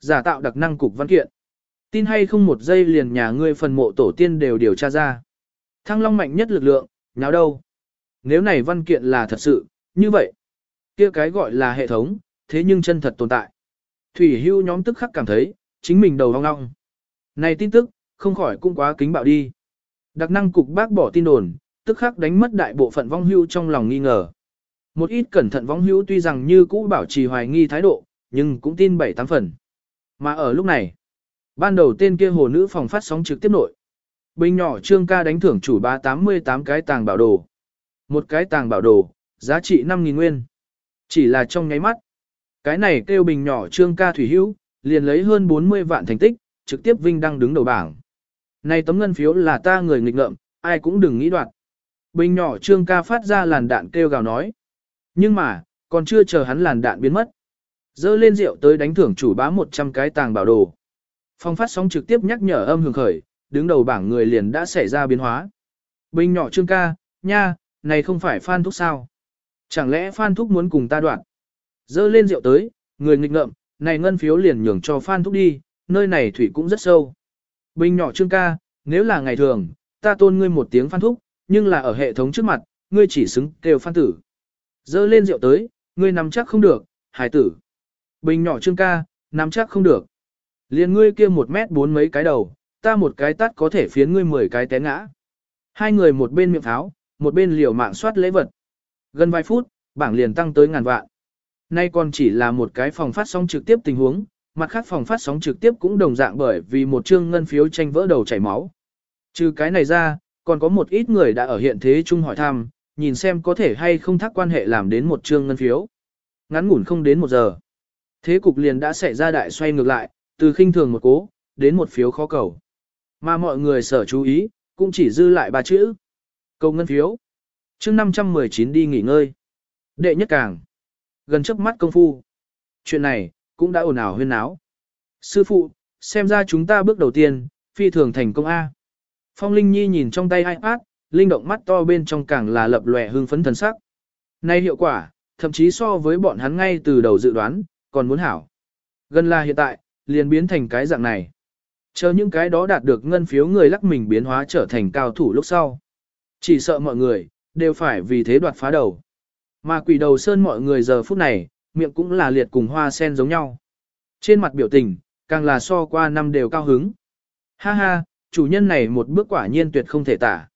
Giả tạo đặc năng cục văn kiện. Tin hay không một giây liền nhà ngươi phần mộ tổ tiên đều điều tra ra. Thăng long mạnh nhất lực lượng, nháo đâu. Nếu này văn kiện là thật sự, như vậy. kia cái gọi là hệ thống, thế nhưng chân thật tồn tại. Thủy hưu nhóm tức khắc cảm thấy, chính mình đầu hoang ngong. Này tin tức, không khỏi cũng quá kính bạo đi. Đặc năng cục bác bỏ tin đồn, tức khắc đánh mất đại bộ phận vong hưu trong lòng nghi ngờ. Một ít cẩn thận vong hưu tuy rằng như cũ bảo trì hoài nghi thái độ, nhưng cũng tin bảy tám phần. Mà ở lúc này, ban đầu tên kia hồ nữ phòng phát sóng trực tiếp nội. Bình nhỏ trương ca đánh thưởng chủ ba 88 cái tàng bảo đồ. Một cái tàng bảo đồ, giá trị 5.000 nguyên. Chỉ là trong nháy mắt. Cái này kêu bình nhỏ trương ca thủy hữu, liền lấy hơn 40 vạn thành tích, trực tiếp vinh đăng đứng đầu bảng. Này tấm ngân phiếu là ta người nghịch ngợm, ai cũng đừng nghĩ đoạt. Bình nhỏ trương ca phát ra làn đạn kêu gào nói. Nhưng mà, còn chưa chờ hắn làn đạn biến mất. Dơ lên rượu tới đánh thưởng chủ bá 100 cái tàng bảo đồ. Phong phát sóng trực tiếp nhắc nhở âm hưởng khởi, đứng đầu bảng người liền đã xảy ra biến hóa. Bình nhỏ trương ca, nha, này không phải Phan Thúc sao? Chẳng lẽ Phan Thúc muốn cùng ta đoạn? Dơ lên rượu tới, người nghịch ngợm, này ngân phiếu liền nhường cho Phan Thúc đi, nơi này thủy cũng rất sâu. Bình nhỏ trương ca, nếu là ngày thường, ta tôn ngươi một tiếng Phan Thúc, nhưng là ở hệ thống trước mặt, ngươi chỉ xứng kêu Phan Tử. Dơ lên rượu tới, ngươi nắm chắc không được, hải tử. Bình nhỏ trương ca, nắm chắc không được. Liền ngươi kia một mét bốn mấy cái đầu, ta một cái tắt có thể phiến ngươi mười cái té ngã. Hai người một bên miệng tháo một bên liều mạng soát lễ vật. Gần vài phút, bảng liền tăng tới ngàn vạn. Nay còn chỉ là một cái phòng phát sóng trực tiếp tình huống, mặt khác phòng phát sóng trực tiếp cũng đồng dạng bởi vì một chương ngân phiếu tranh vỡ đầu chảy máu. Trừ cái này ra, còn có một ít người đã ở hiện thế chung hỏi thăm, nhìn xem có thể hay không thắc quan hệ làm đến một chương ngân phiếu. Ngắn ngủn không đến một giờ. Thế cục liền đã xảy ra đại xoay ngược lại, từ khinh thường một cố, đến một phiếu khó cầu. Mà mọi người sở chú ý, cũng chỉ dư lại ba chữ. Cầu ngân phiếu. chương 519 đi nghỉ ngơi. Đệ nhất càng. Gần trước mắt công phu. Chuyện này, cũng đã ồn ào huyên náo. Sư phụ, xem ra chúng ta bước đầu tiên, phi thường thành công A. Phong Linh Nhi nhìn trong tay iPad, linh động mắt to bên trong càng là lập lòe hương phấn thần sắc. Nay hiệu quả, thậm chí so với bọn hắn ngay từ đầu dự đoán, còn muốn hảo. Gần là hiện tại, liền biến thành cái dạng này. Chờ những cái đó đạt được ngân phiếu người lắc mình biến hóa trở thành cao thủ lúc sau. Chỉ sợ mọi người, đều phải vì thế đoạt phá đầu. Mà quỷ đầu sơn mọi người giờ phút này, miệng cũng là liệt cùng hoa sen giống nhau. Trên mặt biểu tình, càng là so qua năm đều cao hứng. Ha ha, chủ nhân này một bước quả nhiên tuyệt không thể tả.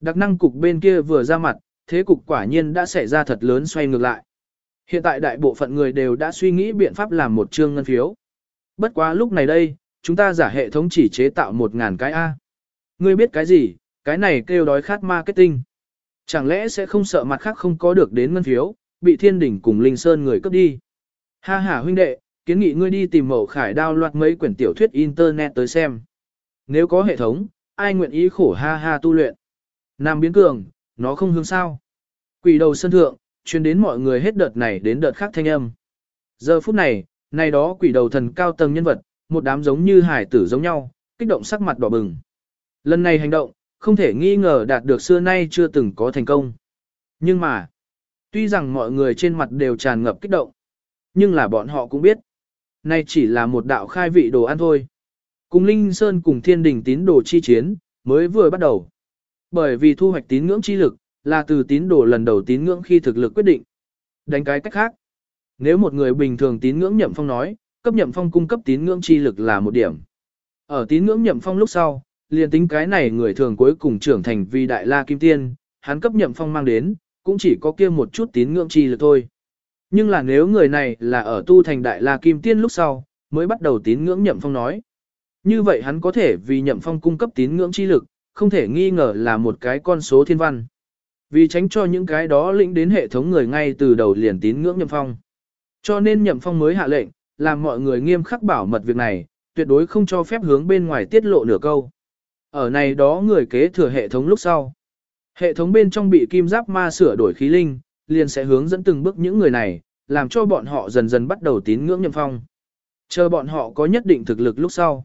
Đặc năng cục bên kia vừa ra mặt, thế cục quả nhiên đã xảy ra thật lớn xoay ngược lại. Hiện tại đại bộ phận người đều đã suy nghĩ biện pháp làm một chương ngân phiếu. Bất quá lúc này đây, chúng ta giả hệ thống chỉ chế tạo một ngàn cái A. Ngươi biết cái gì, cái này kêu đói khát marketing. Chẳng lẽ sẽ không sợ mặt khác không có được đến ngân phiếu, bị thiên đỉnh cùng linh sơn người cướp đi. Ha ha huynh đệ, kiến nghị ngươi đi tìm mẫu khải đao loạt mấy quyển tiểu thuyết internet tới xem. Nếu có hệ thống, ai nguyện ý khổ ha ha tu luyện. Nam biến cường, nó không hướng sao. Quỷ đầu sân thượng, truyền đến mọi người hết đợt này đến đợt khác thanh âm. Giờ phút này, này đó quỷ đầu thần cao tầng nhân vật, một đám giống như hải tử giống nhau, kích động sắc mặt đỏ bừng. Lần này hành động, không thể nghi ngờ đạt được xưa nay chưa từng có thành công. Nhưng mà, tuy rằng mọi người trên mặt đều tràn ngập kích động, nhưng là bọn họ cũng biết, nay chỉ là một đạo khai vị đồ ăn thôi. Cùng Linh Sơn cùng thiên đình tín đồ chi chiến, mới vừa bắt đầu. Bởi vì thu hoạch tín ngưỡng chi lực, là từ tín đồ lần đầu tín ngưỡng khi thực lực quyết định. Đánh cái cách khác. Nếu một người bình thường tín ngưỡng nhậm phong nói, cấp nhậm phong cung cấp tín ngưỡng chi lực là một điểm. Ở tín ngưỡng nhậm phong lúc sau, liền tính cái này người thường cuối cùng trưởng thành vì đại la kim tiên, hắn cấp nhậm phong mang đến, cũng chỉ có kia một chút tín ngưỡng chi lực thôi. Nhưng là nếu người này là ở tu thành đại la kim tiên lúc sau, mới bắt đầu tín ngưỡng nhậm phong nói. Như vậy hắn có thể vì nhậm phong cung cấp tín ngưỡng chi lực, không thể nghi ngờ là một cái con số thiên văn. Vì tránh cho những cái đó lĩnh đến hệ thống người ngay từ đầu liền tín ngưỡng nhậm phong. Cho nên nhậm phong mới hạ lệnh, làm mọi người nghiêm khắc bảo mật việc này, tuyệt đối không cho phép hướng bên ngoài tiết lộ nửa câu. Ở này đó người kế thừa hệ thống lúc sau. Hệ thống bên trong bị kim giáp ma sửa đổi khí linh, liền sẽ hướng dẫn từng bước những người này, làm cho bọn họ dần dần bắt đầu tín ngưỡng nhậm phong. Chờ bọn họ có nhất định thực lực lúc sau.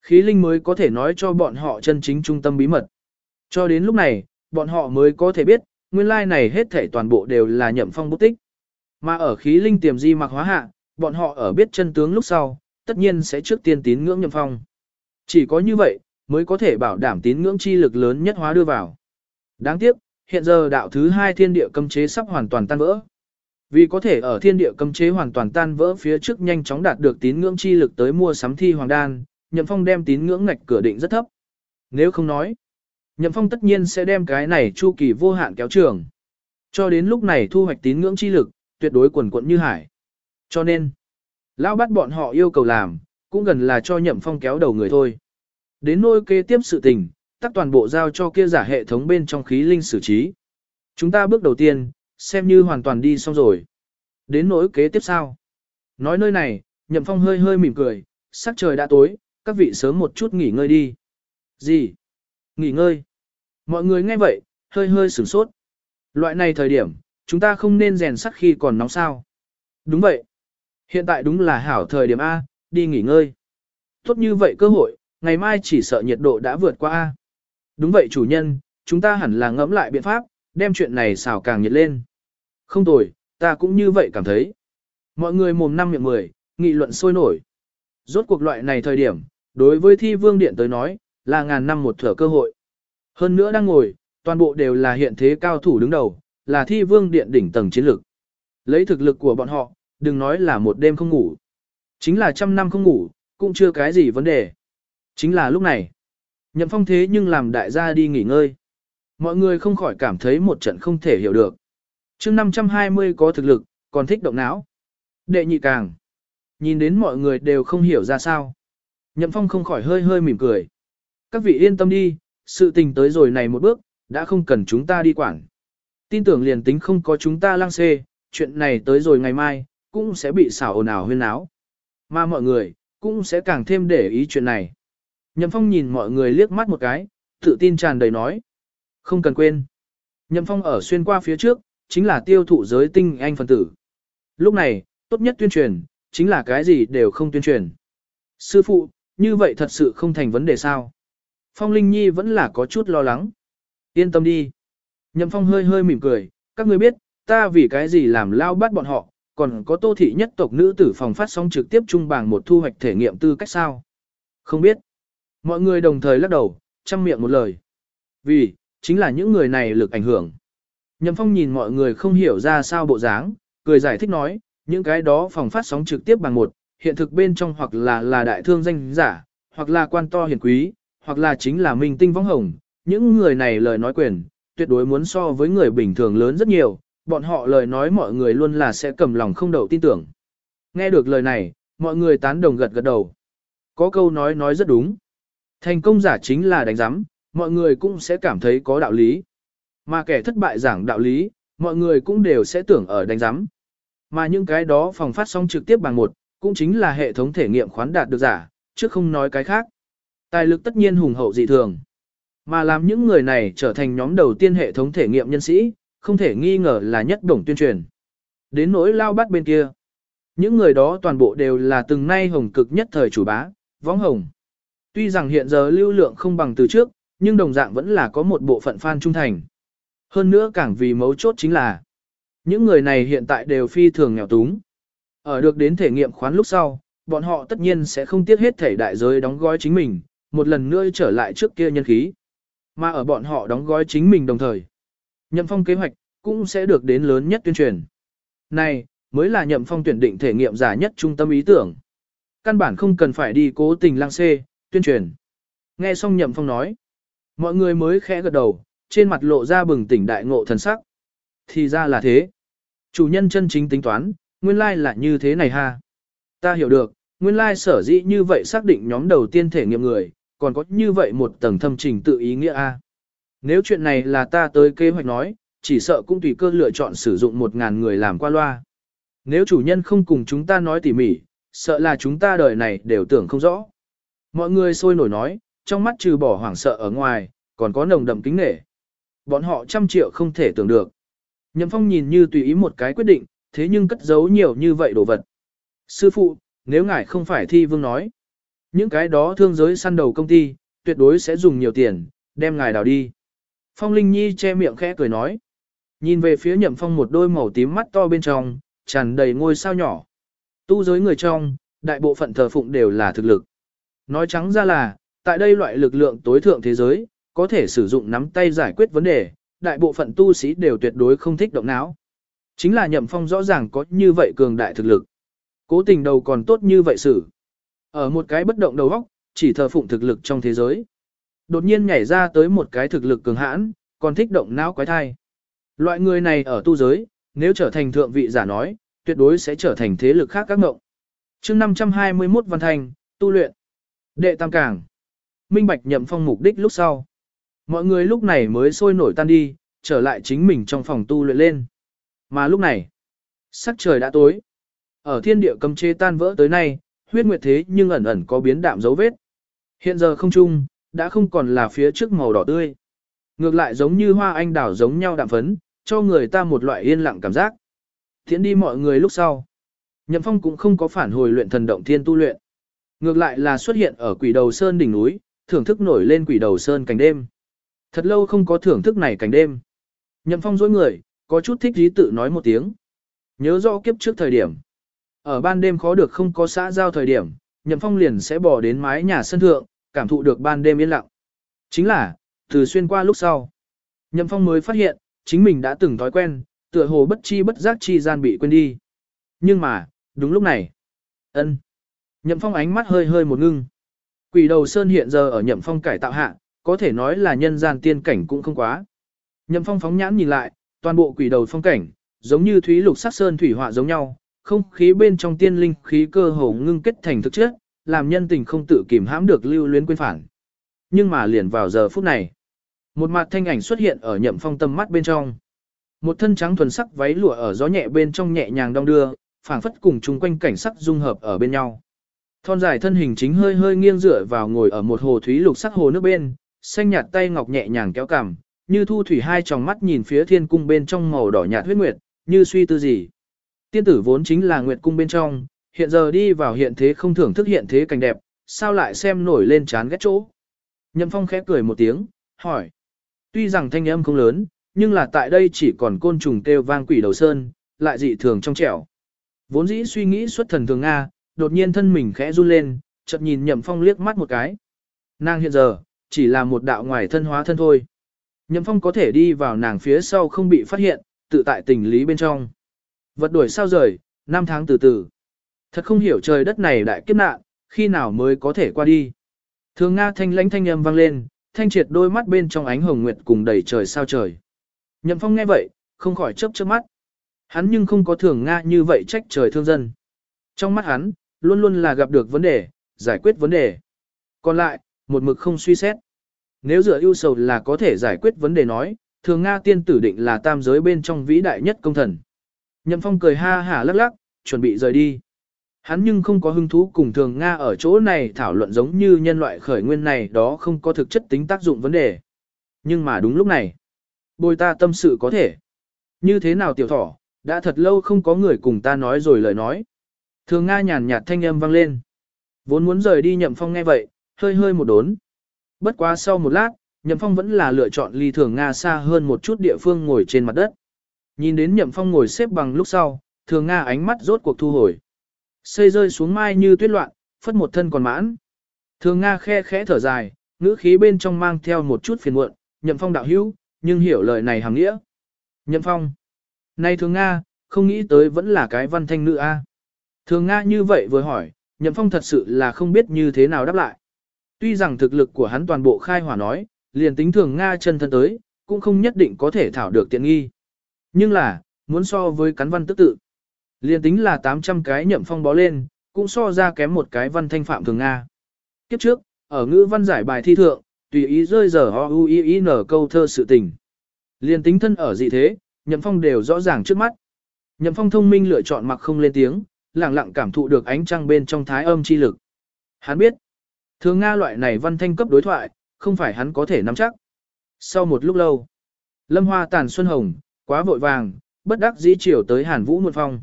Khí linh mới có thể nói cho bọn họ chân chính trung tâm bí mật. Cho đến lúc này, bọn họ mới có thể biết, nguyên lai này hết thể toàn bộ đều là nhậm phong bút tích. Mà ở khí linh tiềm di mặc hóa hạ, bọn họ ở biết chân tướng lúc sau, tất nhiên sẽ trước tiên tín ngưỡng nhậm phong. Chỉ có như vậy, mới có thể bảo đảm tín ngưỡng chi lực lớn nhất hóa đưa vào. Đáng tiếc, hiện giờ đạo thứ hai thiên địa cấm chế sắp hoàn toàn tan vỡ. Vì có thể ở thiên địa cấm chế hoàn toàn tan vỡ phía trước nhanh chóng đạt được tín ngưỡng chi lực tới mua sắm thi hoàng đan, Nhậm Phong đem tín ngưỡng ngạch cửa định rất thấp. Nếu không nói, Nhậm Phong tất nhiên sẽ đem cái này chu kỳ vô hạn kéo trường. Cho đến lúc này thu hoạch tín ngưỡng chi lực, tuyệt đối quần quận như hải. Cho nên, lão bắt bọn họ yêu cầu làm, cũng gần là cho Nhậm Phong kéo đầu người thôi. Đến nôi kế tiếp sự tình, tắt toàn bộ giao cho kia giả hệ thống bên trong khí linh xử trí. Chúng ta bước đầu tiên, xem như hoàn toàn đi xong rồi. Đến nỗi kế tiếp sao? Nói nơi này, Nhậm Phong hơi hơi mỉm cười, sắc trời đã tối, các vị sớm một chút nghỉ ngơi đi. Gì? Nghỉ ngơi. Mọi người nghe vậy, hơi hơi sửng sốt. Loại này thời điểm, chúng ta không nên rèn sắt khi còn nóng sao. Đúng vậy. Hiện tại đúng là hảo thời điểm A, đi nghỉ ngơi. Tốt như vậy cơ hội, ngày mai chỉ sợ nhiệt độ đã vượt qua A. Đúng vậy chủ nhân, chúng ta hẳn là ngẫm lại biện pháp, đem chuyện này xào càng nhiệt lên. Không tồi, ta cũng như vậy cảm thấy. Mọi người mồm năm miệng mười, nghị luận sôi nổi. Rốt cuộc loại này thời điểm, đối với thi vương điện tới nói, là ngàn năm một thở cơ hội. Hơn nữa đang ngồi, toàn bộ đều là hiện thế cao thủ đứng đầu, là thi vương điện đỉnh tầng chiến lược. Lấy thực lực của bọn họ, đừng nói là một đêm không ngủ. Chính là trăm năm không ngủ, cũng chưa cái gì vấn đề. Chính là lúc này. Nhậm phong thế nhưng làm đại gia đi nghỉ ngơi. Mọi người không khỏi cảm thấy một trận không thể hiểu được. chương 520 có thực lực, còn thích động não. Đệ nhị càng. Nhìn đến mọi người đều không hiểu ra sao. Nhậm phong không khỏi hơi hơi mỉm cười. Các vị yên tâm đi, sự tình tới rồi này một bước, đã không cần chúng ta đi quản. Tin tưởng liền tính không có chúng ta lang xê, chuyện này tới rồi ngày mai, cũng sẽ bị xảo ồn ào huyên áo. Mà mọi người, cũng sẽ càng thêm để ý chuyện này. Nhậm Phong nhìn mọi người liếc mắt một cái, tự tin tràn đầy nói. Không cần quên. Nhậm Phong ở xuyên qua phía trước, chính là tiêu thụ giới tinh anh phần tử. Lúc này, tốt nhất tuyên truyền, chính là cái gì đều không tuyên truyền. Sư phụ, như vậy thật sự không thành vấn đề sao. Phong Linh Nhi vẫn là có chút lo lắng. Yên tâm đi. Nhậm Phong hơi hơi mỉm cười, các ngươi biết, ta vì cái gì làm lao bắt bọn họ, còn có tô thị nhất tộc nữ tử phòng phát sóng trực tiếp trung bảng một thu hoạch thể nghiệm tư cách sao. Không biết. Mọi người đồng thời lắc đầu, chăm miệng một lời. Vì, chính là những người này lực ảnh hưởng. Nhậm Phong nhìn mọi người không hiểu ra sao bộ dáng, cười giải thích nói, những cái đó phòng phát sóng trực tiếp bằng một, hiện thực bên trong hoặc là là đại thương danh giả, hoặc là quan to hiển quý, hoặc là chính là minh tinh võng hồng, những người này lời nói quyền, tuyệt đối muốn so với người bình thường lớn rất nhiều, bọn họ lời nói mọi người luôn là sẽ cầm lòng không đậu tin tưởng. Nghe được lời này, mọi người tán đồng gật gật đầu. Có câu nói nói rất đúng. Thành công giả chính là đánh giám, mọi người cũng sẽ cảm thấy có đạo lý. Mà kẻ thất bại giảng đạo lý, mọi người cũng đều sẽ tưởng ở đánh giám. Mà những cái đó phòng phát sóng trực tiếp bằng một, cũng chính là hệ thống thể nghiệm khoán đạt được giả, chứ không nói cái khác. Tài lực tất nhiên hùng hậu dị thường. Mà làm những người này trở thành nhóm đầu tiên hệ thống thể nghiệm nhân sĩ, không thể nghi ngờ là nhất đồng tuyên truyền. Đến nỗi lao bắt bên kia. Những người đó toàn bộ đều là từng nay hồng cực nhất thời chủ bá, võng hồng. Tuy rằng hiện giờ lưu lượng không bằng từ trước, nhưng đồng dạng vẫn là có một bộ phận fan trung thành. Hơn nữa càng vì mấu chốt chính là, những người này hiện tại đều phi thường nghèo túng. Ở được đến thể nghiệm khoán lúc sau, bọn họ tất nhiên sẽ không tiếc hết thể đại giới đóng gói chính mình, một lần nữa trở lại trước kia nhân khí. Mà ở bọn họ đóng gói chính mình đồng thời. Nhậm phong kế hoạch, cũng sẽ được đến lớn nhất tuyên truyền. Này, mới là nhậm phong tuyển định thể nghiệm giả nhất trung tâm ý tưởng. Căn bản không cần phải đi cố tình lang xê, tuyên truyền. Nghe xong nhậm phong nói. Mọi người mới khẽ gật đầu, trên mặt lộ ra bừng tỉnh đại ngộ thần sắc. Thì ra là thế. Chủ nhân chân chính tính toán, nguyên lai like là như thế này ha. Ta hiểu được, nguyên lai like sở dĩ như vậy xác định nhóm đầu tiên thể nghiệm người, còn có như vậy một tầng thâm trình tự ý nghĩa a. Nếu chuyện này là ta tới kế hoạch nói, chỉ sợ cũng tùy cơ lựa chọn sử dụng một ngàn người làm qua loa. Nếu chủ nhân không cùng chúng ta nói tỉ mỉ, sợ là chúng ta đời này đều tưởng không rõ. Mọi người sôi nổi nói, trong mắt trừ bỏ hoảng sợ ở ngoài, còn có nồng đậm kính nể. Bọn họ trăm triệu không thể tưởng được. Nhậm Phong nhìn như tùy ý một cái quyết định, thế nhưng cất giấu nhiều như vậy đồ vật. Sư phụ, nếu ngài không phải thi vương nói, những cái đó thương giới săn đầu công ty, tuyệt đối sẽ dùng nhiều tiền, đem ngài đào đi. Phong Linh Nhi che miệng khẽ cười nói. Nhìn về phía nhậm phong một đôi màu tím mắt to bên trong, tràn đầy ngôi sao nhỏ. Tu giới người trong, đại bộ phận thờ phụng đều là thực lực. Nói trắng ra là, tại đây loại lực lượng tối thượng thế giới, có thể sử dụng nắm tay giải quyết vấn đề, đại bộ phận tu sĩ đều tuyệt đối không thích động não. Chính là nhậm phong rõ ràng có như vậy cường đại thực lực. Cố tình đầu còn tốt như vậy xử. Ở một cái bất động đầu óc, chỉ thờ phụng thực lực trong thế giới. Đột nhiên nhảy ra tới một cái thực lực cường hãn, còn thích động não quái thai. Loại người này ở tu giới, nếu trở thành thượng vị giả nói, tuyệt đối sẽ trở thành thế lực khác các ngộng. chương 521 Văn Thành, tu luyện. Đệ Tam Cảng. Minh Bạch nhậm phong mục đích lúc sau. Mọi người lúc này mới sôi nổi tan đi, trở lại chính mình trong phòng tu luyện lên. Mà lúc này, sắc trời đã tối. Ở thiên địa cầm chế tan vỡ tới nay, huyết nguyệt thế nhưng ẩn ẩn có biến đạm dấu vết. Hiện giờ không chung, đã không còn là phía trước màu đỏ tươi. Ngược lại giống như hoa anh đào giống nhau đạm phấn, cho người ta một loại yên lặng cảm giác. Thiện đi mọi người lúc sau. Nhậm Phong cũng không có phản hồi luyện thần động thiên tu luyện. Ngược lại là xuất hiện ở quỷ đầu sơn đỉnh núi, thưởng thức nổi lên quỷ đầu sơn cảnh đêm. Thật lâu không có thưởng thức này cảnh đêm. Nhậm Phong dối người, có chút thích dí tự nói một tiếng. Nhớ rõ kiếp trước thời điểm. Ở ban đêm khó được không có xã giao thời điểm, Nhậm Phong liền sẽ bỏ đến mái nhà sân thượng, cảm thụ được ban đêm yên lặng. Chính là, từ xuyên qua lúc sau. Nhậm Phong mới phát hiện, chính mình đã từng thói quen, tựa hồ bất chi bất giác chi gian bị quên đi. Nhưng mà, đúng lúc này. ân Nhậm Phong ánh mắt hơi hơi một ngưng. Quỷ đầu sơn hiện giờ ở Nhậm Phong cải tạo hạ, có thể nói là nhân gian tiên cảnh cũng không quá. Nhậm Phong phóng nhãn nhìn lại, toàn bộ quỷ đầu phong cảnh, giống như thúy lục sắc sơn thủy họa giống nhau, không khí bên trong tiên linh khí cơ hồ ngưng kết thành thực chất, làm nhân tình không tự kìm hãm được lưu luyến quên phản. Nhưng mà liền vào giờ phút này, một mặt thanh ảnh xuất hiện ở nhậm phong tâm mắt bên trong. Một thân trắng thuần sắc váy lụa ở gió nhẹ bên trong nhẹ nhàng đong đưa, phảng phất cùng chung quanh cảnh sắc dung hợp ở bên nhau. Thon dài thân hình chính hơi hơi nghiêng dựa vào ngồi ở một hồ thúy lục sắc hồ nước bên, xanh nhạt tay ngọc nhẹ nhàng kéo cằm, như thu thủy hai tròng mắt nhìn phía thiên cung bên trong màu đỏ nhạt huyết nguyệt, như suy tư gì. Tiên tử vốn chính là nguyệt cung bên trong, hiện giờ đi vào hiện thế không thưởng thức hiện thế cảnh đẹp, sao lại xem nổi lên chán ghét chỗ. Nhậm phong khẽ cười một tiếng, hỏi. Tuy rằng thanh âm không lớn, nhưng là tại đây chỉ còn côn trùng kêu vang quỷ đầu sơn, lại dị thường trong trẻo. Vốn dĩ suy nghĩ xuất thần thường Nga, đột nhiên thân mình khẽ run lên, chợt nhìn nhậm phong liếc mắt một cái. Nàng hiện giờ, chỉ là một đạo ngoài thân hóa thân thôi. Nhậm phong có thể đi vào nàng phía sau không bị phát hiện, tự tại tình lý bên trong. Vật đuổi sao rời, năm tháng từ từ. Thật không hiểu trời đất này đại kiếp nạn, khi nào mới có thể qua đi. Thường Nga thanh lãnh thanh âm vang lên, thanh triệt đôi mắt bên trong ánh hồng nguyệt cùng đầy trời sao trời. Nhậm Phong nghe vậy, không khỏi chớp chớp mắt. Hắn nhưng không có thường Nga như vậy trách trời thương dân. Trong mắt hắn, luôn luôn là gặp được vấn đề, giải quyết vấn đề. Còn lại, một mực không suy xét. Nếu dựa ưu sầu là có thể giải quyết vấn đề nói, thường Nga tiên tử định là tam giới bên trong vĩ đại nhất công thần. Nhậm Phong cười ha hả lắc lắc, chuẩn bị rời đi. Hắn nhưng không có hứng thú cùng thường Nga ở chỗ này thảo luận giống như nhân loại khởi nguyên này đó không có thực chất tính tác dụng vấn đề. Nhưng mà đúng lúc này, bồi ta tâm sự có thể. Như thế nào tiểu thỏ, đã thật lâu không có người cùng ta nói rồi lời nói. Thường Nga nhàn nhạt thanh âm vang lên. Vốn muốn rời đi nhậm phong nghe vậy, hơi hơi một đốn. Bất quá sau một lát, nhậm phong vẫn là lựa chọn ly thường Nga xa hơn một chút địa phương ngồi trên mặt đất. Nhìn đến nhậm phong ngồi xếp bằng lúc sau, thường Nga ánh mắt rốt cuộc thu hồi. Xây rơi xuống mai như tuyết loạn, phất một thân còn mãn. Thường Nga khe khẽ thở dài, ngữ khí bên trong mang theo một chút phiền muộn, nhậm phong đạo hữu, nhưng hiểu lời này hàng nghĩa. Nhậm phong. Này thường Nga, không nghĩ tới vẫn là cái văn thanh nữ a. Thường Nga như vậy vừa hỏi, nhậm phong thật sự là không biết như thế nào đáp lại. Tuy rằng thực lực của hắn toàn bộ khai hỏa nói, liền tính thường Nga chân thân tới, cũng không nhất định có thể thảo được tiện nghi. Nhưng là, muốn so với cắn văn tức tự. Liên tính là 800 cái nhậm phong bó lên, cũng so ra kém một cái văn thanh phạm thường Nga. Kiếp trước, ở ngữ văn giải bài thi thượng, tùy ý rơi giờ ho u i i n câu thơ sự tình. Liên tính thân ở gì thế, nhậm phong đều rõ ràng trước mắt. Nhậm phong thông minh lựa chọn mặc không lên tiếng, lặng lặng cảm thụ được ánh trăng bên trong thái âm chi lực. Hắn biết, thường Nga loại này văn thanh cấp đối thoại, không phải hắn có thể nắm chắc. Sau một lúc lâu, lâm hoa tàn xuân hồng, quá vội vàng, bất đắc dĩ chiều tới hàn vũ muôn phong.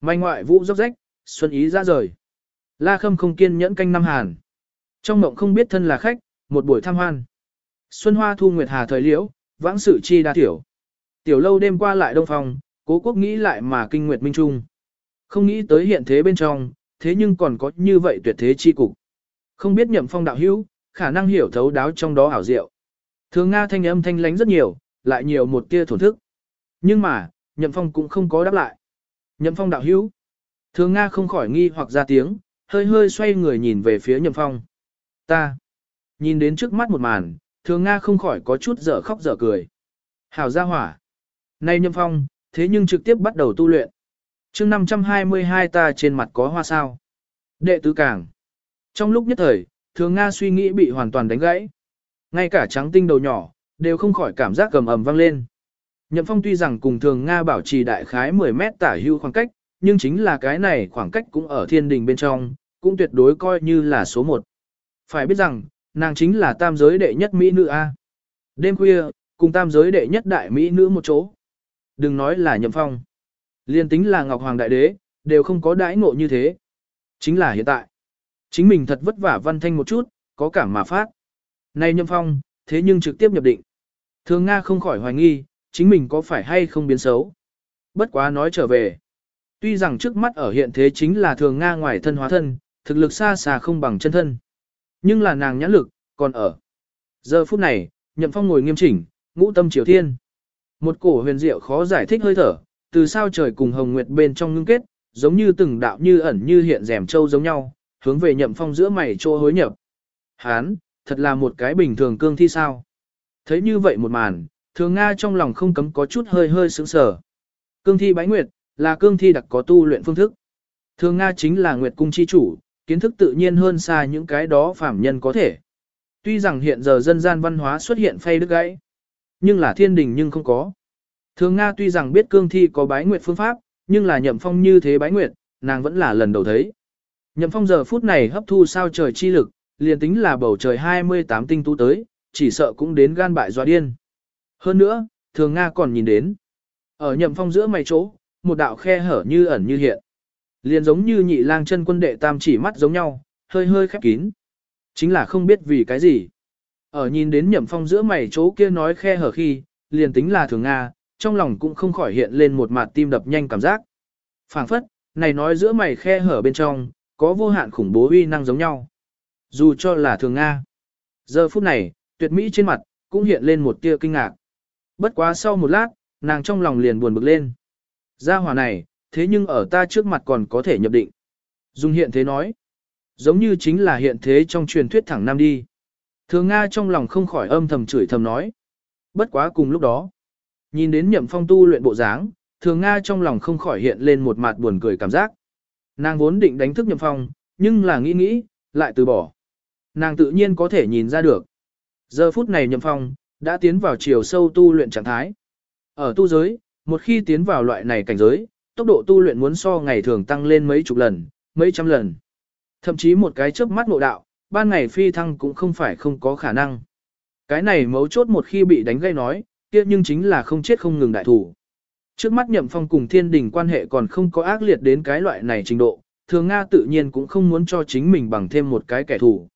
May ngoại vũ dốc rách, xuân ý ra rời. La khâm không kiên nhẫn canh năm hàn. Trong mộng không biết thân là khách, một buổi tham hoan. Xuân hoa thu nguyệt hà thời liễu, vãng sự chi đa tiểu. Tiểu lâu đêm qua lại đông phòng, cố quốc nghĩ lại mà kinh nguyệt minh trung. Không nghĩ tới hiện thế bên trong, thế nhưng còn có như vậy tuyệt thế chi cục. Không biết nhậm phong đạo hữu, khả năng hiểu thấu đáo trong đó ảo diệu. Thường Nga thanh âm thanh lánh rất nhiều, lại nhiều một tia thổn thức. Nhưng mà, nhậm phong cũng không có đáp lại. Nhậm phong đạo hữu. Thường Nga không khỏi nghi hoặc ra tiếng, hơi hơi xoay người nhìn về phía nhậm phong. Ta. Nhìn đến trước mắt một màn, thường Nga không khỏi có chút dở khóc dở cười. Hảo gia hỏa. Này nhậm phong, thế nhưng trực tiếp bắt đầu tu luyện. chương 522 ta trên mặt có hoa sao. Đệ tứ cảng. Trong lúc nhất thời, thường Nga suy nghĩ bị hoàn toàn đánh gãy. Ngay cả trắng tinh đầu nhỏ, đều không khỏi cảm giác cầm ầm vang lên. Nhậm Phong tuy rằng cùng thường Nga bảo trì đại khái 10 mét tả hưu khoảng cách, nhưng chính là cái này khoảng cách cũng ở thiên đình bên trong, cũng tuyệt đối coi như là số 1. Phải biết rằng, nàng chính là tam giới đệ nhất Mỹ nữ A. Đêm khuya, cùng tam giới đệ nhất đại Mỹ nữ một chỗ. Đừng nói là Nhậm Phong. Liên tính là Ngọc Hoàng Đại Đế, đều không có đãi ngộ như thế. Chính là hiện tại. Chính mình thật vất vả văn thanh một chút, có cảm mà phát. Này Nhậm Phong, thế nhưng trực tiếp nhập định. Thường Nga không khỏi hoài nghi, chính mình có phải hay không biến xấu. Bất quá nói trở về. Tuy rằng trước mắt ở hiện thế chính là thường Nga ngoài thân hóa thân, thực lực xa xa không bằng chân thân. Nhưng là nàng nhãn lực, còn ở. Giờ phút này, Nhậm Phong ngồi nghiêm chỉnh, ngũ tâm triều thiên. Một cổ huyền diệu khó giải thích hơi thở, từ sao trời cùng hồng nguyệt bên trong ngưng kết, giống như từng đạo như ẩn như hiện rèm châu giống nhau, hướng về Nhậm Phong giữa mày trô hối nhập. Hán, thật là một cái bình thường cương thi sao. Thấy như vậy một màn, thường Nga trong lòng không cấm có chút hơi hơi sững sờ. Cương thi bái nguyệt, là cương thi đặc có tu luyện phương thức. Thường Nga chính là nguyệt cung chi chủ, kiến thức tự nhiên hơn xa những cái đó phạm nhân có thể. Tuy rằng hiện giờ dân gian văn hóa xuất hiện phay đứt gãy, nhưng là thiên đình nhưng không có. Thường Nga tuy rằng biết cương thi có bái nguyệt phương pháp, nhưng là nhậm phong như thế bái nguyệt, nàng vẫn là lần đầu thấy. Nhậm phong giờ phút này hấp thu sao trời chi lực, liền tính là bầu trời 28 tinh tú tới, chỉ sợ cũng đến gan bại doa điên. Hơn nữa, thường Nga còn nhìn đến. Ở nhậm phong giữa mày chỗ, một đạo khe hở như ẩn như hiện. Liền giống như nhị lang chân quân đệ tam chỉ mắt giống nhau, hơi hơi khép kín. Chính là không biết vì cái gì. Ở nhìn đến nhậm phong giữa mày chỗ kia nói khe hở khi, liền tính là thường Nga, trong lòng cũng không khỏi hiện lên một mặt tim đập nhanh cảm giác. phảng phất, này nói giữa mày khe hở bên trong, có vô hạn khủng bố uy năng giống nhau. Dù cho là thường Nga. Giờ phút này, tuyệt mỹ trên mặt, cũng hiện lên một tia kinh ngạc. Bất quá sau một lát, nàng trong lòng liền buồn bực lên. Gia hỏa này, thế nhưng ở ta trước mặt còn có thể nhập định. Dung hiện thế nói. Giống như chính là hiện thế trong truyền thuyết thẳng nam đi. Thường Nga trong lòng không khỏi âm thầm chửi thầm nói. Bất quá cùng lúc đó. Nhìn đến nhậm phong tu luyện bộ dáng, thường Nga trong lòng không khỏi hiện lên một mặt buồn cười cảm giác. Nàng vốn định đánh thức nhậm phong, nhưng là nghĩ nghĩ, lại từ bỏ. Nàng tự nhiên có thể nhìn ra được. Giờ phút này nhậm phong, đã tiến vào chiều sâu tu luyện trạng thái. Ở tu giới, một khi tiến vào loại này cảnh giới, tốc độ tu luyện muốn so ngày thường tăng lên mấy chục lần, mấy trăm lần. Thậm chí một cái chớp mắt ngộ đạo, ban ngày phi thăng cũng không phải không có khả năng. Cái này mấu chốt một khi bị đánh gây nói, kia nhưng chính là không chết không ngừng đại thủ. Trước mắt nhậm phong cùng thiên đình quan hệ còn không có ác liệt đến cái loại này trình độ, thường Nga tự nhiên cũng không muốn cho chính mình bằng thêm một cái kẻ thù.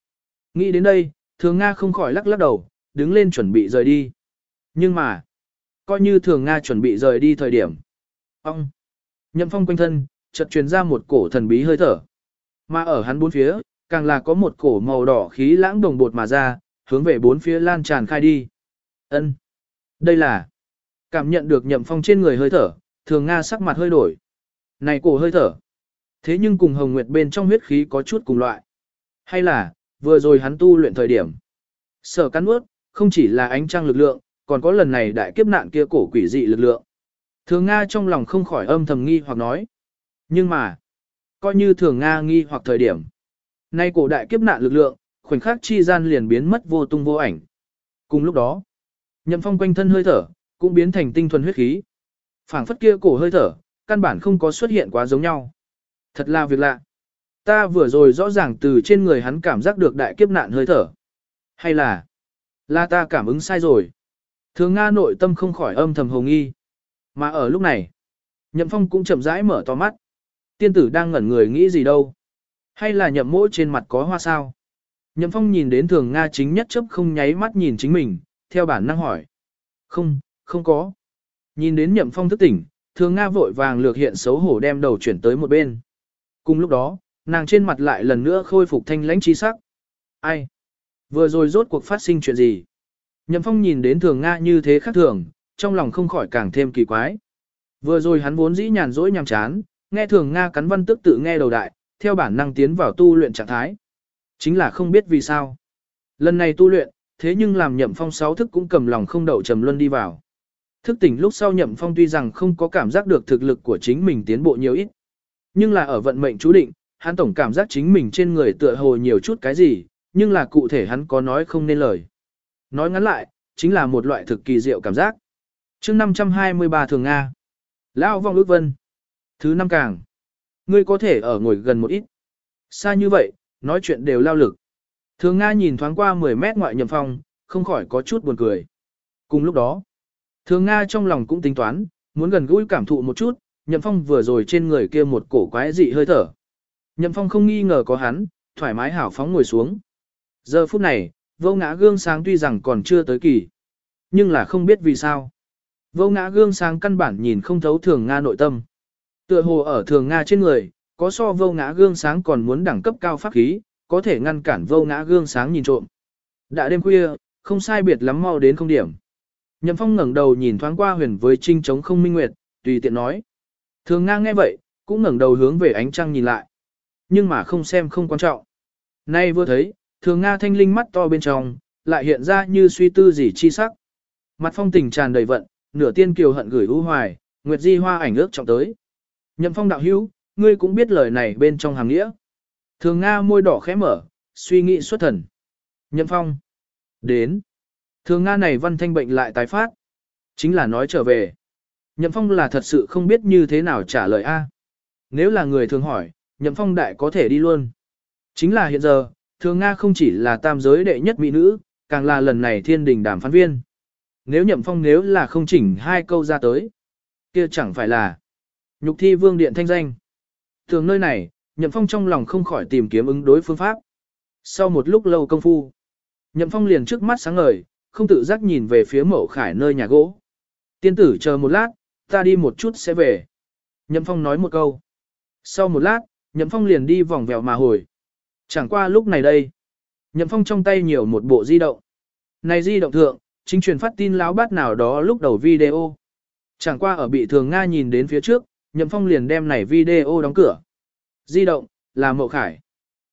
Nghĩ đến đây, thường Nga không khỏi lắc lắc đầu, đứng lên chuẩn bị rời đi. Nhưng mà, coi như thường Nga chuẩn bị rời đi thời điểm. Ông, nhậm phong quanh thân, chợt truyền ra một cổ thần bí hơi thở. Mà ở hắn bốn phía, càng là có một cổ màu đỏ khí lãng đồng bột mà ra, hướng về bốn phía lan tràn khai đi. Ân, Đây là cảm nhận được nhậm phong trên người hơi thở, thường Nga sắc mặt hơi đổi. Này cổ hơi thở. Thế nhưng cùng Hồng Nguyệt bên trong huyết khí có chút cùng loại. Hay là, vừa rồi hắn tu luyện thời điểm. Sở cắn ướt, không chỉ là ánh trăng lực lượng, còn có lần này đại kiếp nạn kia cổ quỷ dị lực lượng. Thường Nga trong lòng không khỏi âm thầm nghi hoặc nói. Nhưng mà, coi như thường Nga nghi hoặc thời điểm. Nay cổ đại kiếp nạn lực lượng, khoảnh khắc chi gian liền biến mất vô tung vô ảnh. Cùng lúc đó, nhậm phong quanh thân hơi thở, cũng biến thành tinh thuần huyết khí. phảng phất kia cổ hơi thở, căn bản không có xuất hiện quá giống nhau. Thật là việc lạ. Ta vừa rồi rõ ràng từ trên người hắn cảm giác được đại kiếp nạn hơi thở. Hay là, là ta cảm ứng sai rồi. Thường Nga nội tâm không khỏi âm thầm hồng nghi. Mà ở lúc này, Nhậm Phong cũng chậm rãi mở to mắt. Tiên tử đang ngẩn người nghĩ gì đâu. Hay là nhậm mỗi trên mặt có hoa sao? Nhậm Phong nhìn đến thường Nga chính nhất chấp không nháy mắt nhìn chính mình, theo bản năng hỏi. Không, không có. Nhìn đến nhậm Phong thức tỉnh, thường Nga vội vàng lược hiện xấu hổ đem đầu chuyển tới một bên. Cùng lúc đó, Nàng trên mặt lại lần nữa khôi phục thanh lãnh chi sắc. Ai? Vừa rồi rốt cuộc phát sinh chuyện gì? Nhậm Phong nhìn đến thường Nga như thế khác thường, trong lòng không khỏi càng thêm kỳ quái. Vừa rồi hắn vốn dĩ nhàn rỗi nhàm chán, nghe thường Nga cắn văn tức tự nghe đầu đại, theo bản năng tiến vào tu luyện trạng thái. Chính là không biết vì sao. Lần này tu luyện, thế nhưng làm nhậm phong sáu thức cũng cầm lòng không đậu trầm luân đi vào. Thức tỉnh lúc sau nhậm phong tuy rằng không có cảm giác được thực lực của chính mình tiến bộ nhiều ít. Nhưng là ở vận mệnh chú định, hắn tổng cảm giác chính mình trên người tựa hồ nhiều chút cái gì, nhưng là cụ thể hắn có nói không nên lời. Nói ngắn lại, chính là một loại thực kỳ diệu cảm giác. chương 523 thường Nga. Lao vong ước vân. Thứ năm càng. Ngươi có thể ở ngồi gần một ít. Xa như vậy, nói chuyện đều lao lực. Thường Nga nhìn thoáng qua 10 mét ngoại nhậm phong, không khỏi có chút buồn cười. Cùng lúc đó, Thường Nga trong lòng cũng tính toán, muốn gần gũi cảm thụ một chút, nhậm phong vừa rồi trên người kia một cổ quái dị hơi thở. Nhậm phong không nghi ngờ có hắn, thoải mái hảo phóng ngồi xuống. Giờ phút này, vô ngã gương sáng tuy rằng còn chưa tới kỳ, nhưng là không biết vì sao. Vô ngã gương sáng căn bản nhìn không thấu thường Nga nội tâm. Tựa hồ ở thường Nga trên người, có so vô ngã gương sáng còn muốn đẳng cấp cao pháp khí, có thể ngăn cản vô ngã gương sáng nhìn trộm. Đã đêm khuya, không sai biệt lắm mau đến không điểm. Nhậm Phong ngẩng đầu nhìn thoáng qua huyền với trinh trống không minh nguyệt, tùy tiện nói. Thường Nga nghe vậy, cũng ngẩng đầu hướng về ánh trăng nhìn lại. Nhưng mà không xem không quan trọng. Nay vừa thấy, thường Nga thanh linh mắt to bên trong, lại hiện ra như suy tư gì chi sắc. Mặt phong tình tràn đầy vận, nửa tiên kiều hận gửi u hoài, nguyệt di hoa ảnh ước trọng tới. Nhậm phong đạo hữu, ngươi cũng biết lời này bên trong hàng nghĩa. Thường Nga môi đỏ khẽ mở, suy nghĩ xuất thần. Nhậm phong. Đến. Thường Nga này văn thanh bệnh lại tái phát. Chính là nói trở về. Nhậm phong là thật sự không biết như thế nào trả lời A. Nếu là người thường hỏi, Nhậm phong đại có thể đi luôn. Chính là hiện giờ, thường Nga không chỉ là tam giới đệ nhất mỹ nữ, càng là lần này thiên đình đàm phán viên. Nếu nhậm phong nếu là không chỉnh hai câu ra tới, kia chẳng phải là nhục thi vương điện thanh danh. Thường nơi này, nhậm phong trong lòng không khỏi tìm kiếm ứng đối phương pháp. Sau một lúc lâu công phu, nhậm phong liền trước mắt sáng ngời, không tự giác nhìn về phía mẫu khải nơi nhà gỗ. Tiên tử chờ một lát, ta đi một chút sẽ về. Nhậm phong nói một câu. Sau một lát, nhậm phong liền đi vòng vèo mà hồi. Chẳng qua lúc này đây, Nhậm Phong trong tay nhiều một bộ di động. Này di động thượng, chính truyền phát tin láo bát nào đó lúc đầu video. Chẳng qua ở bị thường Nga nhìn đến phía trước, Nhậm Phong liền đem này video đóng cửa. Di động, là mậu khải.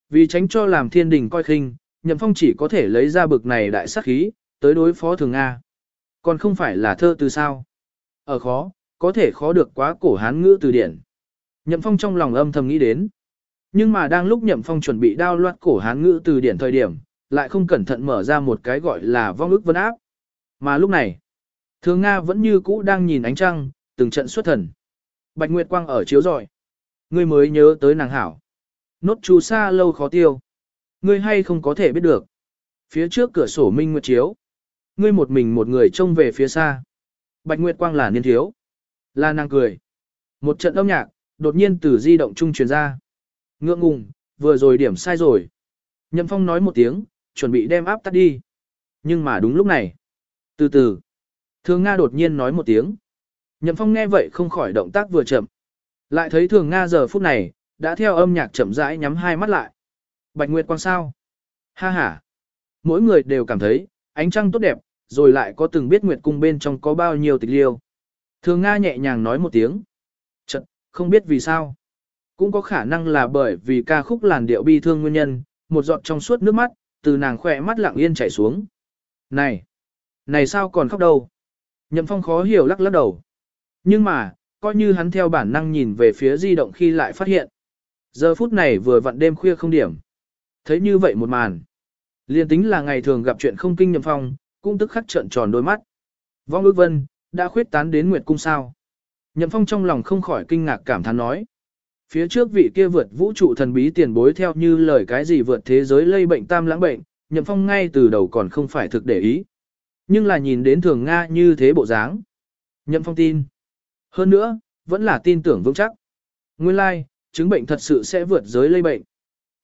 Vì tránh cho làm thiên đình coi khinh, Nhậm Phong chỉ có thể lấy ra bực này đại sát khí, tới đối phó thường Nga. Còn không phải là thơ từ sao. Ở khó, có thể khó được quá cổ hán ngữ từ điển. Nhậm Phong trong lòng âm thầm nghĩ đến. Nhưng mà đang lúc Nhậm Phong chuẩn bị đao loạt cổ hán ngữ từ điển thời điểm, lại không cẩn thận mở ra một cái gọi là vong ức vân áp. Mà lúc này, Thường Nga vẫn như cũ đang nhìn ánh trăng, từng trận xuất thần. Bạch Nguyệt Quang ở chiếu rọi. Ngươi mới nhớ tới nàng hảo. Nốt chú xa lâu khó tiêu. Ngươi hay không có thể biết được. Phía trước cửa sổ minh nguyệt chiếu. Ngươi một mình một người trông về phía xa. Bạch Nguyệt Quang là niên thiếu. Là nàng cười. Một trận âm nhạc, đột nhiên từ di động trung truyền ra. Ngượng ngùng, vừa rồi điểm sai rồi. Nhậm Phong nói một tiếng, chuẩn bị đem áp tắt đi. Nhưng mà đúng lúc này. Từ từ. Thường Nga đột nhiên nói một tiếng. Nhậm Phong nghe vậy không khỏi động tác vừa chậm. Lại thấy Thường Nga giờ phút này, đã theo âm nhạc chậm rãi nhắm hai mắt lại. Bạch Nguyệt Quang sao? Ha ha. Mỗi người đều cảm thấy, ánh trăng tốt đẹp, rồi lại có từng biết Nguyệt Cung bên trong có bao nhiêu tịch liêu. Thường Nga nhẹ nhàng nói một tiếng. Chật, không biết vì sao. Cũng có khả năng là bởi vì ca khúc làn điệu bi thương nguyên nhân, một giọt trong suốt nước mắt, từ nàng khỏe mắt lặng yên chảy xuống. Này! Này sao còn khóc đâu? Nhậm phong khó hiểu lắc lắc đầu. Nhưng mà, coi như hắn theo bản năng nhìn về phía di động khi lại phát hiện. Giờ phút này vừa vặn đêm khuya không điểm. Thấy như vậy một màn. Liên tính là ngày thường gặp chuyện không kinh nhậm phong, cũng tức khắc trợn tròn đôi mắt. Vong ước vân, đã khuyết tán đến Nguyệt Cung sao. Nhậm phong trong lòng không khỏi kinh ngạc cảm thán nói. Phía trước vị kia vượt vũ trụ thần bí tiền bối theo như lời cái gì vượt thế giới lây bệnh tam lãng bệnh, nhậm phong ngay từ đầu còn không phải thực để ý. Nhưng là nhìn đến thường Nga như thế bộ dáng. Nhậm phong tin. Hơn nữa, vẫn là tin tưởng vững chắc. Nguyên lai, like, chứng bệnh thật sự sẽ vượt giới lây bệnh.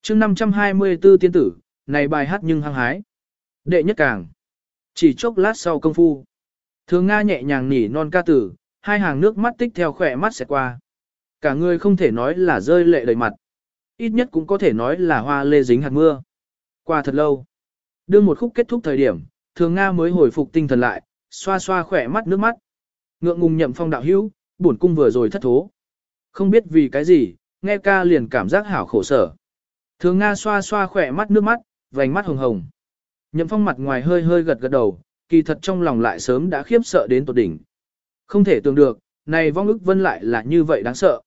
chương 524 tiên tử, này bài hát nhưng hăng hái. Đệ nhất càng. Chỉ chốc lát sau công phu. Thường Nga nhẹ nhàng nỉ non ca tử, hai hàng nước mắt tích theo khỏe mắt sẽ qua. Cả người không thể nói là rơi lệ đầy mặt. ít nhất cũng có thể nói là hoa lê dính hạt mưa. Qua thật lâu, đương một khúc kết thúc thời điểm, thường Nga mới hồi phục tinh thần lại, xoa xoa khỏe mắt nước mắt. Ngượng ngùng nhậm phong đạo hữu, bổn cung vừa rồi thất thố. Không biết vì cái gì, nghe ca liền cảm giác hảo khổ sở. Thường Nga xoa xoa khỏe mắt nước mắt, vành mắt hồng hồng. Nhậm phong mặt ngoài hơi hơi gật gật đầu, kỳ thật trong lòng lại sớm đã khiếp sợ đến tột đỉnh. Không thể tưởng được, này vong ức vân lại là như vậy đáng sợ.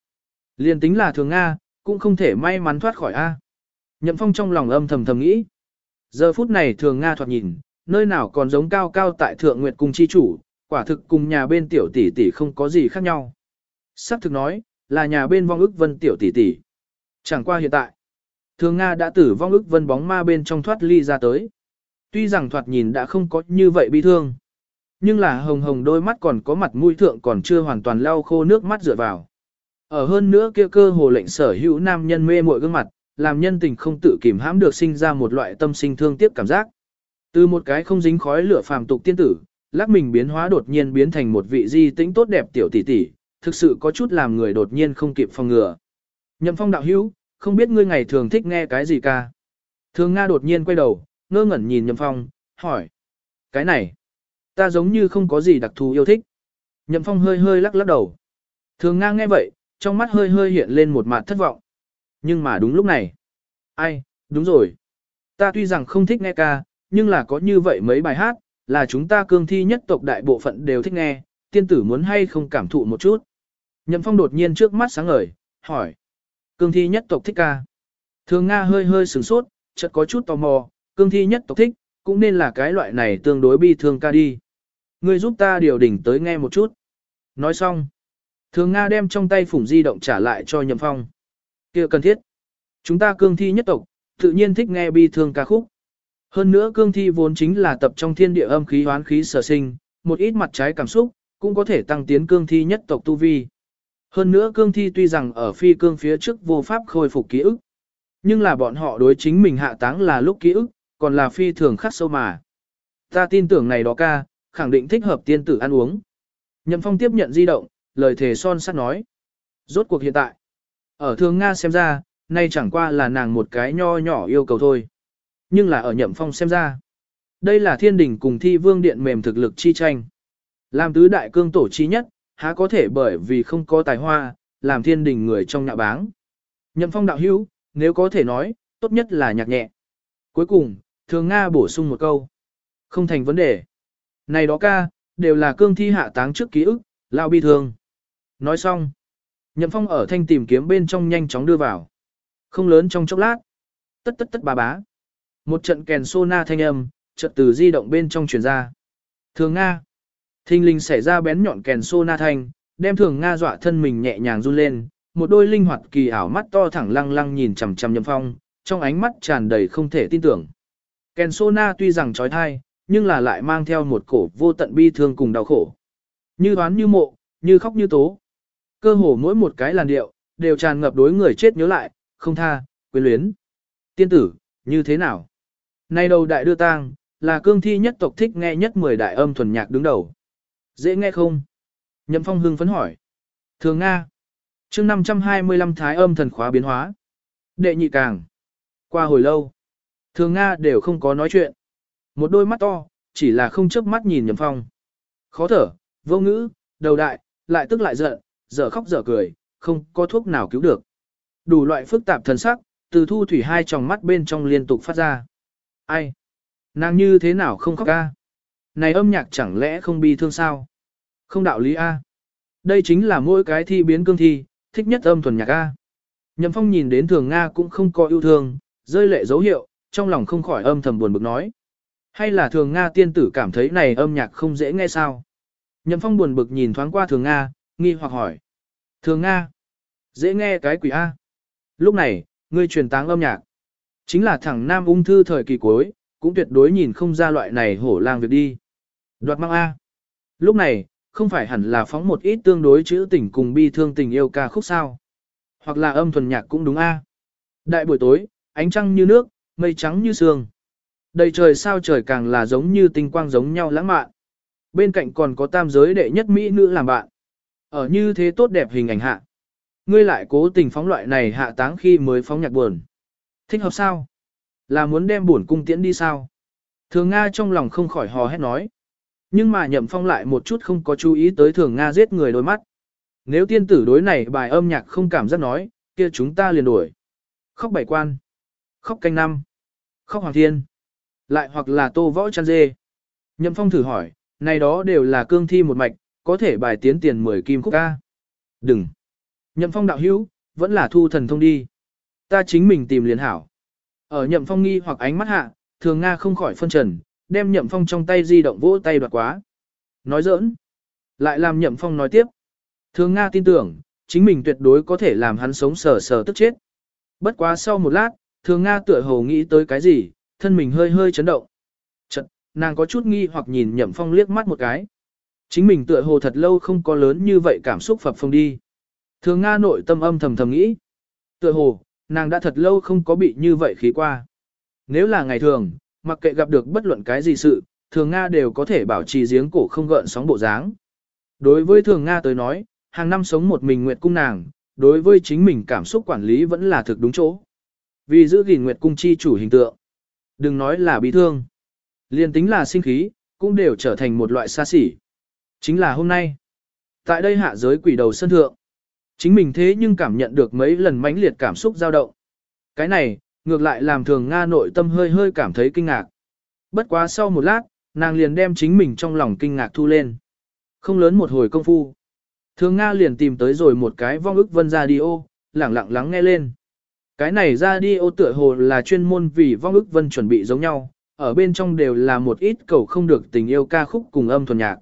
Liên tính là thường Nga, cũng không thể may mắn thoát khỏi A. Nhậm phong trong lòng âm thầm thầm nghĩ. Giờ phút này thường Nga thoạt nhìn, nơi nào còn giống cao cao tại thượng nguyệt cung chi chủ, quả thực cùng nhà bên tiểu tỷ tỷ không có gì khác nhau. Sắc thực nói, là nhà bên vong ức vân tiểu tỷ tỷ. Chẳng qua hiện tại, thường Nga đã tử vong ức vân bóng ma bên trong thoát ly ra tới. Tuy rằng thoạt nhìn đã không có như vậy bi thương, nhưng là hồng hồng đôi mắt còn có mặt mũi thượng còn chưa hoàn toàn lau khô nước mắt dựa vào. Ở hơn nữa kia cơ hồ lệnh sở hữu nam nhân mê muội gương mặt, làm nhân tình không tự kìm hãm được sinh ra một loại tâm sinh thương tiếc cảm giác. Từ một cái không dính khói lửa phàm tục tiên tử, lắc mình biến hóa đột nhiên biến thành một vị di tĩnh tốt đẹp tiểu tỷ tỷ, thực sự có chút làm người đột nhiên không kịp phòng ngừa. Nhậm phong đạo hữu, không biết ngươi ngày thường thích nghe cái gì ca. Thường Nga đột nhiên quay đầu, ngơ ngẩn nhìn Nhậm phong, hỏi. Cái này, ta giống như không có gì đặc thù yêu thích. Nhậm phong hơi hơi lắc lắc đầu. Thường Nga nghe vậy, trong mắt hơi hơi hiện lên một mặt thất vọng. Nhưng mà đúng lúc này. Ai, đúng rồi. Ta tuy rằng không thích nghe ca, nhưng là có như vậy mấy bài hát, là chúng ta cương thi nhất tộc đại bộ phận đều thích nghe, tiên tử muốn hay không cảm thụ một chút. Nhậm phong đột nhiên trước mắt sáng ngời, hỏi. Cương thi nhất tộc thích ca. Thường Nga hơi hơi sửng sốt, chợt có chút tò mò, cương thi nhất tộc thích, cũng nên là cái loại này tương đối bi thương ca đi. Ngươi giúp ta điều đỉnh tới nghe một chút. Nói xong. Thường Nga đem trong tay phủng di động trả lại cho Nhậm Phong. kia cần thiết. Chúng ta cương thi nhất tộc, tự nhiên thích nghe bi thương ca khúc. Hơn nữa cương thi vốn chính là tập trong thiên địa âm khí hoán khí sở sinh, một ít mặt trái cảm xúc, cũng có thể tăng tiến cương thi nhất tộc tu vi. Hơn nữa cương thi tuy rằng ở phi cương phía trước vô pháp khôi phục ký ức, nhưng là bọn họ đối chính mình hạ táng là lúc ký ức, còn là phi thường khắc sâu mà. Ta tin tưởng này đó ca, khẳng định thích hợp tiên tử ăn uống. Nhậm phong tiếp nhận di động, lời thề son sắt nói. Rốt cuộc hiện tại, ở thường Nga xem ra, nay chẳng qua là nàng một cái nho nhỏ yêu cầu thôi. Nhưng là ở nhậm phong xem ra. Đây là thiên đình cùng thi vương điện mềm thực lực chi tranh. Làm tứ đại cương tổ chi nhất, há có thể bởi vì không có tài hoa, làm thiên đình người trong nhạ báng. Nhậm phong đạo hữu, nếu có thể nói, tốt nhất là nhạc nhẹ. Cuối cùng, thường Nga bổ sung một câu. Không thành vấn đề. Này đó ca, đều là cương thi hạ táng trước ký ức, lao bi thương. Nói xong. Nhậm phong ở thanh tìm kiếm bên trong nhanh chóng đưa vào. Không lớn trong chốc lát. Tất tất tất bà bá. Một trận kèn sô na thanh âm, chợt từ di động bên trong truyền ra. Thường Nga. Thinh linh xảy ra bén nhọn kèn sô na thanh, đem thường Nga dọa thân mình nhẹ nhàng run lên, một đôi linh hoạt kỳ ảo mắt to thẳng lăng lăng nhìn chằm chằm nhậm phong, trong ánh mắt tràn đầy không thể tin tưởng. Kèn sô na tuy rằng trói thai, nhưng là lại mang theo một cổ vô tận bi thương cùng đau khổ. Như đoán như mộ, như khóc như tố. Cơ hồ mỗi một cái làn điệu, đều tràn ngập đối người chết nhớ lại, không tha, quyến luyến. Tiên tử, như thế nào? Nay đầu đại đưa tang, là cương thi nhất tộc thích nghe nhất 10 đại âm thuần nhạc đứng đầu. Dễ nghe không? Nhậm phong hưng phấn hỏi. Thường Nga. chương 525 thái âm thần khóa biến hóa. Đệ nhị càng. Qua hồi lâu. Thường Nga đều không có nói chuyện. Một đôi mắt to, chỉ là không chớp mắt nhìn nhậm phong. Khó thở, vô ngữ, đầu đại, lại tức lại giận, dở khóc dở cười, không có thuốc nào cứu được. Đủ loại phức tạp thần sắc, từ thu thủy hai tròng mắt bên trong liên tục phát ra. Ai? Nàng như thế nào không khóc ca? Này âm nhạc chẳng lẽ không bi thương sao? Không đạo lý A. Đây chính là mỗi cái thi biến cương thi, thích nhất âm thuần nhạc A. Nhậm phong nhìn đến thường Nga cũng không có yêu thương, rơi lệ dấu hiệu, trong lòng không khỏi âm thầm buồn bực nói. Hay là thường Nga tiên tử cảm thấy này âm nhạc không dễ nghe sao? Nhậm phong buồn bực nhìn thoáng qua thường Nga, nghi hoặc hỏi. Thường Nga, dễ nghe cái quỷ A. Lúc này, ngươi truyền táng âm nhạc. Chính là thằng nam ung thư thời kỳ cuối, cũng tuyệt đối nhìn không ra loại này hổ lang việc đi. Đoạt mang A. Lúc này, không phải hẳn là phóng một ít tương đối chữ tình cùng bi thương tình yêu ca khúc sao. Hoặc là âm thuần nhạc cũng đúng A. Đại buổi tối, ánh trăng như nước, mây trắng như sương. Đầy trời sao trời càng là giống như tinh quang giống nhau lãng mạn. Bên cạnh còn có tam giới đệ nhất mỹ nữ làm bạn. Ở như thế tốt đẹp hình ảnh hạ. Ngươi lại cố tình phóng loại này hạ táng khi mới phóng nhạc buồn. Thích hợp sao? Là muốn đem buồn cung tiễn đi sao? Thường Nga trong lòng không khỏi hò hét nói. Nhưng mà nhậm phong lại một chút không có chú ý tới thường Nga giết người đôi mắt. Nếu tiên tử đối này bài âm nhạc không cảm giác nói, kia chúng ta liền đuổi. Khóc bảy quan. Khóc canh năm. Khóc hoàng thiên. Lại hoặc là tô võ chăn dê. Nhậm phong thử hỏi, này đó đều là cương thi một mạch, có thể bài tiến tiền 10 kim khúc ca. Đừng. Nhậm phong đạo hữu, vẫn là thu thần thông đi. Ta chính mình tìm liền hảo. Ở nhậm phong nghi hoặc ánh mắt hạ, thường Nga không khỏi phân trần, đem nhậm phong trong tay di động vỗ tay đoạt quá. Nói giỡn. Lại làm nhậm phong nói tiếp. Thường Nga tin tưởng, chính mình tuyệt đối có thể làm hắn sống sờ sờ tức chết. Bất quá sau một lát, thường Nga tựa hồ nghĩ tới cái gì, thân mình hơi hơi chấn động. Chật, nàng có chút nghi hoặc nhìn nhậm phong liếc mắt một cái. Chính mình tựa hồ thật lâu không có lớn như vậy cảm xúc phập phồng đi. Thường Nga nội tâm âm thầm thầm nghĩ. Tựa hồ, nàng đã thật lâu không có bị như vậy khí qua. Nếu là ngày thường, mặc kệ gặp được bất luận cái gì sự, thường Nga đều có thể bảo trì giếng cổ không gợn sóng bộ dáng. Đối với thường Nga tới nói, hàng năm sống một mình Nguyệt Cung nàng, đối với chính mình cảm xúc quản lý vẫn là thực đúng chỗ. Vì giữ gìn Nguyệt Cung chi chủ hình tượng. Đừng nói là bị thương. Liên tính là sinh khí, cũng đều trở thành một loại xa xỉ. Chính là hôm nay. Tại đây hạ giới quỷ đầu sân thượng. Chính mình thế nhưng cảm nhận được mấy lần mãnh liệt cảm xúc dao động. Cái này, ngược lại làm thường Nga nội tâm hơi hơi cảm thấy kinh ngạc. Bất quá sau một lát, nàng liền đem chính mình trong lòng kinh ngạc thu lên. Không lớn một hồi công phu. Thường Nga liền tìm tới rồi một cái vong ức vân radio, lẳng lặng lắng nghe lên. Cái này radio tựa hồ là chuyên môn vì vong ức vân chuẩn bị giống nhau, ở bên trong đều là một ít cầu không được tình yêu ca khúc cùng âm thuần nhạc.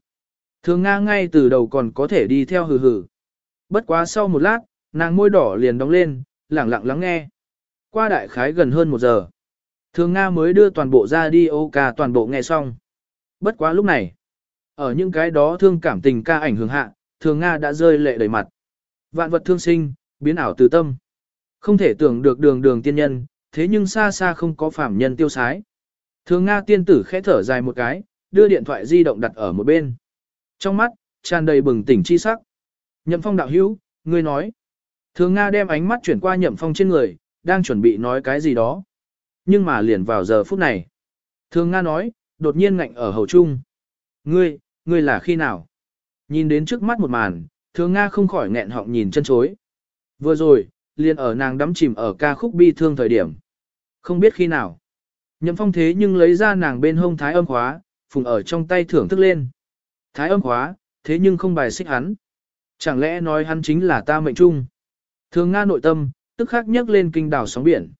Thường Nga ngay từ đầu còn có thể đi theo hừ hừ. Bất quá sau một lát, nàng môi đỏ liền đóng lên, lẳng lặng lắng nghe. Qua đại khái gần hơn một giờ. Thường Nga mới đưa toàn bộ ra đi ô ca toàn bộ nghe xong. Bất quá lúc này, ở những cái đó thương cảm tình ca ảnh hưởng hạ, Thường Nga đã rơi lệ đầy mặt. Vạn vật thương sinh, biến ảo từ tâm. Không thể tưởng được đường đường tiên nhân, thế nhưng xa xa không có phạm nhân tiêu sái. Thường Nga tiên tử khẽ thở dài một cái, đưa điện thoại di động đặt ở một bên. Trong mắt, tràn đầy bừng tỉnh chi sắc. Nhậm phong đạo hữu, ngươi nói. Thường Nga đem ánh mắt chuyển qua nhậm phong trên người, đang chuẩn bị nói cái gì đó. Nhưng mà liền vào giờ phút này. Thường Nga nói, đột nhiên ngạnh ở hầu trung. Ngươi, ngươi là khi nào? Nhìn đến trước mắt một màn, thường Nga không khỏi nghẹn họng nhìn chân chối. Vừa rồi, liền ở nàng đắm chìm ở ca khúc bi thương thời điểm. Không biết khi nào. Nhậm phong thế nhưng lấy ra nàng bên hông thái âm khóa, phùng ở trong tay thưởng thức lên. Thái âm khóa, thế nhưng không bài xích hắn. Chẳng lẽ nói hắn chính là ta mệnh trung? Thường Nga nội tâm, tức khắc nhấc lên kinh đảo sóng biển.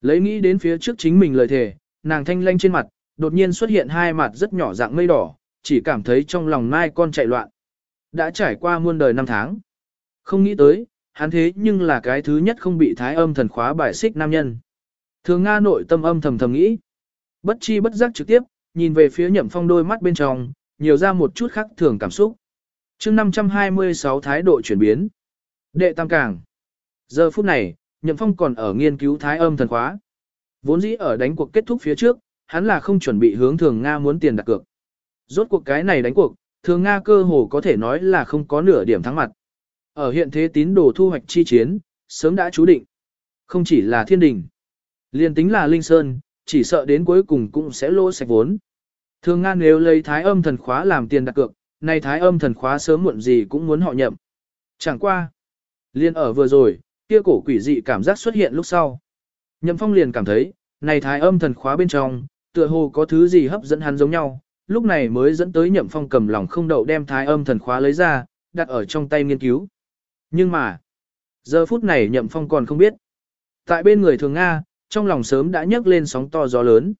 Lấy nghĩ đến phía trước chính mình lời thề, nàng thanh lanh trên mặt, đột nhiên xuất hiện hai mặt rất nhỏ dạng mây đỏ, chỉ cảm thấy trong lòng mai con chạy loạn. Đã trải qua muôn đời năm tháng. Không nghĩ tới, hắn thế nhưng là cái thứ nhất không bị thái âm thần khóa bài xích nam nhân. Thường Nga nội tâm âm thầm thầm nghĩ. Bất chi bất giác trực tiếp, nhìn về phía nhậm phong đôi mắt bên trong, nhiều ra một chút khác thường cảm xúc chương 526 thái độ chuyển biến. Đệ tam càng. Giờ phút này, Nhậm Phong còn ở nghiên cứu thái âm thần khóa. Vốn dĩ ở đánh cuộc kết thúc phía trước, hắn là không chuẩn bị hướng thường Nga muốn tiền đặt cược. Rốt cuộc cái này đánh cuộc, thường Nga cơ hồ có thể nói là không có nửa điểm thắng mặt. Ở hiện thế tín đồ thu hoạch chi chiến, sớm đã chú định. Không chỉ là thiên đình, liền tính là linh sơn, chỉ sợ đến cuối cùng cũng sẽ lỗ sạch vốn. Thường Nga nếu lấy thái âm thần khóa làm tiền đặt cược, này thái âm thần khóa sớm muộn gì cũng muốn họ nhậm. Chẳng qua. Liên ở vừa rồi, kia cổ quỷ dị cảm giác xuất hiện lúc sau. Nhậm phong liền cảm thấy, này thái âm thần khóa bên trong, tựa hồ có thứ gì hấp dẫn hắn giống nhau, lúc này mới dẫn tới nhậm phong cầm lòng không đậu đem thái âm thần khóa lấy ra, đặt ở trong tay nghiên cứu. Nhưng mà, giờ phút này nhậm phong còn không biết. Tại bên người thường Nga, trong lòng sớm đã nhấc lên sóng to gió lớn.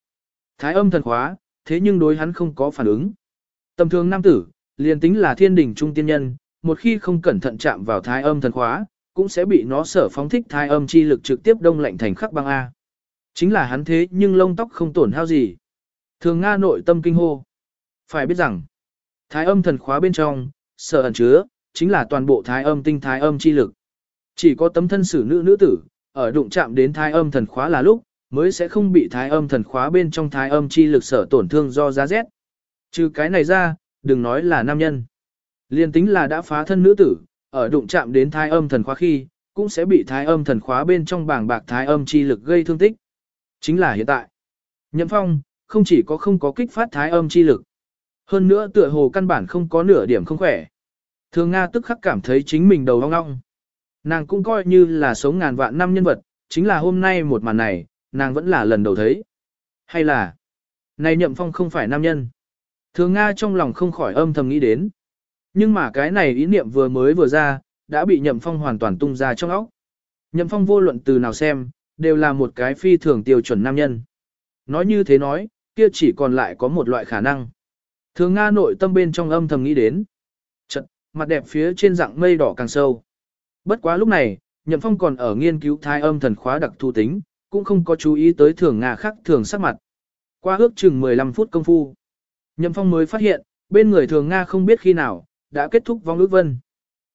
Thái âm thần khóa, thế nhưng đối hắn không có phản ứng. Tầm thường nam tử, liền tính là thiên đình trung tiên nhân, một khi không cẩn thận chạm vào thái âm thần khóa, cũng sẽ bị nó sở phóng thích thái âm chi lực trực tiếp đông lạnh thành khắc băng A. Chính là hắn thế nhưng lông tóc không tổn hao gì. Thường Nga nội tâm kinh hô. Phải biết rằng, thái âm thần khóa bên trong, sở ẩn chứa, chính là toàn bộ thái âm tinh thái âm chi lực. Chỉ có tấm thân sử nữ nữ tử, ở đụng chạm đến thái âm thần khóa là lúc, mới sẽ không bị thái âm thần khóa bên trong thái âm chi lực sở tổn thương do giá rét. Trừ cái này ra, đừng nói là nam nhân. Liên tính là đã phá thân nữ tử, ở đụng chạm đến thái âm thần khóa khi, cũng sẽ bị thái âm thần khóa bên trong bảng bạc thái âm chi lực gây thương tích. Chính là hiện tại. Nhậm phong, không chỉ có không có kích phát thái âm chi lực. Hơn nữa tựa hồ căn bản không có nửa điểm không khỏe. Thường Nga tức khắc cảm thấy chính mình đầu ong ong. Nàng cũng coi như là sống ngàn vạn năm nhân vật, chính là hôm nay một màn này, nàng vẫn là lần đầu thấy. Hay là, này nhậm phong không phải nam nhân. Thường Nga trong lòng không khỏi âm thầm nghĩ đến. Nhưng mà cái này ý niệm vừa mới vừa ra, đã bị nhậm phong hoàn toàn tung ra trong óc. Nhậm phong vô luận từ nào xem, đều là một cái phi thường tiêu chuẩn nam nhân. Nói như thế nói, kia chỉ còn lại có một loại khả năng. Thường Nga nội tâm bên trong âm thầm nghĩ đến. Chật, mặt đẹp phía trên dạng mây đỏ càng sâu. Bất quá lúc này, Nhậm Phong còn ở nghiên cứu thai âm thần khóa đặc thu tính, cũng không có chú ý tới thường Nga khác thường sắc mặt. Qua ước chừng 15 phút công phu, Nhậm Phong mới phát hiện, bên người thường Nga không biết khi nào, đã kết thúc vong ước vân.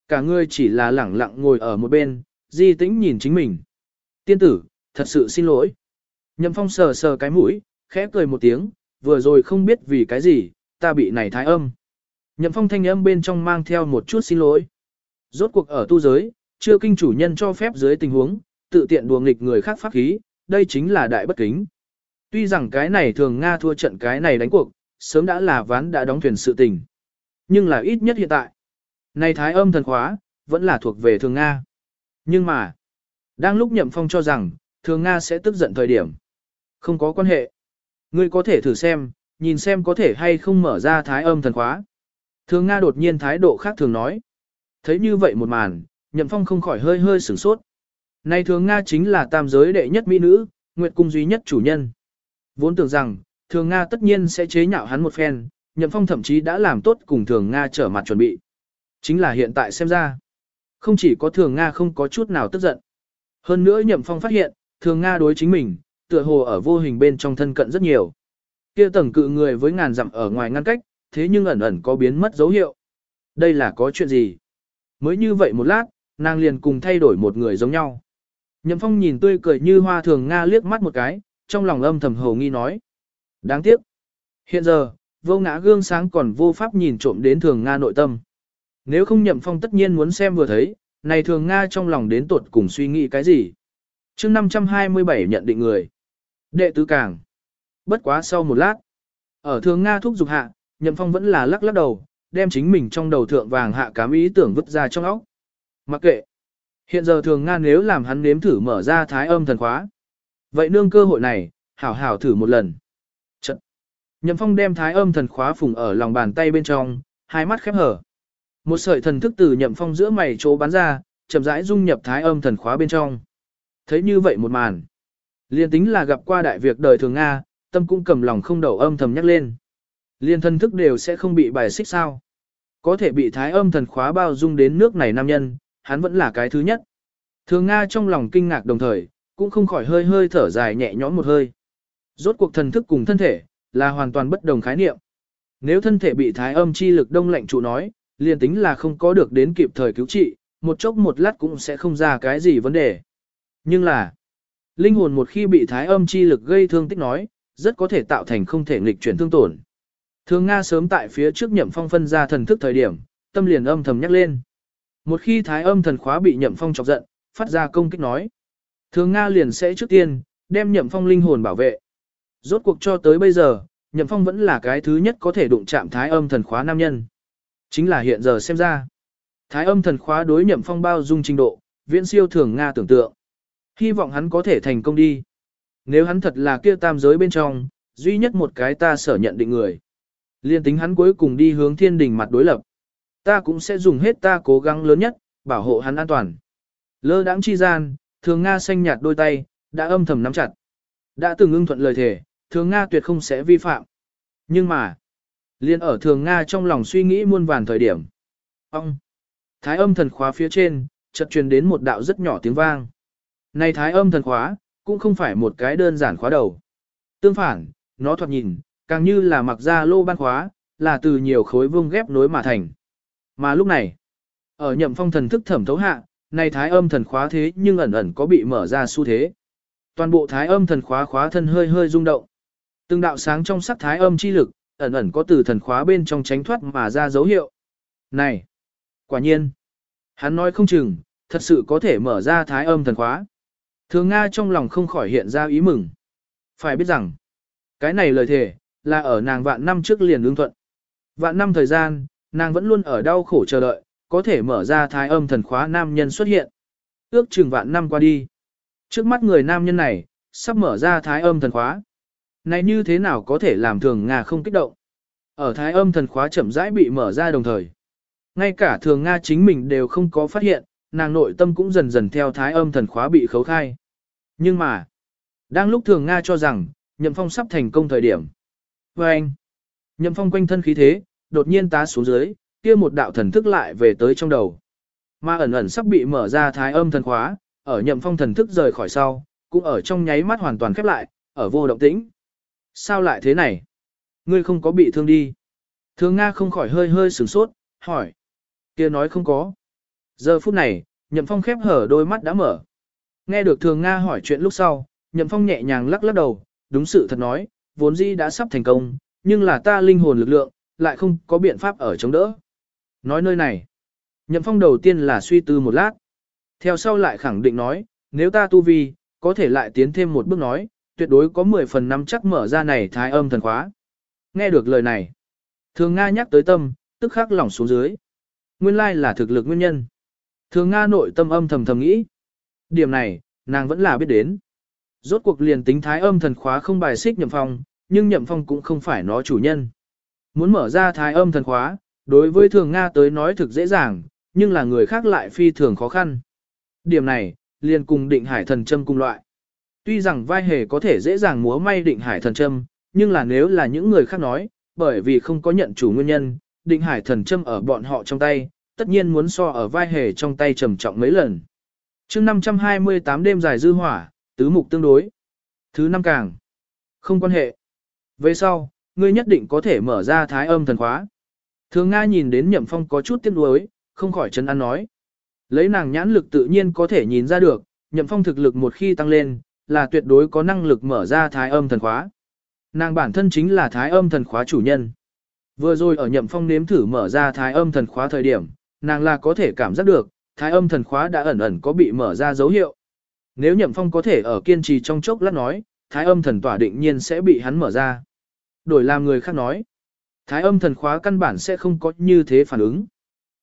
Cả người chỉ là lẳng lặng ngồi ở một bên, di tĩnh nhìn chính mình. Tiên tử, thật sự xin lỗi. Nhậm Phong sờ sờ cái mũi, khẽ cười một tiếng, vừa rồi không biết vì cái gì, ta bị này thái âm. Nhậm Phong thanh âm bên trong mang theo một chút xin lỗi. Rốt cuộc ở tu giới, chưa kinh chủ nhân cho phép dưới tình huống, tự tiện đùa nghịch người khác pháp khí, đây chính là đại bất kính. Tuy rằng cái này thường Nga thua trận cái này đánh cuộc, sớm đã là ván đã đóng thuyền sự tình. Nhưng là ít nhất hiện tại. Này thái âm thần khóa, vẫn là thuộc về thường Nga. Nhưng mà, đang lúc nhậm phong cho rằng, thường Nga sẽ tức giận thời điểm. Không có quan hệ. Ngươi có thể thử xem, nhìn xem có thể hay không mở ra thái âm thần khóa. Thường Nga đột nhiên thái độ khác thường nói. Thấy như vậy một màn, nhậm phong không khỏi hơi hơi sửng sốt. Này thường Nga chính là tam giới đệ nhất mỹ nữ, nguyệt cung duy nhất chủ nhân. Vốn tưởng rằng, thường Nga tất nhiên sẽ chế nhạo hắn một phen, nhậm phong thậm chí đã làm tốt cùng thường Nga trở mặt chuẩn bị. Chính là hiện tại xem ra, không chỉ có thường Nga không có chút nào tức giận. Hơn nữa nhậm phong phát hiện, thường Nga đối chính mình, tựa hồ ở vô hình bên trong thân cận rất nhiều. Kia tầng cự người với ngàn dặm ở ngoài ngăn cách, thế nhưng ẩn ẩn có biến mất dấu hiệu. Đây là có chuyện gì? Mới như vậy một lát, nàng liền cùng thay đổi một người giống nhau. Nhậm Phong nhìn tươi cười như hoa thường Nga liếc mắt một cái, trong lòng âm thầm hồ nghi nói. Đáng tiếc. Hiện giờ, vô ngã gương sáng còn vô pháp nhìn trộm đến thường Nga nội tâm. Nếu không Nhậm Phong tất nhiên muốn xem vừa thấy, này thường Nga trong lòng đến tuột cùng suy nghĩ cái gì. chương 527 nhận định người. Đệ tứ càng. Bất quá sau một lát. Ở thường Nga thúc dục hạ, Nhậm Phong vẫn là lắc lắc đầu, đem chính mình trong đầu thượng vàng hạ cám ý tưởng vứt ra trong óc. Mặc kệ. Hiện giờ thường Nga nếu làm hắn nếm thử mở ra thái âm thần khóa. Vậy nương cơ hội này, hảo hảo thử một lần. Trận. Nhậm Phong đem thái âm thần khóa phùng ở lòng bàn tay bên trong, hai mắt khép hở. Một sợi thần thức từ Nhậm Phong giữa mày chỗ bắn ra, chậm rãi dung nhập thái âm thần khóa bên trong. Thấy như vậy một màn. Liên tính là gặp qua đại việc đời thường Nga, tâm cũng cầm lòng không đầu âm thầm nhắc lên. Liên thân thức đều sẽ không bị bài xích sao. Có thể bị thái âm thần khóa bao dung đến nước này nam nhân, hắn vẫn là cái thứ nhất. Thường Nga trong lòng kinh ngạc đồng thời, cũng không khỏi hơi hơi thở dài nhẹ nhõm một hơi. Rốt cuộc thần thức cùng thân thể, là hoàn toàn bất đồng khái niệm. Nếu thân thể bị thái âm chi lực đông lạnh trụ nói, liền tính là không có được đến kịp thời cứu trị, một chốc một lát cũng sẽ không ra cái gì vấn đề. Nhưng là, linh hồn một khi bị thái âm chi lực gây thương tích nói, rất có thể tạo thành không thể nghịch chuyển thương tổn. Thường Nga sớm tại phía trước nhậm phong phân ra thần thức thời điểm, tâm liền âm thầm nhắc lên. Một khi thái âm thần khóa bị nhậm phong chọc giận, phát ra công kích nói. Thường Nga liền sẽ trước tiên, đem nhậm phong linh hồn bảo vệ. Rốt cuộc cho tới bây giờ, nhậm phong vẫn là cái thứ nhất có thể đụng chạm thái âm thần khóa nam nhân. Chính là hiện giờ xem ra. Thái âm thần khóa đối nhậm phong bao dung trình độ, viễn siêu thường Nga tưởng tượng. Hy vọng hắn có thể thành công đi. Nếu hắn thật là kia tam giới bên trong, duy nhất một cái ta sở nhận định người. Liên tính hắn cuối cùng đi hướng thiên đình mặt đối lập. Ta cũng sẽ dùng hết ta cố gắng lớn nhất, bảo hộ hắn an toàn. Lơ đãng chi gian, thường Nga xanh nhạt đôi tay, đã âm thầm nắm chặt. Đã từng ưng thuận lời thề thường Nga tuyệt không sẽ vi phạm. Nhưng mà, liên ở thường Nga trong lòng suy nghĩ muôn vàn thời điểm. Ông! Thái âm thần khóa phía trên, chợt truyền đến một đạo rất nhỏ tiếng vang. Này thái âm thần khóa, cũng không phải một cái đơn giản khóa đầu. Tương phản, nó thoạt nhìn, càng như là mặc ra lô ban khóa, là từ nhiều khối vương ghép nối mà thành. Mà lúc này, ở nhậm phong thần thức thẩm thấu hạ, này thái âm thần khóa thế nhưng ẩn ẩn có bị mở ra xu thế. Toàn bộ thái âm thần khóa khóa thân hơi hơi rung động. Từng đạo sáng trong sắc thái âm chi lực, ẩn ẩn có từ thần khóa bên trong tránh thoát mà ra dấu hiệu. Này! Quả nhiên! Hắn nói không chừng, thật sự có thể mở ra thái âm thần khóa. Thường Nga trong lòng không khỏi hiện ra ý mừng. Phải biết rằng, cái này lời thề, là ở nàng vạn năm trước liền ương thuận. Vạn năm thời gian, nàng vẫn luôn ở đau khổ chờ đợi, có thể mở ra thái âm thần khóa nam nhân xuất hiện. Ước chừng vạn năm qua đi. Trước mắt người nam nhân này, sắp mở ra thái âm thần khóa. Này như thế nào có thể làm thường Nga không kích động? Ở thái âm thần khóa chậm rãi bị mở ra đồng thời. Ngay cả thường Nga chính mình đều không có phát hiện, nàng nội tâm cũng dần dần theo thái âm thần khóa bị khấu khai. Nhưng mà, đang lúc thường Nga cho rằng, nhậm phong sắp thành công thời điểm. Và anh, nhậm phong quanh thân khí thế, đột nhiên tá xuống dưới, kia một đạo thần thức lại về tới trong đầu. Mà ẩn ẩn sắp bị mở ra thái âm thần khóa, ở nhậm phong thần thức rời khỏi sau, cũng ở trong nháy mắt hoàn toàn khép lại, ở vô động tĩnh. Sao lại thế này? Ngươi không có bị thương đi. Thường Nga không khỏi hơi hơi sửng sốt, hỏi. kia nói không có. Giờ phút này, nhậm phong khép hở đôi mắt đã mở. Nghe được thường Nga hỏi chuyện lúc sau, nhậm phong nhẹ nhàng lắc lắc đầu, đúng sự thật nói, vốn dĩ đã sắp thành công, nhưng là ta linh hồn lực lượng, lại không có biện pháp ở chống đỡ. Nói nơi này, nhậm phong đầu tiên là suy tư một lát. Theo sau lại khẳng định nói, nếu ta tu vi, có thể lại tiến thêm một bước nói, tuyệt đối có 10 phần năm chắc mở ra này thái âm thần khóa. Nghe được lời này, thường Nga nhắc tới tâm, tức khắc lỏng xuống dưới. Nguyên lai là thực lực nguyên nhân. Thường Nga nội tâm âm thầm thầm nghĩ. Điểm này, nàng vẫn là biết đến. Rốt cuộc liền tính thái âm thần khóa không bài xích nhậm phong, nhưng nhậm phong cũng không phải nó chủ nhân. Muốn mở ra thái âm thần khóa, đối với thường Nga tới nói thực dễ dàng, nhưng là người khác lại phi thường khó khăn. Điểm này, liền cùng định hải thần châm cùng loại. Tuy rằng vai hề có thể dễ dàng múa may định hải thần châm, nhưng là nếu là những người khác nói, bởi vì không có nhận chủ nguyên nhân, định hải thần châm ở bọn họ trong tay, tất nhiên muốn so ở vai hề trong tay trầm trọng mấy lần. chương 528 đêm dài dư hỏa, tứ mục tương đối. Thứ năm càng. Không quan hệ. Về sau, ngươi nhất định có thể mở ra thái âm thần khóa. Thường Nga nhìn đến nhậm phong có chút tiếc nuối, không khỏi chân ăn nói. Lấy nàng nhãn lực tự nhiên có thể nhìn ra được, nhậm phong thực lực một khi tăng lên, là tuyệt đối có năng lực mở ra thái âm thần khóa. Nàng bản thân chính là thái âm thần khóa chủ nhân. Vừa rồi ở nhậm phong nếm thử mở ra thái âm thần khóa thời điểm, nàng là có thể cảm giác được, thái âm thần khóa đã ẩn ẩn có bị mở ra dấu hiệu. Nếu nhậm phong có thể ở kiên trì trong chốc lát nói, thái âm thần tỏa định nhiên sẽ bị hắn mở ra. Đổi làm người khác nói, thái âm thần khóa căn bản sẽ không có như thế phản ứng.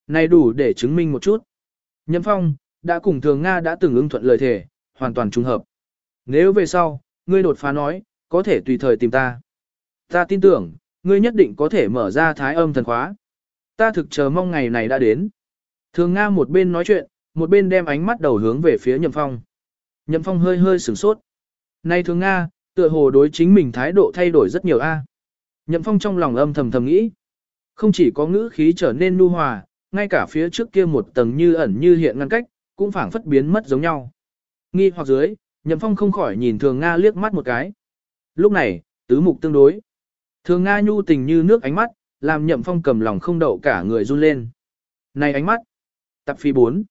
Này đủ để chứng minh một chút. Nhậm phong, đã cùng thường Nga đã từng ứng thuận lời thề, hoàn toàn trùng hợp. Nếu về sau, ngươi đột phá nói, có thể tùy thời tìm ta. Ta tin tưởng, ngươi nhất định có thể mở ra thái âm thần khóa. Ta thực chờ mong ngày này đã đến. Thường Nga một bên nói chuyện, một bên đem ánh mắt đầu hướng về phía Nhậm Phong. Nhậm Phong hơi hơi sửng sốt. Này Thường Nga, tựa hồ đối chính mình thái độ thay đổi rất nhiều a. Nhậm Phong trong lòng âm thầm thầm nghĩ. Không chỉ có ngữ khí trở nên nu hòa, ngay cả phía trước kia một tầng như ẩn như hiện ngăn cách, cũng phảng phất biến mất giống nhau. Nghi hoặc dưới, Nhậm Phong không khỏi nhìn Thường Nga liếc mắt một cái. Lúc này, tứ mục tương đối. Thường Nga nhu tình như nước ánh mắt, làm Nhậm Phong cầm lòng không đậu cả người run lên. Này ánh mắt! Tập phi 4.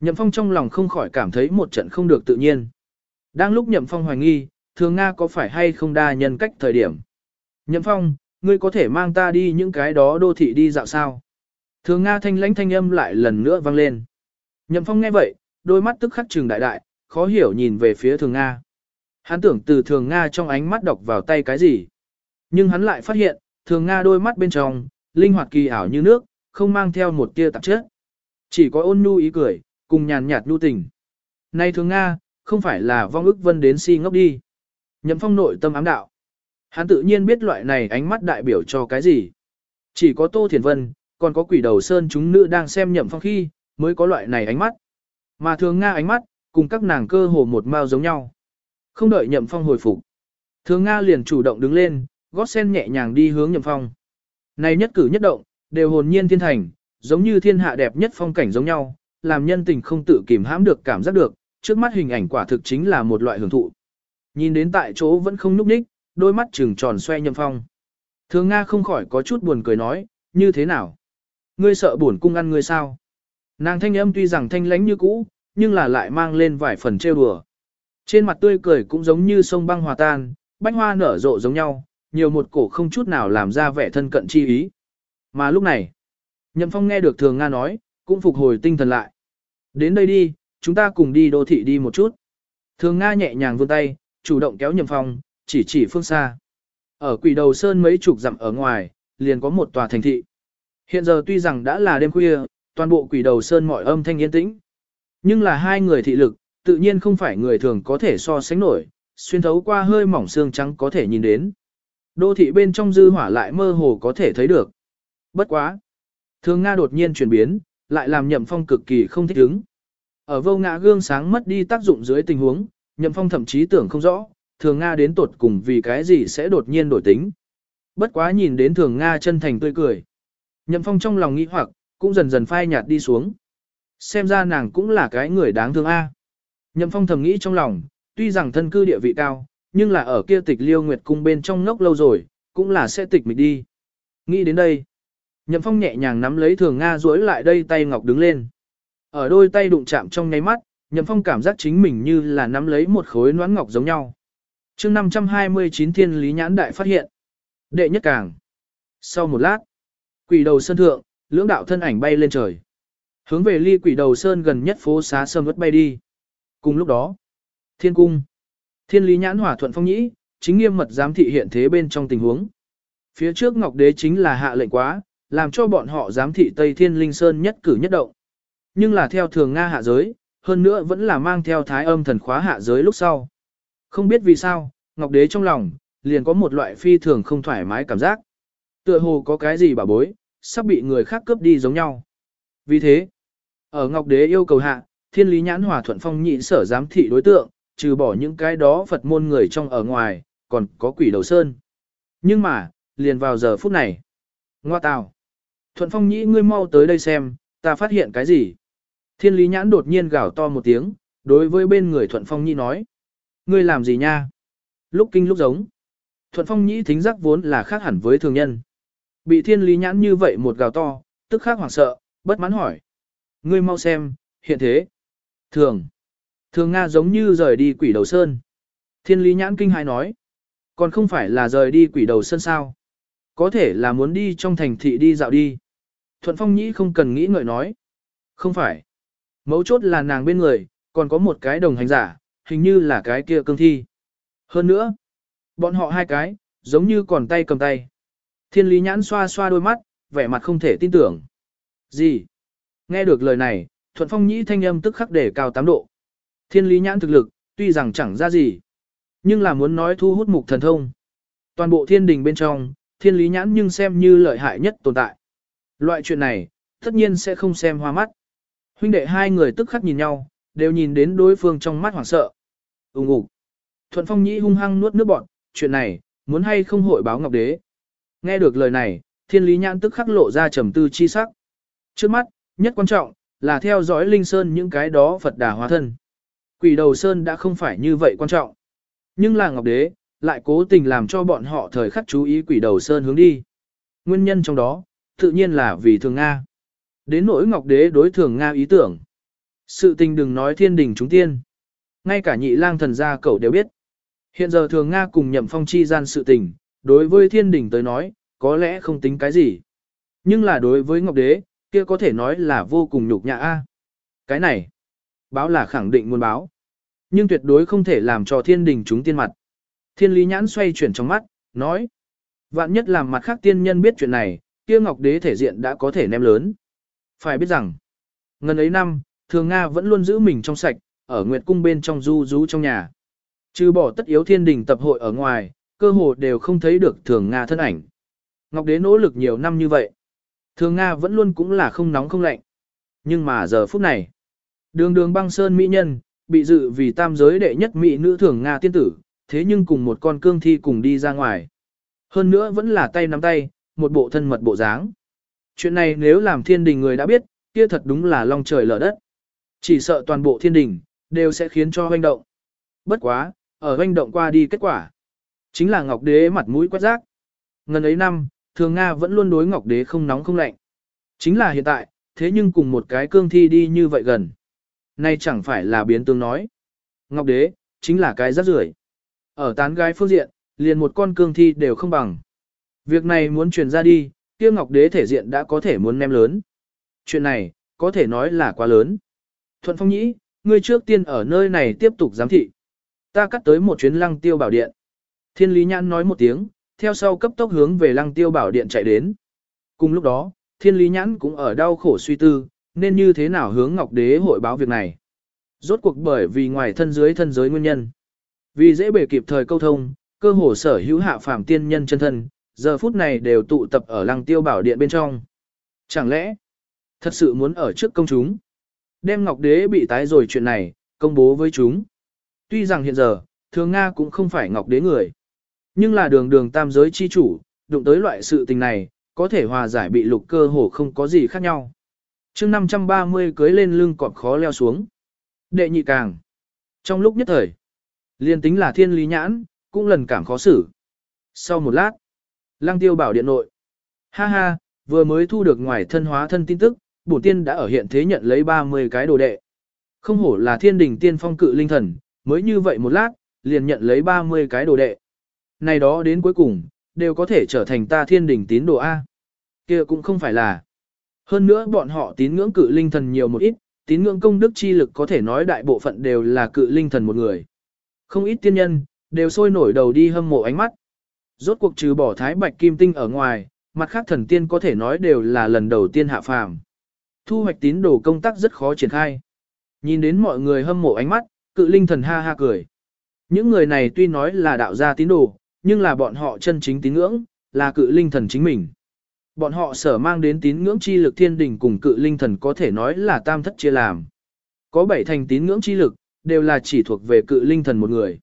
Nhậm Phong trong lòng không khỏi cảm thấy một trận không được tự nhiên. Đang lúc Nhậm Phong hoài nghi, Thường Nga có phải hay không đa nhân cách thời điểm. Nhậm Phong, ngươi có thể mang ta đi những cái đó đô thị đi dạo sao? Thường Nga thanh lãnh thanh âm lại lần nữa vang lên. Nhậm Phong nghe vậy, đôi mắt tức khắc trừng đại đại, khó hiểu nhìn về phía Thường Nga. Hắn tưởng từ Thường Nga trong ánh mắt đọc vào tay cái gì. Nhưng hắn lại phát hiện, Thường Nga đôi mắt bên trong, linh hoạt kỳ ảo như nước, không mang theo một tia tạp chất. Chỉ có ôn nhu ý cười, cùng nhàn nhạt nhu tình. Này Thường Nga, không phải là vong ức vân đến si ngốc đi. Nhậm phong nội tâm ám đạo. Hắn tự nhiên biết loại này ánh mắt đại biểu cho cái gì. Chỉ có Tô Thiền Vân, còn có quỷ đầu sơn chúng nữ đang xem nhậm phong khi, mới có loại này ánh mắt. Mà thường Nga ánh mắt, cùng các nàng cơ hồ một mao giống nhau. Không đợi nhậm phong hồi phục. Thường Nga liền chủ động đứng lên, gót sen nhẹ nhàng đi hướng nhậm phong. Này nhất cử nhất động, đều hồn nhiên thiên thành, giống như thiên hạ đẹp nhất phong cảnh giống nhau, làm nhân tình không tự kìm hãm được cảm giác được, trước mắt hình ảnh quả thực chính là một loại hưởng thụ. Nhìn đến tại chỗ vẫn không núp đích, đôi mắt trừng tròn xoe nhậm phong. Thường Nga không khỏi có chút buồn cười nói, như thế nào? Ngươi sợ buồn cung ăn ngươi sao? Nàng thanh âm tuy rằng thanh lãnh như cũ, nhưng là lại mang lên vài phần trêu đùa. Trên mặt tươi cười cũng giống như sông băng hòa tan, bánh hoa nở rộ giống nhau, nhiều một cổ không chút nào làm ra vẻ thân cận chi ý. Mà lúc này, Nhậm Phong nghe được Thường Nga nói, cũng phục hồi tinh thần lại. Đến đây đi, chúng ta cùng đi đô thị đi một chút. Thường Nga nhẹ nhàng vươn tay, chủ động kéo nhậm phong, chỉ chỉ phương xa. Ở quỷ đầu sơn mấy chục dặm ở ngoài, liền có một tòa thành thị. Hiện giờ tuy rằng đã là đêm khuya, toàn bộ quỷ đầu sơn mọi âm thanh yên tĩnh. Nhưng là hai người thị lực, tự nhiên không phải người thường có thể so sánh nổi, xuyên thấu qua hơi mỏng xương trắng có thể nhìn đến. Đô thị bên trong dư hỏa lại mơ hồ có thể thấy được. Bất quá. Thường Nga đột nhiên chuyển biến, lại làm nhậm phong cực kỳ không thích ứng. Ở vô ngã gương sáng mất đi tác dụng dưới tình huống, nhậm phong thậm chí tưởng không rõ, thường Nga đến tột cùng vì cái gì sẽ đột nhiên đổi tính. Bất quá nhìn đến thường Nga chân thành tươi cười. Nhậm phong trong lòng nghĩ hoặc, cũng dần dần phai nhạt đi xuống. Xem ra nàng cũng là cái người đáng thương a. Nhậm phong thầm nghĩ trong lòng, tuy rằng thân cư địa vị cao, nhưng là ở kia tịch liêu nguyệt cung bên trong ngốc lâu rồi, cũng là sẽ tịch mịch đi. Nghĩ đến đây, Nhậm Phong nhẹ nhàng nắm lấy Thường Nga duỗi lại đây tay ngọc đứng lên. Ở đôi tay đụng chạm trong nháy mắt, Nhậm Phong cảm giác chính mình như là nắm lấy một khối noãn ngọc giống nhau. Chương 529 Thiên Lý Nhãn Đại phát hiện. Đệ nhất càng. Sau một lát, quỷ đầu sơn thượng, lưỡng đạo thân ảnh bay lên trời. Hướng về ly quỷ đầu sơn gần nhất phố xá sâm vất bay đi. Cùng lúc đó, thiên cung. Thiên lý nhãn hỏa thuận phong nhĩ, chính nghiêm mật giám thị hiện thế bên trong tình huống. Phía trước Ngọc Đế chính là hạ lệnh quá, làm cho bọn họ giám thị Tây Thiên Linh Sơn nhất cử nhất động. Nhưng là theo thường Nga hạ giới, hơn nữa vẫn là mang theo thái âm thần khóa hạ giới lúc sau. Không biết vì sao, Ngọc Đế trong lòng, liền có một loại phi thường không thoải mái cảm giác. Tựa hồ có cái gì bà bối, sắp bị người khác cướp đi giống nhau. Vì thế, ở Ngọc Đế yêu cầu hạ, thiên lý nhãn hòa thuận phong nhị sở giám thị đối tượng, trừ bỏ những cái đó Phật môn người trong ở ngoài, còn có quỷ đầu sơn. Nhưng mà, liền vào giờ phút này. Ngoa tào. Thuận phong nhĩ ngươi mau tới đây xem, ta phát hiện cái gì. Thiên lý nhãn đột nhiên gào to một tiếng, đối với bên người thuận phong nhĩ nói. Ngươi làm gì nha? Lúc kinh lúc giống. Thuận phong nhĩ thính giác vốn là khác hẳn với thường nhân. Bị thiên lý nhãn như vậy một gào to, tức khác hoảng sợ, bất mãn hỏi. Ngươi mau xem, hiện thế. Thường. Thường Nga giống như rời đi quỷ đầu sơn. Thiên lý nhãn kinh hài nói. Còn không phải là rời đi quỷ đầu sơn sao. Có thể là muốn đi trong thành thị đi dạo đi. Thuận Phong Nhĩ không cần nghĩ ngợi nói. Không phải. Mấu chốt là nàng bên người, còn có một cái đồng hành giả, hình như là cái kia cương thi. Hơn nữa, bọn họ hai cái, giống như còn tay cầm tay. Thiên lý nhãn xoa xoa đôi mắt, vẻ mặt không thể tin tưởng. Gì? Nghe được lời này, Thuận Phong Nhĩ thanh âm tức khắc để cao 8 độ. Thiên lý nhãn thực lực, tuy rằng chẳng ra gì, nhưng là muốn nói thu hút mục thần thông. Toàn bộ thiên đình bên trong, thiên lý nhãn nhưng xem như lợi hại nhất tồn tại. Loại chuyện này, tất nhiên sẽ không xem hoa mắt. Huynh đệ hai người tức khắc nhìn nhau, đều nhìn đến đối phương trong mắt hoảng sợ. Úng ủ. Thuận phong nhĩ hung hăng nuốt nước bọn, chuyện này, muốn hay không hội báo ngọc đế. Nghe được lời này, thiên lý nhãn tức khắc lộ ra trầm tư chi sắc. Trước mắt, nhất quan trọng, là theo dõi linh sơn những cái đó Phật đà hóa thân. Quỷ đầu sơn đã không phải như vậy quan trọng. Nhưng là ngọc đế, lại cố tình làm cho bọn họ thời khắc chú ý quỷ đầu sơn hướng đi. Nguyên nhân trong đó, tự nhiên là vì thường Nga. Đến nỗi Ngọc Đế đối thường Nga ý tưởng. Sự tình đừng nói thiên đình chúng tiên. Ngay cả nhị lang thần gia cậu đều biết. Hiện giờ thường Nga cùng nhậm phong chi gian sự tình, đối với thiên đình tới nói, có lẽ không tính cái gì. Nhưng là đối với Ngọc Đế, kia có thể nói là vô cùng nhục nhã a. Cái này, báo là khẳng định muốn báo. Nhưng tuyệt đối không thể làm cho thiên đình chúng tiên mặt. Thiên lý nhãn xoay chuyển trong mắt, nói. Vạn nhất làm mặt khác tiên nhân biết chuyện này, kia ngọc đế thể diện đã có thể ném lớn. Phải biết rằng, ngần ấy năm, thường Nga vẫn luôn giữ mình trong sạch, ở Nguyệt Cung bên trong du rú trong nhà. Trừ bỏ tất yếu thiên đình tập hội ở ngoài, cơ hồ đều không thấy được thường Nga thân ảnh. Ngọc đế nỗ lực nhiều năm như vậy. Thường Nga vẫn luôn cũng là không nóng không lạnh. Nhưng mà giờ phút này, đường đường băng sơn mỹ nhân, bị dự vì tam giới đệ nhất mỹ nữ thường Nga tiên tử, thế nhưng cùng một con cương thi cùng đi ra ngoài. Hơn nữa vẫn là tay nắm tay, một bộ thân mật bộ dáng. Chuyện này nếu làm thiên đình người đã biết, kia thật đúng là long trời lở đất. Chỉ sợ toàn bộ thiên đình, đều sẽ khiến cho hoành động. Bất quá, ở hoành động qua đi kết quả. Chính là Ngọc Đế mặt mũi quét rác. Ngần ấy năm, thường Nga vẫn luôn đối Ngọc Đế không nóng không lạnh. Chính là hiện tại, thế nhưng cùng một cái cương thi đi như vậy gần. Nay chẳng phải là biến tương nói. Ngọc Đế, chính là cái rác rưởi. Ở tán gái phương diện, liền một con cương thi đều không bằng. Việc này muốn truyền ra đi, kia ngọc đế thể diện đã có thể muốn ném lớn. Chuyện này, có thể nói là quá lớn. Thuận Phong Nhĩ, ngươi trước tiên ở nơi này tiếp tục giám thị. Ta cắt tới một chuyến lăng tiêu bảo điện. Thiên Lý Nhãn nói một tiếng, theo sau cấp tốc hướng về lăng tiêu bảo điện chạy đến. Cùng lúc đó, Thiên Lý Nhãn cũng ở đau khổ suy tư, nên như thế nào hướng Ngọc Đế hội báo việc này. Rốt cuộc bởi vì ngoài thân dưới thân giới nguyên nhân. Vì dễ bề kịp thời câu thông, cơ hồ sở hữu hạ phàm tiên nhân chân thân, giờ phút này đều tụ tập ở lăng tiêu bảo điện bên trong. Chẳng lẽ, thật sự muốn ở trước công chúng, đem Ngọc Đế bị tái rồi chuyện này, công bố với chúng. Tuy rằng hiện giờ, thường Nga cũng không phải Ngọc Đế người, nhưng là đường đường tam giới chi chủ, đụng tới loại sự tình này, có thể hòa giải bị lục cơ hồ không có gì khác nhau. chương 530 cưới lên lưng cọp khó leo xuống. Đệ nhị càng. Trong lúc nhất thời, liên tính là thiên lý nhãn, cũng lần cảm khó xử. Sau một lát, lăng tiêu bảo điện nội. Ha ha, vừa mới thu được ngoài thân hóa thân tin tức, bổn tiên đã ở hiện thế nhận lấy 30 cái đồ đệ. Không hổ là thiên đình tiên phong cự linh thần, mới như vậy một lát, liền nhận lấy 30 cái đồ đệ. Này đó đến cuối cùng, đều có thể trở thành ta thiên đình tín đồ A. kia cũng không phải là. Hơn nữa bọn họ tín ngưỡng cự linh thần nhiều một ít, tín ngưỡng công đức chi lực có thể nói đại bộ phận đều là cự linh thần một người. Không ít tiên nhân, đều sôi nổi đầu đi hâm mộ ánh mắt. Rốt cuộc trừ bỏ thái bạch kim tinh ở ngoài, mặt khác thần tiên có thể nói đều là lần đầu tiên hạ phàm. Thu hoạch tín đồ công tác rất khó triển khai. Nhìn đến mọi người hâm mộ ánh mắt, cự linh thần ha ha cười. Những người này tuy nói là đạo gia tín đồ, nhưng là bọn họ chân chính tín ngưỡng, là cự linh thần chính mình. Bọn họ sở mang đến tín ngưỡng chi lực thiên đình cùng cự linh thần có thể nói là tam thất chia làm. Có bảy thành tín ngưỡng chi lực, đều là chỉ thuộc về cự linh thần một người.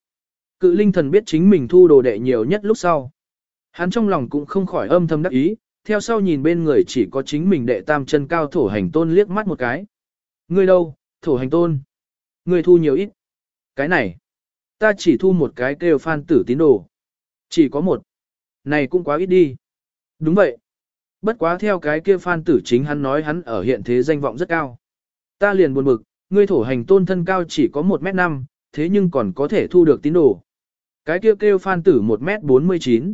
Cự linh thần biết chính mình thu đồ đệ nhiều nhất lúc sau. Hắn trong lòng cũng không khỏi âm thầm đắc ý, theo sau nhìn bên người chỉ có chính mình đệ tam chân cao thổ hành tôn liếc mắt một cái. Ngươi đâu, thổ hành tôn? Ngươi thu nhiều ít. Cái này, ta chỉ thu một cái kêu phan tử tín đồ. Chỉ có một. Này cũng quá ít đi. Đúng vậy. Bất quá theo cái kia phan tử chính hắn nói hắn ở hiện thế danh vọng rất cao. Ta liền buồn bực, ngươi thổ hành tôn thân cao chỉ có 1 mét 5, thế nhưng còn có thể thu được tín đồ. Cái kia kêu phan tử 1 mét 49.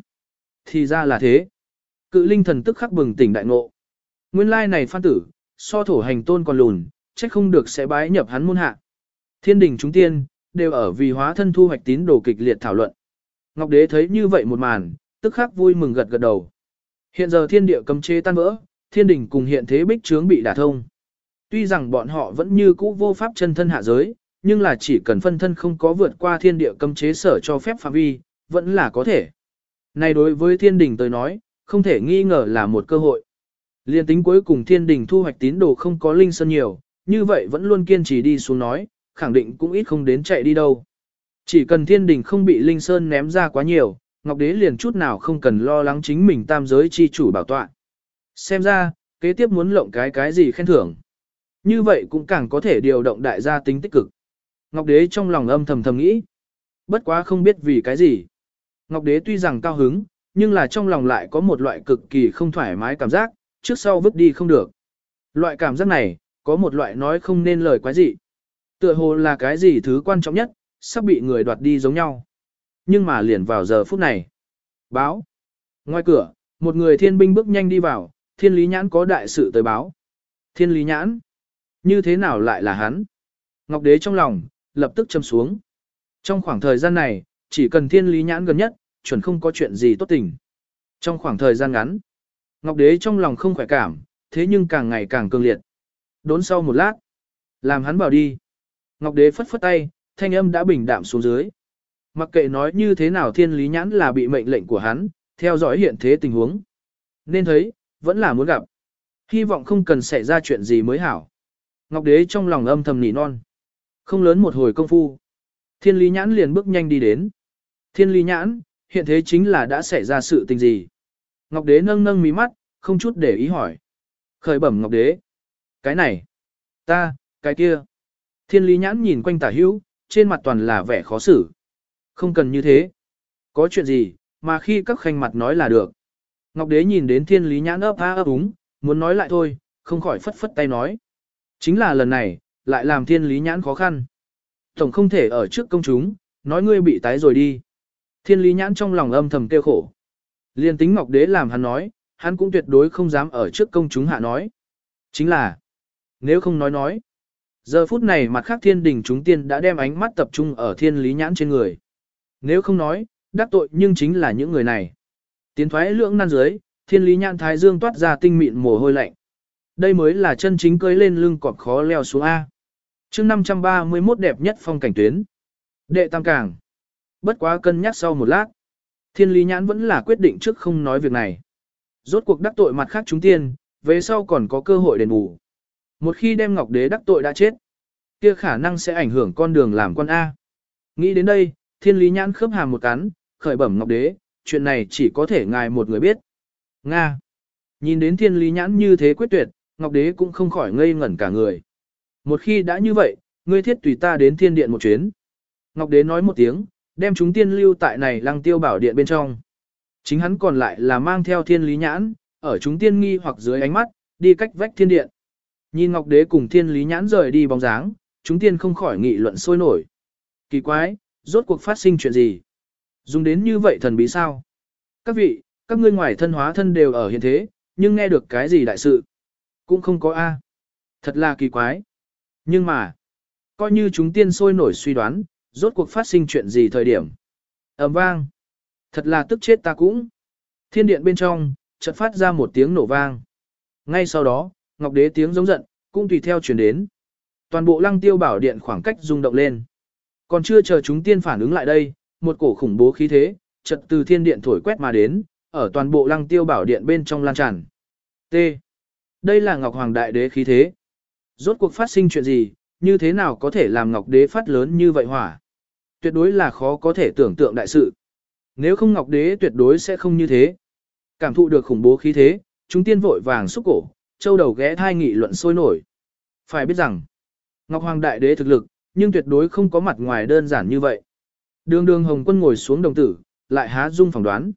Thì ra là thế. Cự linh thần tức khắc bừng tỉnh đại ngộ. Nguyên lai này phan tử, so thổ hành tôn còn lùn, trách không được sẽ bái nhập hắn môn hạ. Thiên đình chúng tiên, đều ở vì hóa thân thu hoạch tín đồ kịch liệt thảo luận. Ngọc đế thấy như vậy một màn, tức khắc vui mừng gật gật đầu. Hiện giờ thiên địa cấm chế tan vỡ, thiên đình cùng hiện thế bích trướng bị đả thông. Tuy rằng bọn họ vẫn như cũ vô pháp chân thân hạ giới, nhưng là chỉ cần phân thân không có vượt qua thiên địa cấm chế sở cho phép phạm vi, vẫn là có thể. Này đối với thiên đình tới nói, không thể nghi ngờ là một cơ hội. Liên tính cuối cùng thiên đình thu hoạch tín đồ không có linh sơn nhiều, như vậy vẫn luôn kiên trì đi xuống nói, khẳng định cũng ít không đến chạy đi đâu. Chỉ cần thiên đình không bị linh sơn ném ra quá nhiều, Ngọc Đế liền chút nào không cần lo lắng chính mình tam giới chi chủ bảo tọa. Xem ra, kế tiếp muốn lộng cái cái gì khen thưởng. Như vậy cũng càng có thể điều động đại gia tính tích cực. Ngọc Đế trong lòng âm thầm thầm nghĩ. Bất quá không biết vì cái gì. Ngọc Đế tuy rằng cao hứng, nhưng là trong lòng lại có một loại cực kỳ không thoải mái cảm giác, trước sau vứt đi không được. Loại cảm giác này, có một loại nói không nên lời quái gì. Tựa hồ là cái gì thứ quan trọng nhất, sắp bị người đoạt đi giống nhau. Nhưng mà liền vào giờ phút này. Báo. Ngoài cửa, một người thiên binh bước nhanh đi vào, thiên lý nhãn có đại sự tới báo. Thiên lý nhãn. Như thế nào lại là hắn? Ngọc đế trong lòng, lập tức châm xuống. Trong khoảng thời gian này, chỉ cần thiên lý nhãn gần nhất, chuẩn không có chuyện gì tốt tình. Trong khoảng thời gian ngắn, Ngọc đế trong lòng không khỏe cảm, thế nhưng càng ngày càng cường liệt. Đốn sau một lát, làm hắn bảo đi. Ngọc đế phất phất tay, thanh âm đã bình đạm xuống dưới. Mặc kệ nói như thế nào thiên lý nhãn là bị mệnh lệnh của hắn, theo dõi hiện thế tình huống. Nên thấy, vẫn là muốn gặp. Hy vọng không cần xảy ra chuyện gì mới hảo. Ngọc đế trong lòng âm thầm nỉ non. Không lớn một hồi công phu. Thiên lý nhãn liền bước nhanh đi đến. Thiên lý nhãn, hiện thế chính là đã xảy ra sự tình gì. Ngọc đế nâng nâng mí mắt, không chút để ý hỏi. Khởi bẩm Ngọc đế. Cái này. Ta, cái kia. Thiên lý nhãn nhìn quanh tả hữu, trên mặt toàn là vẻ khó xử. Không cần như thế. Có chuyện gì, mà khi các khanh mặt nói là được. Ngọc đế nhìn đến thiên lý nhãn ấp a ấp úng, muốn nói lại thôi, không khỏi phất phất tay nói. Chính là lần này, lại làm thiên lý nhãn khó khăn. Tổng không thể ở trước công chúng, nói ngươi bị tái rồi đi. Thiên lý nhãn trong lòng âm thầm kêu khổ. Liên tính Ngọc đế làm hắn nói, hắn cũng tuyệt đối không dám ở trước công chúng hạ nói. Chính là, nếu không nói nói, Giờ phút này mặt khác thiên đình chúng tiên đã đem ánh mắt tập trung ở thiên lý nhãn trên người. Nếu không nói, đắc tội nhưng chính là những người này. Tiến thoái lưỡng nan dưới, thiên lý nhãn thái dương toát ra tinh mịn mồ hôi lạnh. Đây mới là chân chính cưới lên lưng cọp khó leo xuống A. chương 531 đẹp nhất phong cảnh tuyến. Đệ tam càng. Bất quá cân nhắc sau một lát. Thiên lý nhãn vẫn là quyết định trước không nói việc này. Rốt cuộc đắc tội mặt khác chúng tiên, về sau còn có cơ hội đền bù. Một khi đem Ngọc Đế đắc tội đã chết, kia khả năng sẽ ảnh hưởng con đường làm quan A. Nghĩ đến đây, thiên lý nhãn khớp hàm một cắn, khởi bẩm Ngọc Đế, chuyện này chỉ có thể ngài một người biết. Nga. Nhìn đến thiên lý nhãn như thế quyết tuyệt, Ngọc Đế cũng không khỏi ngây ngẩn cả người. Một khi đã như vậy, ngươi thiết tùy ta đến thiên điện một chuyến. Ngọc Đế nói một tiếng, đem chúng tiên lưu tại này lăng tiêu bảo điện bên trong. Chính hắn còn lại là mang theo thiên lý nhãn, ở chúng tiên nghi hoặc dưới ánh mắt, đi cách vách thiên điện. Nhìn Ngọc Đế cùng thiên lý nhãn rời đi bóng dáng, chúng tiên không khỏi nghị luận sôi nổi. Kỳ quái, rốt cuộc phát sinh chuyện gì? Dùng đến như vậy thần bí sao? Các vị, các ngươi ngoài thân hóa thân đều ở hiện thế, nhưng nghe được cái gì đại sự? Cũng không có A. Thật là kỳ quái. Nhưng mà, coi như chúng tiên sôi nổi suy đoán, rốt cuộc phát sinh chuyện gì thời điểm. ầm vang. Thật là tức chết ta cũng. Thiên điện bên trong, chợt phát ra một tiếng nổ vang. Ngay sau đó, Ngọc Đế tiếng giống giận, cũng tùy theo truyền đến. Toàn bộ lăng tiêu bảo điện khoảng cách rung động lên. Còn chưa chờ chúng tiên phản ứng lại đây, một cổ khủng bố khí thế, chợt từ thiên điện thổi quét mà đến, ở toàn bộ lăng tiêu bảo điện bên trong lan tràn. T. Đây là Ngọc Hoàng Đại Đế khí thế. Rốt cuộc phát sinh chuyện gì, như thế nào có thể làm Ngọc Đế phát lớn như vậy hỏa? Tuyệt đối là khó có thể tưởng tượng đại sự. Nếu không Ngọc Đế tuyệt đối sẽ không như thế. Cảm thụ được khủng bố khí thế, chúng tiên vội vàng xúc cổ, châu đầu ghé thai nghị luận sôi nổi. Phải biết rằng, Ngọc Hoàng Đại Đế thực lực, nhưng tuyệt đối không có mặt ngoài đơn giản như vậy. Đường đường Hồng Quân ngồi xuống đồng tử, lại há dung phỏng đoán.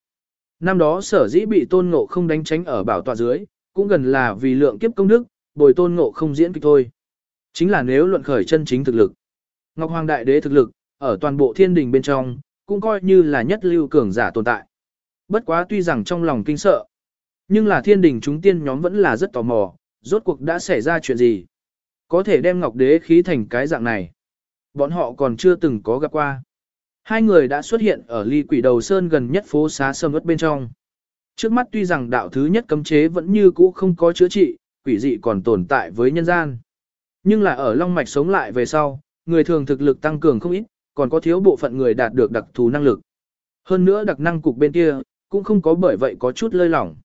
Năm đó sở dĩ bị tôn ngộ không đánh tránh ở bảo tọa dưới, cũng gần là vì lượng kiếp công đức, bồi tôn ngộ không diễn kịch thôi. Chính là nếu luận khởi chân chính thực lực. Ngọc Hoàng Đại Đế thực lực, ở toàn bộ thiên đình bên trong, cũng coi như là nhất lưu cường giả tồn tại. Bất quá tuy rằng trong lòng kinh sợ, nhưng là thiên đình chúng tiên nhóm vẫn là rất tò mò, rốt cuộc đã xảy ra chuyện gì. Có thể đem Ngọc Đế khí thành cái dạng này. Bọn họ còn chưa từng có gặp qua. Hai người đã xuất hiện ở ly quỷ đầu sơn gần nhất phố xá sâm ớt bên trong. Trước mắt tuy rằng đạo thứ nhất cấm chế vẫn như cũ không có chữa trị, quỷ dị còn tồn tại với nhân gian. Nhưng là ở Long Mạch sống lại về sau, người thường thực lực tăng cường không ít, còn có thiếu bộ phận người đạt được đặc thù năng lực. Hơn nữa đặc năng cục bên kia, cũng không có bởi vậy có chút lơi lỏng.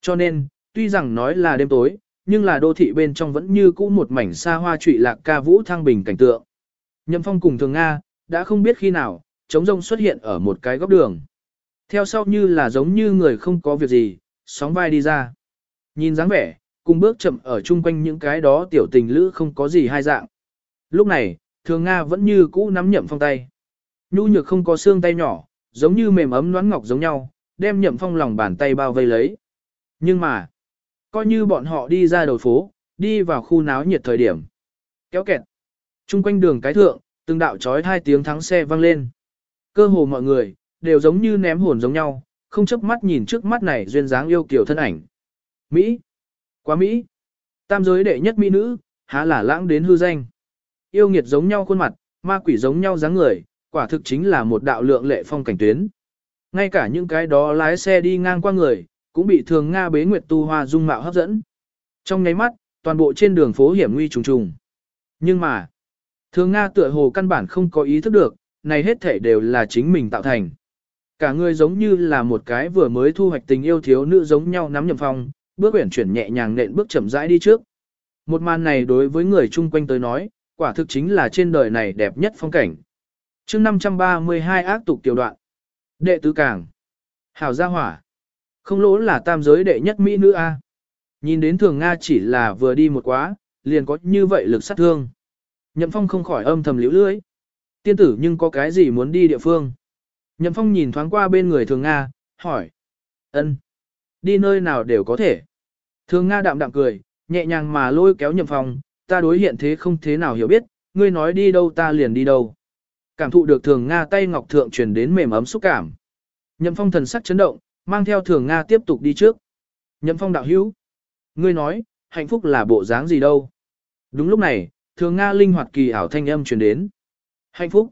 Cho nên, tuy rằng nói là đêm tối, nhưng là đô thị bên trong vẫn như cũ một mảnh xa hoa trụy lạc ca vũ thăng bình cảnh tượng. Nhậm phong cùng thường Nga, đã không biết khi nào, trống rông xuất hiện ở một cái góc đường. Theo sau như là giống như người không có việc gì, sóng vai đi ra. Nhìn dáng vẻ, cùng bước chậm ở chung quanh những cái đó tiểu tình lữ không có gì hai dạng. Lúc này, thường Nga vẫn như cũ nắm nhậm phong tay. Nhu nhược không có xương tay nhỏ, giống như mềm ấm noán ngọc giống nhau, đem nhậm phong lòng bàn tay bao vây lấy. Nhưng mà, coi như bọn họ đi ra đầu phố, đi vào khu náo nhiệt thời điểm. Kéo kẹt. Trung quanh đường cái thượng, từng đạo trói hai tiếng thắng xe vang lên. Cơ hồ mọi người, đều giống như ném hồn giống nhau, không chấp mắt nhìn trước mắt này duyên dáng yêu kiểu thân ảnh. Mỹ. Quá Mỹ. Tam giới đệ nhất Mỹ nữ, há là lãng đến hư danh. Yêu nghiệt giống nhau khuôn mặt, ma quỷ giống nhau dáng người, quả thực chính là một đạo lượng lệ phong cảnh tuyến. Ngay cả những cái đó lái xe đi ngang qua người, cũng bị thường Nga bế nguyệt tu hoa dung mạo hấp dẫn. Trong nháy mắt, toàn bộ trên đường phố hiểm nguy trùng trùng. Nhưng mà, thường Nga tựa hồ căn bản không có ý thức được, này hết thể đều là chính mình tạo thành. Cả người giống như là một cái vừa mới thu hoạch tình yêu thiếu nữ giống nhau nắm nhầm phong, bước quyển chuyển nhẹ nhàng nện bước chậm rãi đi trước. Một màn này đối với người chung quanh tới nói, quả thực chính là trên đời này đẹp nhất phong cảnh. chương 532 ác tục tiểu đoạn. Đệ tứ càng. Hảo gia hỏa. Không lỗ là tam giới đệ nhất Mỹ nữ A. Nhìn đến thường Nga chỉ là vừa đi một quá, liền có như vậy lực sát thương. Nhậm phong không khỏi âm thầm liễu lưỡi. Tiên tử nhưng có cái gì muốn đi địa phương? Nhậm phong nhìn thoáng qua bên người thường Nga, hỏi. ân, Đi nơi nào đều có thể. Thường Nga đạm đạm cười, nhẹ nhàng mà lôi kéo nhậm phong, ta đối hiện thế không thế nào hiểu biết, ngươi nói đi đâu ta liền đi đâu. Cảm thụ được thường Nga tay ngọc thượng truyền đến mềm ấm xúc cảm. Nhậm phong thần sắc chấn động, mang theo thường Nga tiếp tục đi trước. Nhậm phong đạo hữu. Ngươi nói, hạnh phúc là bộ dáng gì đâu. Đúng lúc này, thường Nga linh hoạt kỳ ảo thanh âm truyền đến. Hạnh phúc.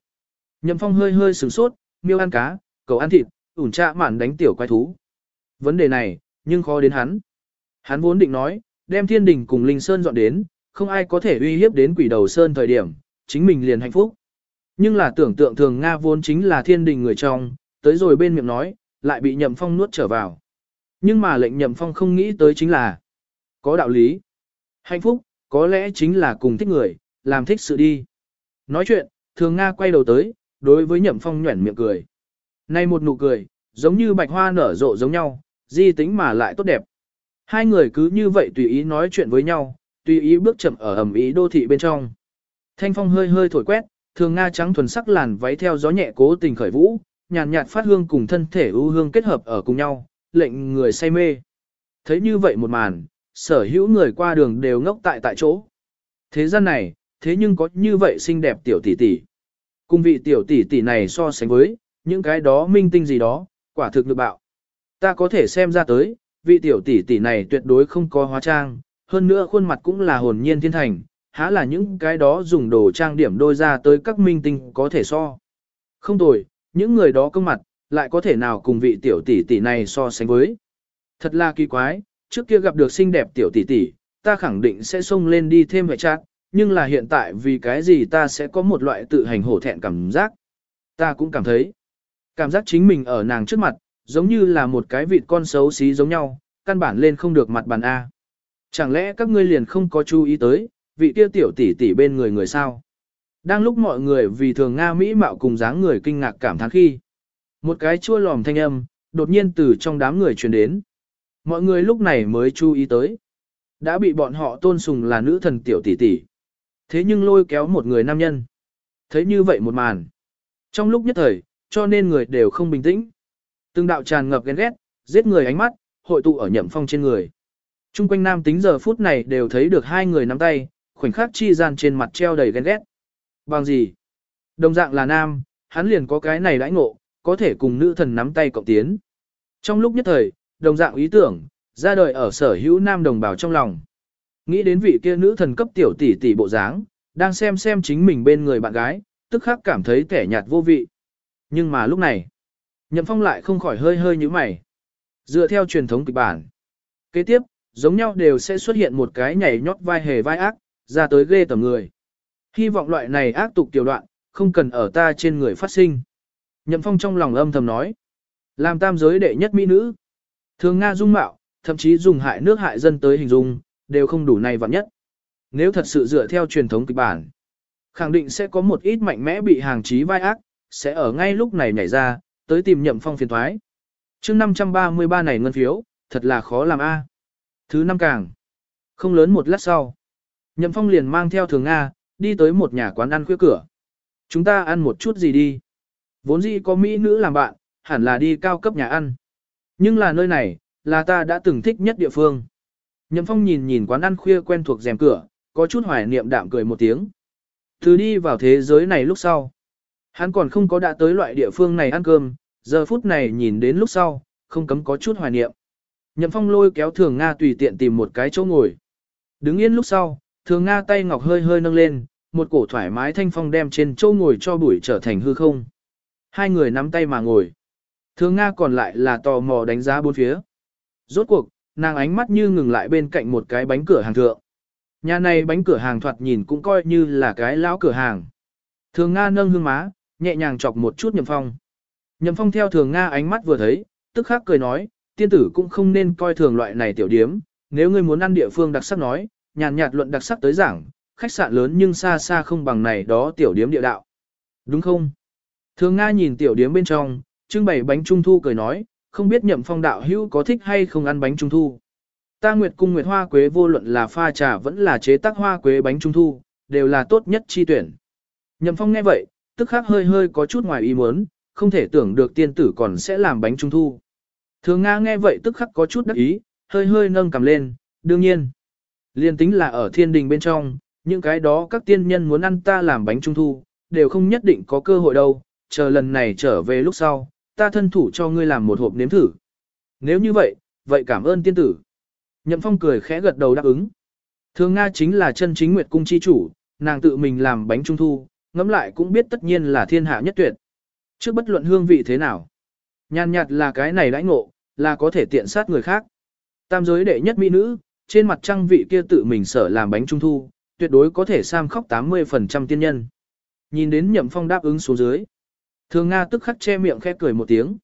Nhậm Phong hơi hơi sửng sốt, miêu ăn cá, cầu ăn thịt, ủn trạ mản đánh tiểu quái thú. Vấn đề này, nhưng khó đến hắn. Hắn vốn định nói, đem thiên đình cùng linh sơn dọn đến, không ai có thể uy hiếp đến quỷ đầu sơn thời điểm, chính mình liền hạnh phúc. Nhưng là tưởng tượng thường Nga vốn chính là thiên đình người trong, tới rồi bên miệng nói, lại bị nhậm phong nuốt trở vào. Nhưng mà lệnh nhậm phong không nghĩ tới chính là có đạo lý. Hạnh phúc, có lẽ chính là cùng thích người, làm thích sự đi. Nói chuyện, thường Nga quay đầu tới, đối với nhậm phong nhuẩn miệng cười. Này một nụ cười, giống như bạch hoa nở rộ giống nhau, di tính mà lại tốt đẹp. Hai người cứ như vậy tùy ý nói chuyện với nhau, tùy ý bước chậm ở ẩm ý đô thị bên trong. Thanh phong hơi hơi thổi quét, thường Nga trắng thuần sắc làn váy theo gió nhẹ cố tình khởi vũ, nhàn nhạt phát hương cùng thân thể ưu hương kết hợp ở cùng nhau, lệnh người say mê. Thấy như vậy một màn, sở hữu người qua đường đều ngốc tại tại chỗ. Thế gian này, thế nhưng có như vậy xinh đẹp tiểu tỷ tỷ. Cùng vị tiểu tỷ tỷ này so sánh với, những cái đó minh tinh gì đó, quả thực lực bạo. Ta có thể xem ra tới, vị tiểu tỷ tỷ này tuyệt đối không có hóa trang, hơn nữa khuôn mặt cũng là hồn nhiên thiên thành, há là những cái đó dùng đồ trang điểm đôi ra tới các minh tinh có thể so. Không tồi, những người đó công mặt, lại có thể nào cùng vị tiểu tỷ tỷ này so sánh với. Thật là kỳ quái, trước kia gặp được xinh đẹp tiểu tỷ tỷ, ta khẳng định sẽ xông lên đi thêm hệ chát, nhưng là hiện tại vì cái gì ta sẽ có một loại tự hành hổ thẹn cảm giác. Ta cũng cảm thấy, cảm giác chính mình ở nàng trước mặt, giống như là một cái vịt con xấu xí giống nhau, căn bản lên không được mặt bàn A. Chẳng lẽ các ngươi liền không có chú ý tới, vị kia tiểu tỷ tỷ bên người người sao? Đang lúc mọi người vì thường Nga Mỹ mạo cùng dáng người kinh ngạc cảm thán khi. Một cái chua lòm thanh âm, đột nhiên từ trong đám người truyền đến. Mọi người lúc này mới chú ý tới. Đã bị bọn họ tôn sùng là nữ thần tiểu tỷ tỷ. Thế nhưng lôi kéo một người nam nhân. Thấy như vậy một màn. Trong lúc nhất thời, cho nên người đều không bình tĩnh. Từng đạo tràn ngập ghen ghét, giết người ánh mắt, hội tụ ở nhậm phong trên người. Trung quanh nam tính giờ phút này đều thấy được hai người nắm tay, khoảnh khắc chi gian trên mặt treo đầy ghen ghét. Bằng gì? Đồng dạng là nam, hắn liền có cái này đãi ngộ, có thể cùng nữ thần nắm tay cộng tiến. Trong lúc nhất thời, đồng dạng ý tưởng, ra đời ở sở hữu nam đồng bào trong lòng. Nghĩ đến vị kia nữ thần cấp tiểu tỷ tỷ bộ dáng, đang xem xem chính mình bên người bạn gái, tức khắc cảm thấy kẻ nhạt vô vị. Nhưng mà lúc này, Nhậm Phong lại không khỏi hơi hơi như mày. Dựa theo truyền thống kịch bản, kế tiếp, giống nhau đều sẽ xuất hiện một cái nhảy nhót vai hề vai ác, ra tới ghê tầm người. Hy vọng loại này ác tục tiểu đoạn, không cần ở ta trên người phát sinh. Nhậm Phong trong lòng âm thầm nói, làm tam giới đệ nhất mỹ nữ. Thường Nga dung mạo, thậm chí dùng hại nước hại dân tới hình dung, đều không đủ này vạn nhất. Nếu thật sự dựa theo truyền thống kịch bản, khẳng định sẽ có một ít mạnh mẽ bị hàng trí vai ác, sẽ ở ngay lúc này nhảy ra, tới tìm nhậm phong phiền thoái. chương 533 này ngân phiếu, thật là khó làm A. Thứ năm càng. Không lớn một lát sau. Nhậm phong liền mang theo thường Nga, đi tới một nhà quán ăn khuya cửa. Chúng ta ăn một chút gì đi. Vốn dĩ có mỹ nữ làm bạn, hẳn là đi cao cấp nhà ăn. Nhưng là nơi này, là ta đã từng thích nhất địa phương. Nhậm Phong nhìn nhìn quán ăn khuya quen thuộc rèm cửa, có chút hoài niệm đạm cười một tiếng. Từ đi vào thế giới này lúc sau. Hắn còn không có đã tới loại địa phương này ăn cơm, giờ phút này nhìn đến lúc sau, không cấm có chút hoài niệm. Nhậm Phong lôi kéo Thường Nga tùy tiện tìm một cái chỗ ngồi. Đứng yên lúc sau, Thường Nga tay ngọc hơi hơi nâng lên, một cổ thoải mái thanh phong đem trên chỗ ngồi cho bụi trở thành hư không. Hai người nắm tay mà ngồi. Thường Nga còn lại là tò mò đánh giá bốn phía. Rốt cuộc, nàng ánh mắt như ngừng lại bên cạnh một cái bánh cửa hàng thượng. Nhà này bánh cửa hàng thoạt nhìn cũng coi như là cái lão cửa hàng. Thường Nga nâng hương má, nhẹ nhàng chọc một chút Nhậm Phong. Nhậm Phong theo Thường Nga ánh mắt vừa thấy, tức khắc cười nói, tiên tử cũng không nên coi thường loại này tiểu điếm, nếu ngươi muốn ăn địa phương đặc sắc nói, nhàn nhạt luận đặc sắc tới giảng, khách sạn lớn nhưng xa xa không bằng này đó tiểu điếm địa đạo. Đúng không? Thường Nga nhìn tiểu điếm bên trong, trưng bày bánh trung thu cười nói, không biết nhậm phong đạo hữu có thích hay không ăn bánh trung thu. Ta Nguyệt cung Nguyệt Hoa Quế vô luận là pha trà vẫn là chế tác hoa quế bánh trung thu, đều là tốt nhất chi tuyển. Nhậm phong nghe vậy, tức khắc hơi hơi có chút ngoài ý muốn, không thể tưởng được tiên tử còn sẽ làm bánh trung thu. Thường Nga nghe vậy tức khắc có chút đắc ý, hơi hơi nâng cầm lên, đương nhiên. Liên tính là ở thiên đình bên trong, những cái đó các tiên nhân muốn ăn ta làm bánh trung thu, đều không nhất định có cơ hội đâu, chờ lần này trở về lúc sau, ta thân thủ cho ngươi làm một hộp nếm thử. Nếu như vậy, vậy cảm ơn tiên tử. Nhậm Phong cười khẽ gật đầu đáp ứng. Thường Nga chính là chân chính Nguyệt Cung chi chủ, nàng tự mình làm bánh trung thu, ngẫm lại cũng biết tất nhiên là thiên hạ nhất tuyệt. Trước bất luận hương vị thế nào, nhàn nhạt là cái này đãi ngộ, là có thể tiện sát người khác. Tam giới đệ nhất mỹ nữ, trên mặt trăng vị kia tự mình sở làm bánh trung thu, tuyệt đối có thể sam khóc 80% tiên nhân. Nhìn đến Nhậm Phong đáp ứng xuống dưới. Thường Nga tức khắc che miệng khẽ cười một tiếng.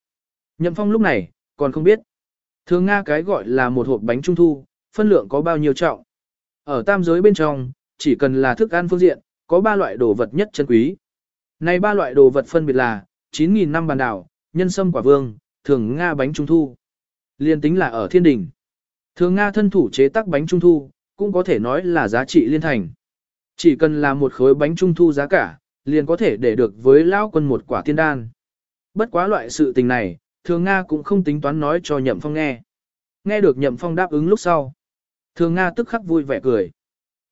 Nhậm Phong lúc này, còn không biết. Thường Nga cái gọi là một hộp bánh trung thu, phân lượng có bao nhiêu trọng. Ở tam giới bên trong, chỉ cần là thức ăn phương diện, có ba loại đồ vật nhất chân quý. Này ba loại đồ vật phân biệt là 9.000 năm bàn đảo, nhân sâm quả vương, thường Nga bánh trung thu. Liên tính là ở thiên đình. Thường Nga thân thủ chế tác bánh trung thu, cũng có thể nói là giá trị liên thành. Chỉ cần là một khối bánh trung thu giá cả, liền có thể để được với lão quân một quả tiên đan. Bất quá loại sự tình này, thường Nga cũng không tính toán nói cho Nhậm Phong nghe. Nghe được Nhậm Phong đáp ứng lúc sau. Thường Nga tức khắc vui vẻ cười.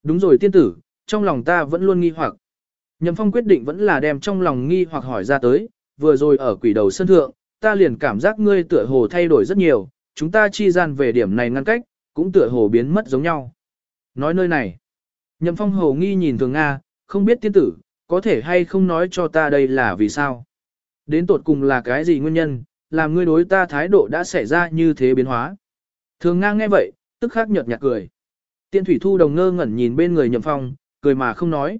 Đúng rồi tiên tử, trong lòng ta vẫn luôn nghi hoặc. Nhậm Phong quyết định vẫn là đem trong lòng nghi hoặc hỏi ra tới, vừa rồi ở quỷ đầu sân thượng, ta liền cảm giác ngươi tựa hồ thay đổi rất nhiều, chúng ta chi gian về điểm này ngăn cách, cũng tựa hồ biến mất giống nhau. Nói nơi này, Nhậm Phong hồ nghi nhìn Thường Nga, không biết tiên tử, có thể hay không nói cho ta đây là vì sao? Đến tột cùng là cái gì nguyên nhân, làm ngươi đối ta thái độ đã xảy ra như thế biến hóa? Thường Nga nghe vậy, tức khắc nhợt nhạt cười. Tiên Thủy Thu đồng ngơ ngẩn nhìn bên người Nhậm Phong, cười mà không nói.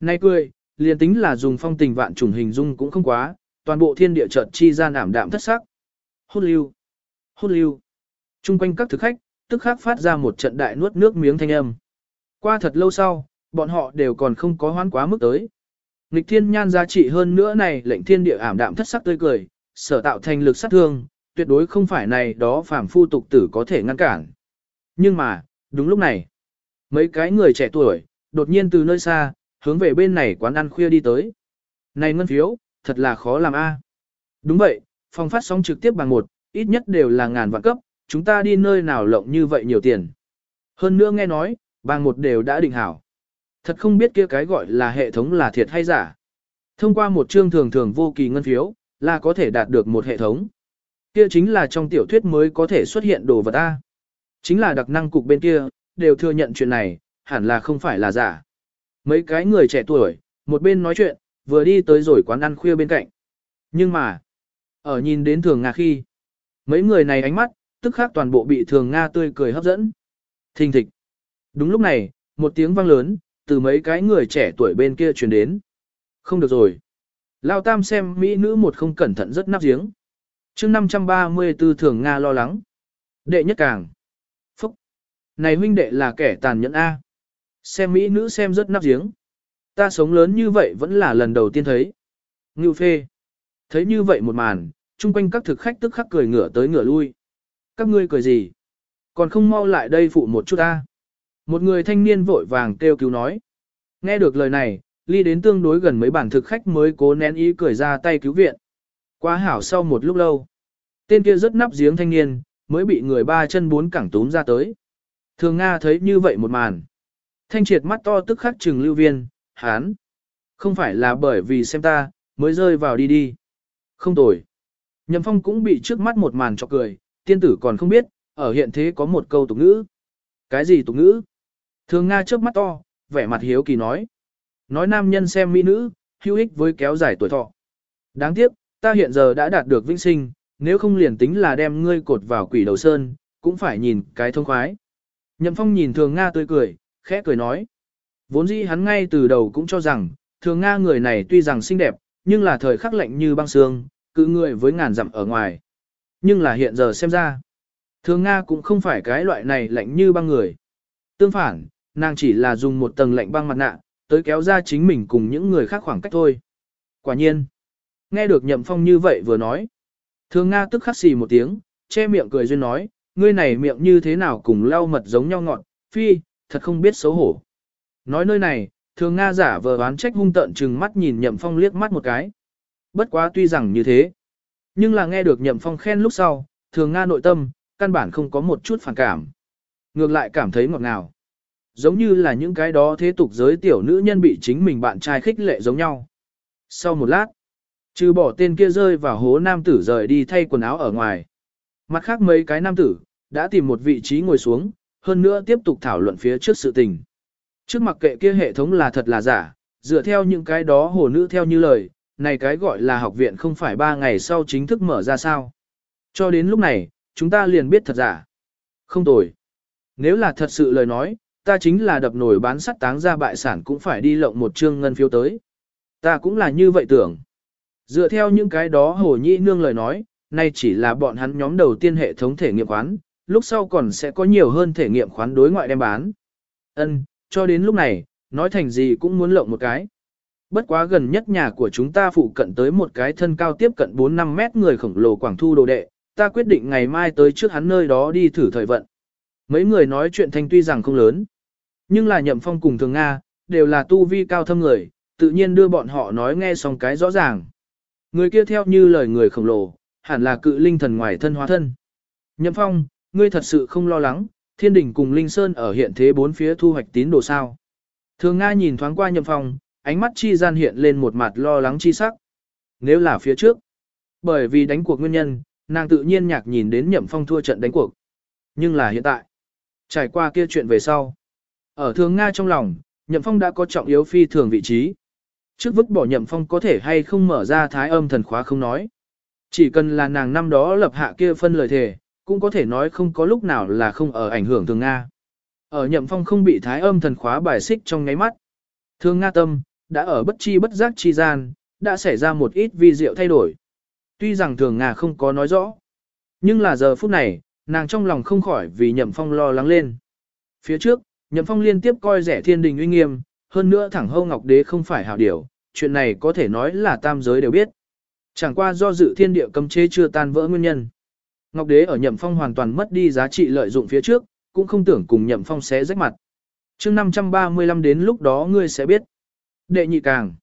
Nay cười, liền tính là dùng phong tình vạn trùng hình dung cũng không quá, toàn bộ thiên địa chợt chi gian ảm đạm thất sắc. Hốt lưu, hốt lưu. Trung quanh các thực khách, tức khắc phát ra một trận đại nuốt nước miếng thanh âm. Qua thật lâu sau, bọn họ đều còn không có hoán quá mức tới. Nghịch thiên nhan giá trị hơn nữa này lệnh thiên địa ảm đạm thất sắc tươi cười, sở tạo thành lực sát thương, tuyệt đối không phải này đó phàm phu tục tử có thể ngăn cản. Nhưng mà, đúng lúc này, mấy cái người trẻ tuổi, đột nhiên từ nơi xa, hướng về bên này quán ăn khuya đi tới. Này ngân phiếu, thật là khó làm a. Đúng vậy, phòng phát sóng trực tiếp bằng một, ít nhất đều là ngàn vạn cấp, chúng ta đi nơi nào lộng như vậy nhiều tiền. Hơn nữa nghe nói, bang một đều đã định hảo. Thật không biết kia cái gọi là hệ thống là thiệt hay giả. Thông qua một chương thường thường vô kỳ ngân phiếu, là có thể đạt được một hệ thống. Kia chính là trong tiểu thuyết mới có thể xuất hiện đồ vật A. Chính là đặc năng cục bên kia, đều thừa nhận chuyện này, hẳn là không phải là giả. Mấy cái người trẻ tuổi, một bên nói chuyện, vừa đi tới rồi quán ăn khuya bên cạnh. Nhưng mà, ở nhìn đến thường ngạc khi, mấy người này ánh mắt, tức khác toàn bộ bị thường Nga tươi cười hấp dẫn. Thình thịch. Đúng lúc này, một tiếng vang lớn, từ mấy cái người trẻ tuổi bên kia truyền đến. Không được rồi. Lao Tam xem mỹ nữ một không cẩn thận rất nắp giếng. chương 534 thường Nga lo lắng. Đệ nhất càng. Phúc. Này huynh đệ là kẻ tàn nhẫn A. Xem mỹ nữ xem rất nắp giếng. Ta sống lớn như vậy vẫn là lần đầu tiên thấy. Ngưu phê. Thấy như vậy một màn, chung quanh các thực khách tức khắc cười ngửa tới ngửa lui. Các ngươi cười gì? Còn không mau lại đây phụ một chút ta. Một người thanh niên vội vàng kêu cứu nói. Nghe được lời này, ly đến tương đối gần mấy bản thực khách mới cố nén ý cười ra tay cứu viện. Quá hảo sau một lúc lâu. Tên kia rất nắp giếng thanh niên, mới bị người ba chân bốn cẳng túm ra tới. Thường Nga thấy như vậy một màn. Thanh triệt mắt to tức khắc trừng lưu viên, hán. Không phải là bởi vì xem ta, mới rơi vào đi đi. Không tồi. Nhậm phong cũng bị trước mắt một màn cho cười, tiên tử còn không biết, ở hiện thế có một câu tục ngữ. Cái gì tục ngữ? Thường Nga trước mắt to, vẻ mặt hiếu kỳ nói. Nói nam nhân xem mỹ nữ, hữu ích với kéo dài tuổi thọ. Đáng tiếc, ta hiện giờ đã đạt được vĩnh sinh, nếu không liền tính là đem ngươi cột vào quỷ đầu sơn, cũng phải nhìn cái thông khoái. Nhậm phong nhìn thường Nga tươi cười, khẽ cười nói. Vốn dĩ hắn ngay từ đầu cũng cho rằng, thường Nga người này tuy rằng xinh đẹp, nhưng là thời khắc lạnh như băng xương, cự người với ngàn dặm ở ngoài. Nhưng là hiện giờ xem ra, thường Nga cũng không phải cái loại này lạnh như băng người. Tương phản, nàng chỉ là dùng một tầng lạnh băng mặt nạ, tới kéo ra chính mình cùng những người khác khoảng cách thôi. Quả nhiên, nghe được nhậm phong như vậy vừa nói. Thường Nga tức khắc xì một tiếng, che miệng cười duyên nói, ngươi này miệng như thế nào cùng lau mật giống nhau ngọn, phi, thật không biết xấu hổ. Nói nơi này, thường Nga giả vờ oán trách hung tợn chừng mắt nhìn nhậm phong liếc mắt một cái. Bất quá tuy rằng như thế, nhưng là nghe được nhậm phong khen lúc sau, thường Nga nội tâm, căn bản không có một chút phản cảm. Ngược lại cảm thấy ngọt ngào. Giống như là những cái đó thế tục giới tiểu nữ nhân bị chính mình bạn trai khích lệ giống nhau. Sau một lát, trừ bỏ tên kia rơi vào hố nam tử rời đi thay quần áo ở ngoài. Mặt khác mấy cái nam tử, đã tìm một vị trí ngồi xuống, hơn nữa tiếp tục thảo luận phía trước sự tình. Trước mặc kệ kia hệ thống là thật là giả, dựa theo những cái đó hồ nữ theo như lời, này cái gọi là học viện không phải ba ngày sau chính thức mở ra sao. Cho đến lúc này, chúng ta liền biết thật giả. Không tồi. Nếu là thật sự lời nói, ta chính là đập nổi bán sắt táng ra bại sản cũng phải đi lộng một trương ngân phiếu tới. Ta cũng là như vậy tưởng. Dựa theo những cái đó hồ nhĩ nương lời nói, nay chỉ là bọn hắn nhóm đầu tiên hệ thống thể nghiệm khoán, lúc sau còn sẽ có nhiều hơn thể nghiệm khoán đối ngoại đem bán. Ân, cho đến lúc này, nói thành gì cũng muốn lộng một cái. Bất quá gần nhất nhà của chúng ta phụ cận tới một cái thân cao tiếp cận 4-5 mét người khổng lồ quảng thu đồ đệ, ta quyết định ngày mai tới trước hắn nơi đó đi thử thời vận. Mấy người nói chuyện thanh tuy rằng không lớn, nhưng là nhậm phong cùng thường Nga, đều là tu vi cao thâm người, tự nhiên đưa bọn họ nói nghe xong cái rõ ràng. Người kia theo như lời người khổng lồ, hẳn là cự linh thần ngoài thân hóa thân. Nhậm phong, ngươi thật sự không lo lắng, thiên đỉnh cùng linh sơn ở hiện thế bốn phía thu hoạch tín đồ sao. Thường Nga nhìn thoáng qua nhậm phong, ánh mắt chi gian hiện lên một mặt lo lắng chi sắc. Nếu là phía trước, bởi vì đánh cuộc nguyên nhân, nàng tự nhiên nhạc nhìn đến nhậm phong thua trận đánh cuộc. Nhưng là hiện tại, trải qua kia chuyện về sau. Ở thường Nga trong lòng, nhậm phong đã có trọng yếu phi thường vị trí. Trước vứt bỏ nhậm phong có thể hay không mở ra thái âm thần khóa không nói. Chỉ cần là nàng năm đó lập hạ kia phân lời thề, cũng có thể nói không có lúc nào là không ở ảnh hưởng thường Nga. Ở nhậm phong không bị thái âm thần khóa bài xích trong ngáy mắt. Thương Nga tâm, đã ở bất chi bất giác chi gian, đã xảy ra một ít vi diệu thay đổi. Tuy rằng thường Nga không có nói rõ, nhưng là giờ phút này, nàng trong lòng không khỏi vì nhậm phong lo lắng lên. Phía trước, nhậm phong liên tiếp coi rẻ thiên đình uy nghiêm, hơn nữa thẳng hâu ngọc đế không phải hảo điều, chuyện này có thể nói là tam giới đều biết. Chẳng qua do dự thiên địa cấm chế chưa tan vỡ nguyên nhân. Ngọc đế ở nhậm phong hoàn toàn mất đi giá trị lợi dụng phía trước, cũng không tưởng cùng nhậm phong xé rách mặt. chương 535 đến lúc đó ngươi sẽ biết. Đệ nhị càng.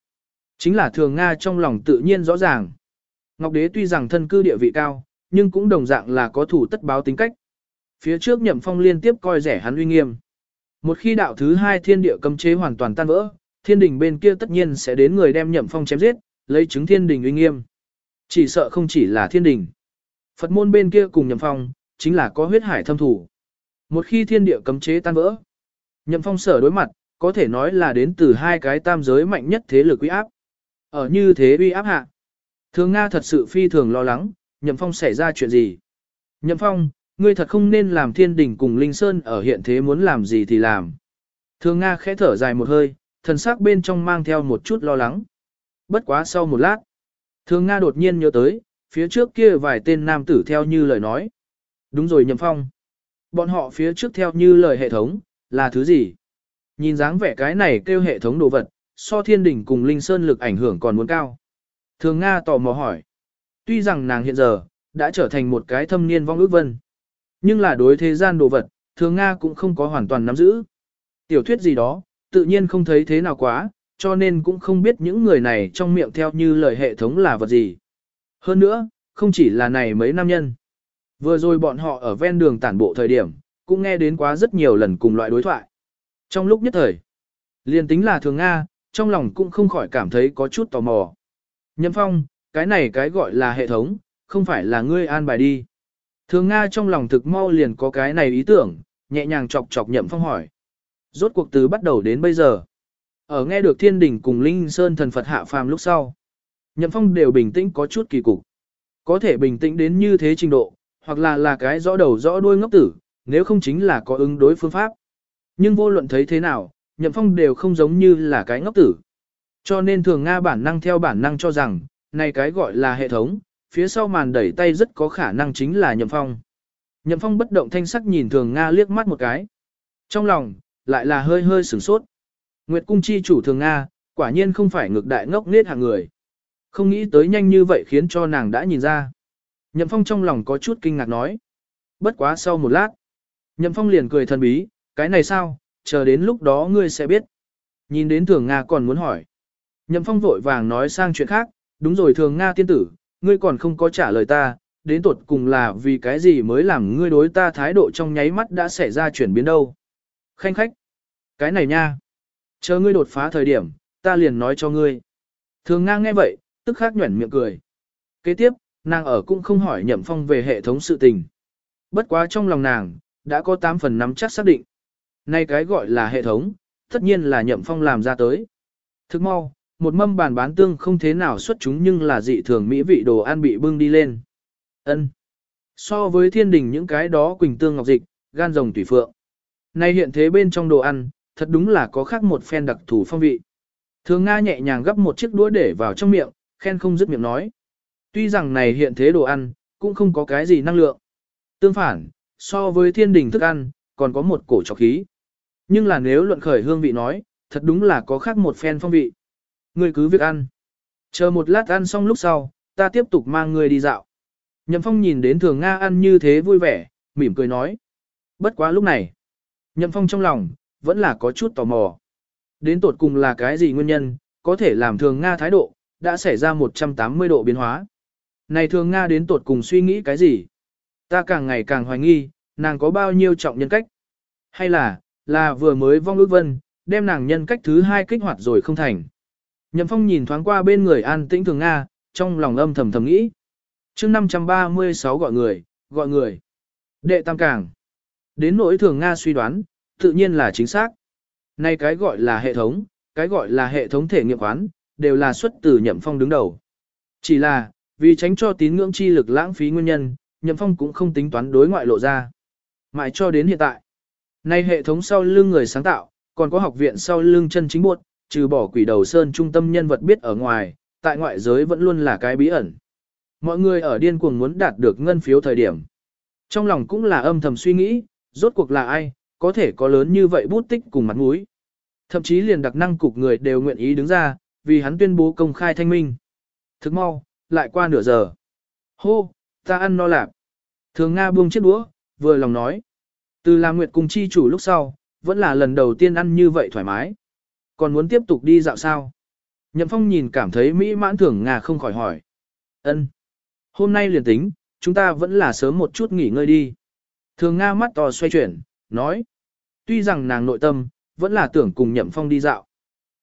Chính là thường Nga trong lòng tự nhiên rõ ràng. Ngọc đế tuy rằng thân cư địa vị cao, nhưng cũng đồng dạng là có thủ tất báo tính cách. Phía trước nhậm phong liên tiếp coi rẻ hắn uy nghiêm. Một khi đạo thứ hai thiên địa cấm chế hoàn toàn tan vỡ, thiên đình bên kia tất nhiên sẽ đến người đem nhậm phong chém giết, lấy chứng thiên đình uy nghiêm. Chỉ sợ không chỉ là thiên đình. Phật môn bên kia cùng nhậm phong, chính là có huyết hải thâm thủ. Một khi thiên địa cấm chế tan vỡ, nhậm phong sở đối mặt, có thể nói là đến từ hai cái tam giới mạnh nhất thế lực uy áp. Ở như thế uy áp hạ. Thường Nga thật sự phi thường lo lắng, nhậm phong xảy ra chuyện gì. Nhậm phong, ngươi thật không nên làm thiên đình cùng Linh Sơn ở hiện thế muốn làm gì thì làm. Thường Nga khẽ thở dài một hơi, thần sắc bên trong mang theo một chút lo lắng. Bất quá sau một lát, Thường Nga đột nhiên nhớ tới, phía trước kia vài tên nam tử theo như lời nói. Đúng rồi nhậm phong. Bọn họ phía trước theo như lời hệ thống, là thứ gì? Nhìn dáng vẻ cái này kêu hệ thống đồ vật, so thiên đỉnh cùng linh sơn lực ảnh hưởng còn muốn cao. Thường Nga tò mò hỏi. Tuy rằng nàng hiện giờ, đã trở thành một cái thâm niên vong ước vân. Nhưng là đối thế gian đồ vật, thường Nga cũng không có hoàn toàn nắm giữ. Tiểu thuyết gì đó, tự nhiên không thấy thế nào quá, cho nên cũng không biết những người này trong miệng theo như lời hệ thống là vật gì. Hơn nữa, không chỉ là này mấy nam nhân. Vừa rồi bọn họ ở ven đường tản bộ thời điểm, cũng nghe đến quá rất nhiều lần cùng loại đối thoại. Trong lúc nhất thời, liền tính là thường Nga, trong lòng cũng không khỏi cảm thấy có chút tò mò. Nhậm phong, cái này cái gọi là hệ thống, không phải là ngươi an bài đi. Thường Nga trong lòng thực mau liền có cái này ý tưởng, nhẹ nhàng chọc chọc nhậm phong hỏi. Rốt cuộc từ bắt đầu đến bây giờ. Ở nghe được thiên đình cùng Linh Sơn thần Phật hạ phàm lúc sau. Nhậm phong đều bình tĩnh có chút kỳ cục. Có thể bình tĩnh đến như thế trình độ, hoặc là là cái rõ đầu rõ đuôi ngốc tử, nếu không chính là có ứng đối phương pháp. Nhưng vô luận thấy thế nào, Nhậm Phong đều không giống như là cái ngốc tử. Cho nên thường Nga bản năng theo bản năng cho rằng, này cái gọi là hệ thống, phía sau màn đẩy tay rất có khả năng chính là Nhậm Phong. Nhậm Phong bất động thanh sắc nhìn thường Nga liếc mắt một cái. Trong lòng, lại là hơi hơi sửng sốt. Nguyệt cung chi chủ thường Nga, quả nhiên không phải ngược đại ngốc nết hàng người. Không nghĩ tới nhanh như vậy khiến cho nàng đã nhìn ra. Nhậm Phong trong lòng có chút kinh ngạc nói. Bất quá sau một lát. Nhậm Phong liền cười thần bí, cái này sao, chờ đến lúc đó ngươi sẽ biết. Nhìn đến thường Nga còn muốn hỏi. Nhậm Phong vội vàng nói sang chuyện khác, đúng rồi thường Nga tiên tử, ngươi còn không có trả lời ta, đến tuột cùng là vì cái gì mới làm ngươi đối ta thái độ trong nháy mắt đã xảy ra chuyển biến đâu. Khanh khách, cái này nha, chờ ngươi đột phá thời điểm, ta liền nói cho ngươi. Thường Nga nghe vậy, tức khắc nhuẩn miệng cười. Kế tiếp, nàng ở cũng không hỏi nhậm phong về hệ thống sự tình. Bất quá trong lòng nàng, đã có 8 phần nắm chắc xác định. Nay cái gọi là hệ thống, tất nhiên là nhậm phong làm ra tới. Thức mau, một mâm bàn bán tương không thế nào xuất chúng nhưng là dị thường mỹ vị đồ ăn bị bưng đi lên. ân So với thiên đình những cái đó quỳnh tương ngọc dịch, gan rồng tùy phượng. Nay hiện thế bên trong đồ ăn, thật đúng là có khác một phen đặc thù phong vị. Thường Nga nhẹ nhàng gấp một chiếc đũa để vào trong miệng, khen không dứt miệng nói. Tuy rằng này hiện thế đồ ăn, cũng không có cái gì năng lượng. Tương phản, so với thiên đình thức ăn, còn có một cổ trọc khí. Nhưng là nếu luận khởi hương vị nói, thật đúng là có khác một phen phong vị. Ngươi cứ việc ăn. Chờ một lát ăn xong lúc sau, ta tiếp tục mang ngươi đi dạo. Nhậm Phong nhìn đến Thường Nga ăn như thế vui vẻ, mỉm cười nói. Bất quá lúc này, Nhậm Phong trong lòng, vẫn là có chút tò mò. Đến tột cùng là cái gì nguyên nhân, có thể làm Thường Nga thái độ, đã xảy ra 180 độ biến hóa. Này Thường Nga đến tột cùng suy nghĩ cái gì? Ta càng ngày càng hoài nghi, nàng có bao nhiêu trọng nhân cách? Hay là, là vừa mới vong ước vân, đem nàng nhân cách thứ hai kích hoạt rồi không thành? Nhậm Phong nhìn thoáng qua bên người an tĩnh Thường Nga, trong lòng âm thầm thầm nghĩ chương 536 gọi người, gọi người. Đệ tam càng. Đến nỗi thường Nga suy đoán, tự nhiên là chính xác. Nay cái gọi là hệ thống, cái gọi là hệ thống thể nghiệm quán, đều là xuất từ nhậm phong đứng đầu. Chỉ là, vì tránh cho tín ngưỡng chi lực lãng phí nguyên nhân, nhậm phong cũng không tính toán đối ngoại lộ ra. Mãi cho đến hiện tại. Nay hệ thống sau lưng người sáng tạo, còn có học viện sau lưng chân chính buộc, trừ bỏ quỷ đầu sơn trung tâm nhân vật biết ở ngoài, tại ngoại giới vẫn luôn là cái bí ẩn. Mọi người ở điên cuồng muốn đạt được ngân phiếu thời điểm. Trong lòng cũng là âm thầm suy nghĩ, rốt cuộc là ai, có thể có lớn như vậy bút tích cùng mặt mũi. Thậm chí liền đặc năng cục người đều nguyện ý đứng ra, vì hắn tuyên bố công khai thanh minh. Thức mau, lại qua nửa giờ. Hô, ta ăn no lạp. Thường Nga buông chiếc đũa, vừa lòng nói. Từ làm nguyệt cùng chi chủ lúc sau, vẫn là lần đầu tiên ăn như vậy thoải mái. Còn muốn tiếp tục đi dạo sao? Nhậm Phong nhìn cảm thấy mỹ mãn thưởng Nga không khỏi hỏi. ân Hôm nay liền tính, chúng ta vẫn là sớm một chút nghỉ ngơi đi. Thường Nga mắt to xoay chuyển, nói. Tuy rằng nàng nội tâm, vẫn là tưởng cùng Nhậm Phong đi dạo.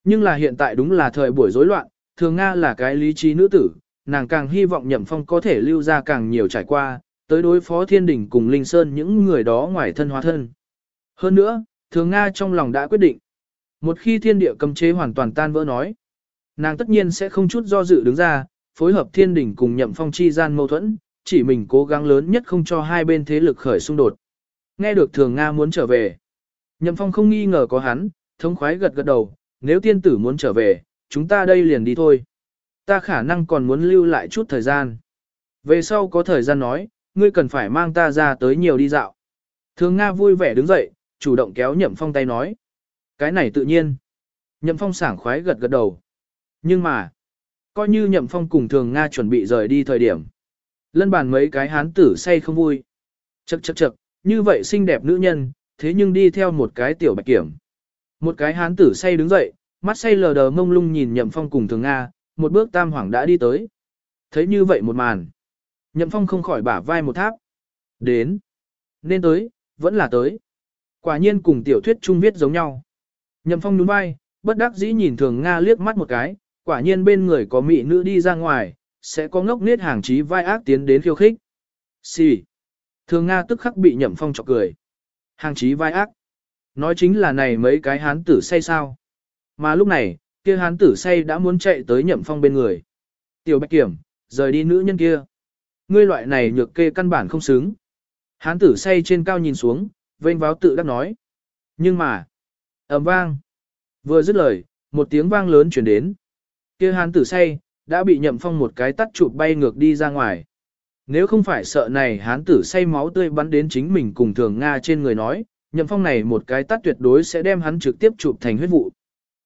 Nhưng là hiện tại đúng là thời buổi rối loạn, Thường Nga là cái lý trí nữ tử, nàng càng hy vọng Nhậm Phong có thể lưu ra càng nhiều trải qua, tới đối phó thiên đỉnh cùng Linh Sơn những người đó ngoài thân hóa thân. Hơn nữa, Thường Nga trong lòng đã quyết định. Một khi thiên địa cấm chế hoàn toàn tan vỡ nói, nàng tất nhiên sẽ không chút do dự đứng ra, phối hợp thiên đình cùng nhậm phong chi gian mâu thuẫn, chỉ mình cố gắng lớn nhất không cho hai bên thế lực khởi xung đột. Nghe được thường Nga muốn trở về. Nhậm phong không nghi ngờ có hắn, thống khoái gật gật đầu, nếu tiên tử muốn trở về, chúng ta đây liền đi thôi. Ta khả năng còn muốn lưu lại chút thời gian. Về sau có thời gian nói, ngươi cần phải mang ta ra tới nhiều đi dạo. Thường Nga vui vẻ đứng dậy, chủ động kéo Nhậm Phong tay nói. Cái này tự nhiên. Nhậm Phong sảng khoái gật gật đầu. Nhưng mà, Coi như nhậm phong cùng thường Nga chuẩn bị rời đi thời điểm. Lân bàn mấy cái hán tử say không vui. Chậc chậc chậc, như vậy xinh đẹp nữ nhân, thế nhưng đi theo một cái tiểu bạch kiểm. Một cái hán tử say đứng dậy, mắt say lờ đờ mông lung nhìn nhậm phong cùng thường Nga, một bước tam hoảng đã đi tới. Thấy như vậy một màn. Nhậm phong không khỏi bả vai một tháp. Đến. Nên tới, vẫn là tới. Quả nhiên cùng tiểu thuyết trung viết giống nhau. Nhậm phong nhún vai, bất đắc dĩ nhìn thường Nga liếc mắt một cái, quả nhiên bên người có mỹ nữ đi ra ngoài, sẽ có ngốc nết hàng trí vai ác tiến đến khiêu khích. Xì. Thường Nga tức khắc bị nhậm phong chọc cười. Hàng trí vai ác. Nói chính là này mấy cái hán tử say sao. Mà lúc này, kia hán tử say đã muốn chạy tới nhậm phong bên người. Tiểu bạch kiểm, rời đi nữ nhân kia. Ngươi loại này nhược kê căn bản không xứng. Hán tử say trên cao nhìn xuống, vênh váo tự đắc nói. Nhưng mà, ầm vang. Vừa dứt lời, một tiếng vang lớn chuyển đến kia hán tử say, đã bị nhậm phong một cái tắt chụp bay ngược đi ra ngoài. Nếu không phải sợ này hán tử say máu tươi bắn đến chính mình cùng thường Nga trên người nói, nhậm phong này một cái tắt tuyệt đối sẽ đem hắn trực tiếp chụp thành huyết vụ.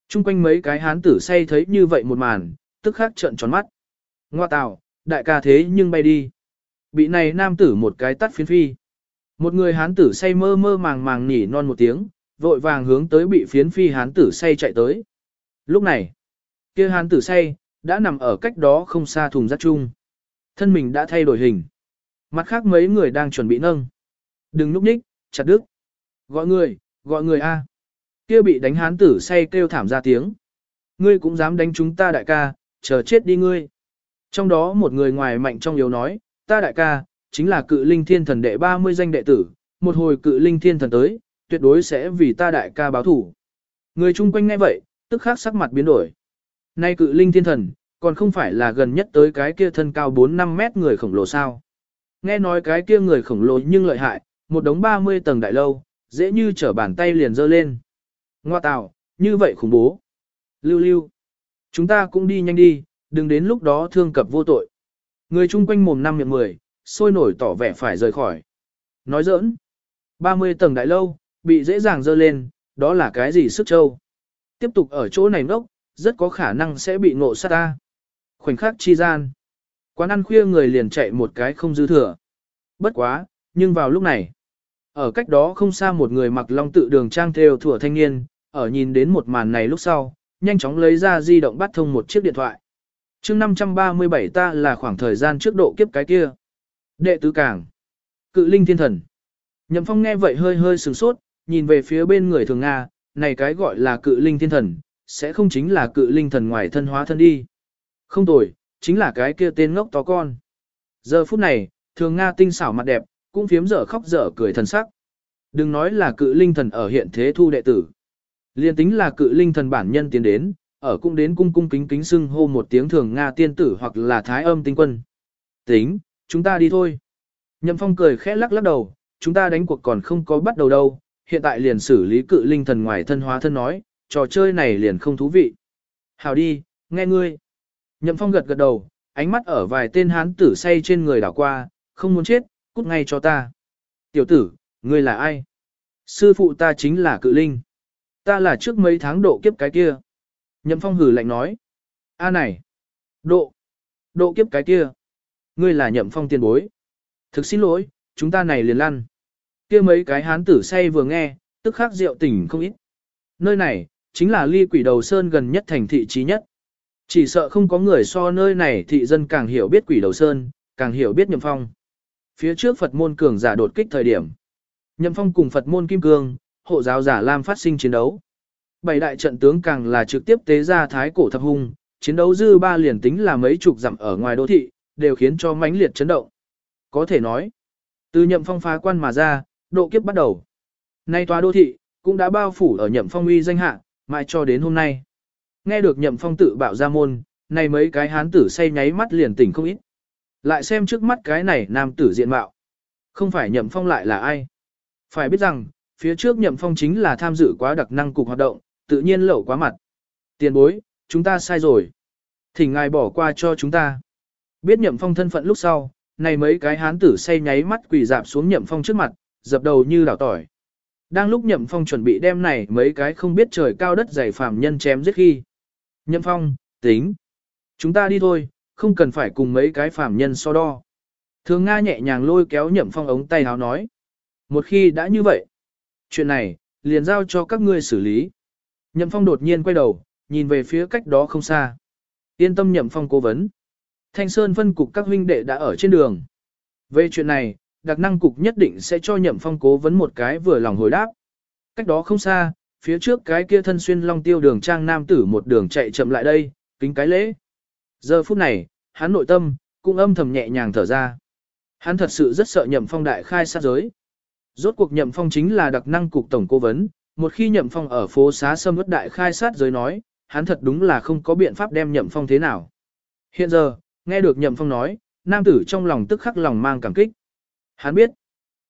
Trung quanh mấy cái hán tử say thấy như vậy một màn, tức khắc trợn tròn mắt. Ngoa tào, đại ca thế nhưng bay đi. Bị này nam tử một cái tắt phiến phi. Một người hán tử say mơ mơ màng màng nỉ non một tiếng, vội vàng hướng tới bị phiến phi hán tử say chạy tới. Lúc này, kia hán tử say, đã nằm ở cách đó không xa thùng rác chung. Thân mình đã thay đổi hình. Mặt khác mấy người đang chuẩn bị nâng. Đừng núp ních, chặt đứt. Gọi người, gọi người A. Kia bị đánh hán tử say kêu thảm ra tiếng. Ngươi cũng dám đánh chúng ta đại ca, chờ chết đi ngươi. Trong đó một người ngoài mạnh trong yếu nói, ta đại ca, chính là cự linh thiên thần đệ 30 danh đệ tử, một hồi cự linh thiên thần tới, tuyệt đối sẽ vì ta đại ca báo thủ. Người chung quanh nghe vậy, tức khắc sắc mặt biến đổi. Nay cự linh thiên thần, còn không phải là gần nhất tới cái kia thân cao 4-5 mét người khổng lồ sao. Nghe nói cái kia người khổng lồ nhưng lợi hại, một đống 30 tầng đại lâu, dễ như trở bàn tay liền dơ lên. Ngoa tạo, như vậy khủng bố. Lưu lưu. Chúng ta cũng đi nhanh đi, đừng đến lúc đó thương cập vô tội. Người chung quanh mồm năm miệng mười, sôi nổi tỏ vẻ phải rời khỏi. Nói giỡn. 30 tầng đại lâu, bị dễ dàng dơ lên, đó là cái gì sức châu. Tiếp tục ở chỗ này ngốc, rất có khả năng sẽ bị ngộ sát ta. Khoảnh khắc chi gian. Quán ăn khuya người liền chạy một cái không dư thừa. Bất quá, nhưng vào lúc này, ở cách đó không xa một người mặc long tự đường trang theo thủa thanh niên, ở nhìn đến một màn này lúc sau, nhanh chóng lấy ra di động bắt thông một chiếc điện thoại chương 537 ta là khoảng thời gian trước độ kiếp cái kia. Đệ tứ cảng. Cự linh thiên thần. Nhậm phong nghe vậy hơi hơi sửng sốt, nhìn về phía bên người thường Nga, này cái gọi là cự linh thiên thần, sẽ không chính là cự linh thần ngoài thân hóa thân đi. Không tồi, chính là cái kia tên ngốc to con. Giờ phút này, thường Nga tinh xảo mặt đẹp, cũng phiếm dở khóc dở cười thần sắc. Đừng nói là cự linh thần ở hiện thế thu đệ tử. Liên tính là cự linh thần bản nhân tiến đến, ở cũng đến cung cung kính kính xưng hô một tiếng thường Nga tiên tử hoặc là thái âm tinh quân. Tính, chúng ta đi thôi. Nhậm phong cười khẽ lắc lắc đầu, chúng ta đánh cuộc còn không có bắt đầu đâu, hiện tại liền xử lý cự linh thần ngoài thân hóa thân nói, trò chơi này liền không thú vị. Hào đi, nghe ngươi. Nhậm phong gật gật đầu, ánh mắt ở vài tên hán tử say trên người đảo qua, không muốn chết, cút ngay cho ta. Tiểu tử, ngươi là ai? Sư phụ ta chính là cự linh. Ta là trước mấy tháng độ kiếp cái kia. Nhậm phong hử lạnh nói. A này. Độ. Độ kiếp cái kia. Ngươi là nhậm phong tiền bối. Thực xin lỗi, chúng ta này liền lăn. kia mấy cái hán tử say vừa nghe, tức khắc rượu tỉnh không ít. Nơi này, chính là ly quỷ đầu sơn gần nhất thành thị trí nhất. Chỉ sợ không có người so nơi này thị dân càng hiểu biết quỷ đầu sơn, càng hiểu biết nhậm phong. Phía trước Phật môn cường giả đột kích thời điểm. Nhậm phong cùng Phật môn kim cương, hộ giáo giả Lam phát sinh chiến đấu. Bảy đại trận tướng càng là trực tiếp tế ra thái cổ thập hung, chiến đấu dư ba liền tính là mấy chục dặm ở ngoài đô thị, đều khiến cho mãnh liệt chấn động. Có thể nói, từ nhậm phong phá quan mà ra, độ kiếp bắt đầu. Nay tòa đô thị, cũng đã bao phủ ở nhậm phong uy danh hạ, mãi cho đến hôm nay. Nghe được nhậm phong tự bạo ra môn, này mấy cái hán tử say nháy mắt liền tỉnh không ít. Lại xem trước mắt cái này nam tử diện mạo. Không phải nhậm phong lại là ai. Phải biết rằng, phía trước nhậm phong chính là tham dự quá đặc năng cục hoạt động, tự nhiên lẩu quá mặt. Tiền bối, chúng ta sai rồi. Thỉnh ngài bỏ qua cho chúng ta. Biết nhậm phong thân phận lúc sau, này mấy cái hán tử say nháy mắt quỳ dạp xuống nhậm phong trước mặt, dập đầu như đảo tỏi. Đang lúc nhậm phong chuẩn bị đem này mấy cái không biết trời cao đất dày phàm nhân chém giết khi. Nhậm phong, tính. Chúng ta đi thôi, không cần phải cùng mấy cái phàm nhân so đo. Thường Nga nhẹ nhàng lôi kéo nhậm phong ống tay háo nói. Một khi đã như vậy, chuyện này, liền giao cho các ngươi xử lý. Nhậm phong đột nhiên quay đầu, nhìn về phía cách đó không xa. Yên tâm nhậm phong cố vấn. Thanh Sơn phân cục các huynh đệ đã ở trên đường. Về chuyện này, đặc năng cục nhất định sẽ cho nhậm phong cố vấn một cái vừa lòng hồi đáp. Cách đó không xa, phía trước cái kia thân xuyên long tiêu đường trang nam tử một đường chạy chậm lại đây, kính cái lễ. Giờ phút này, hắn nội tâm, cũng âm thầm nhẹ nhàng thở ra. Hắn thật sự rất sợ nhậm phong đại khai sát giới. Rốt cuộc nhậm phong chính là đặc năng cục tổng cố vấn, một khi nhậm phong ở phố xá sâm ướt đại khai sát giới nói, hắn thật đúng là không có biện pháp đem nhậm phong thế nào. Hiện giờ, nghe được nhậm phong nói, nam tử trong lòng tức khắc lòng mang cảm kích. Hắn biết,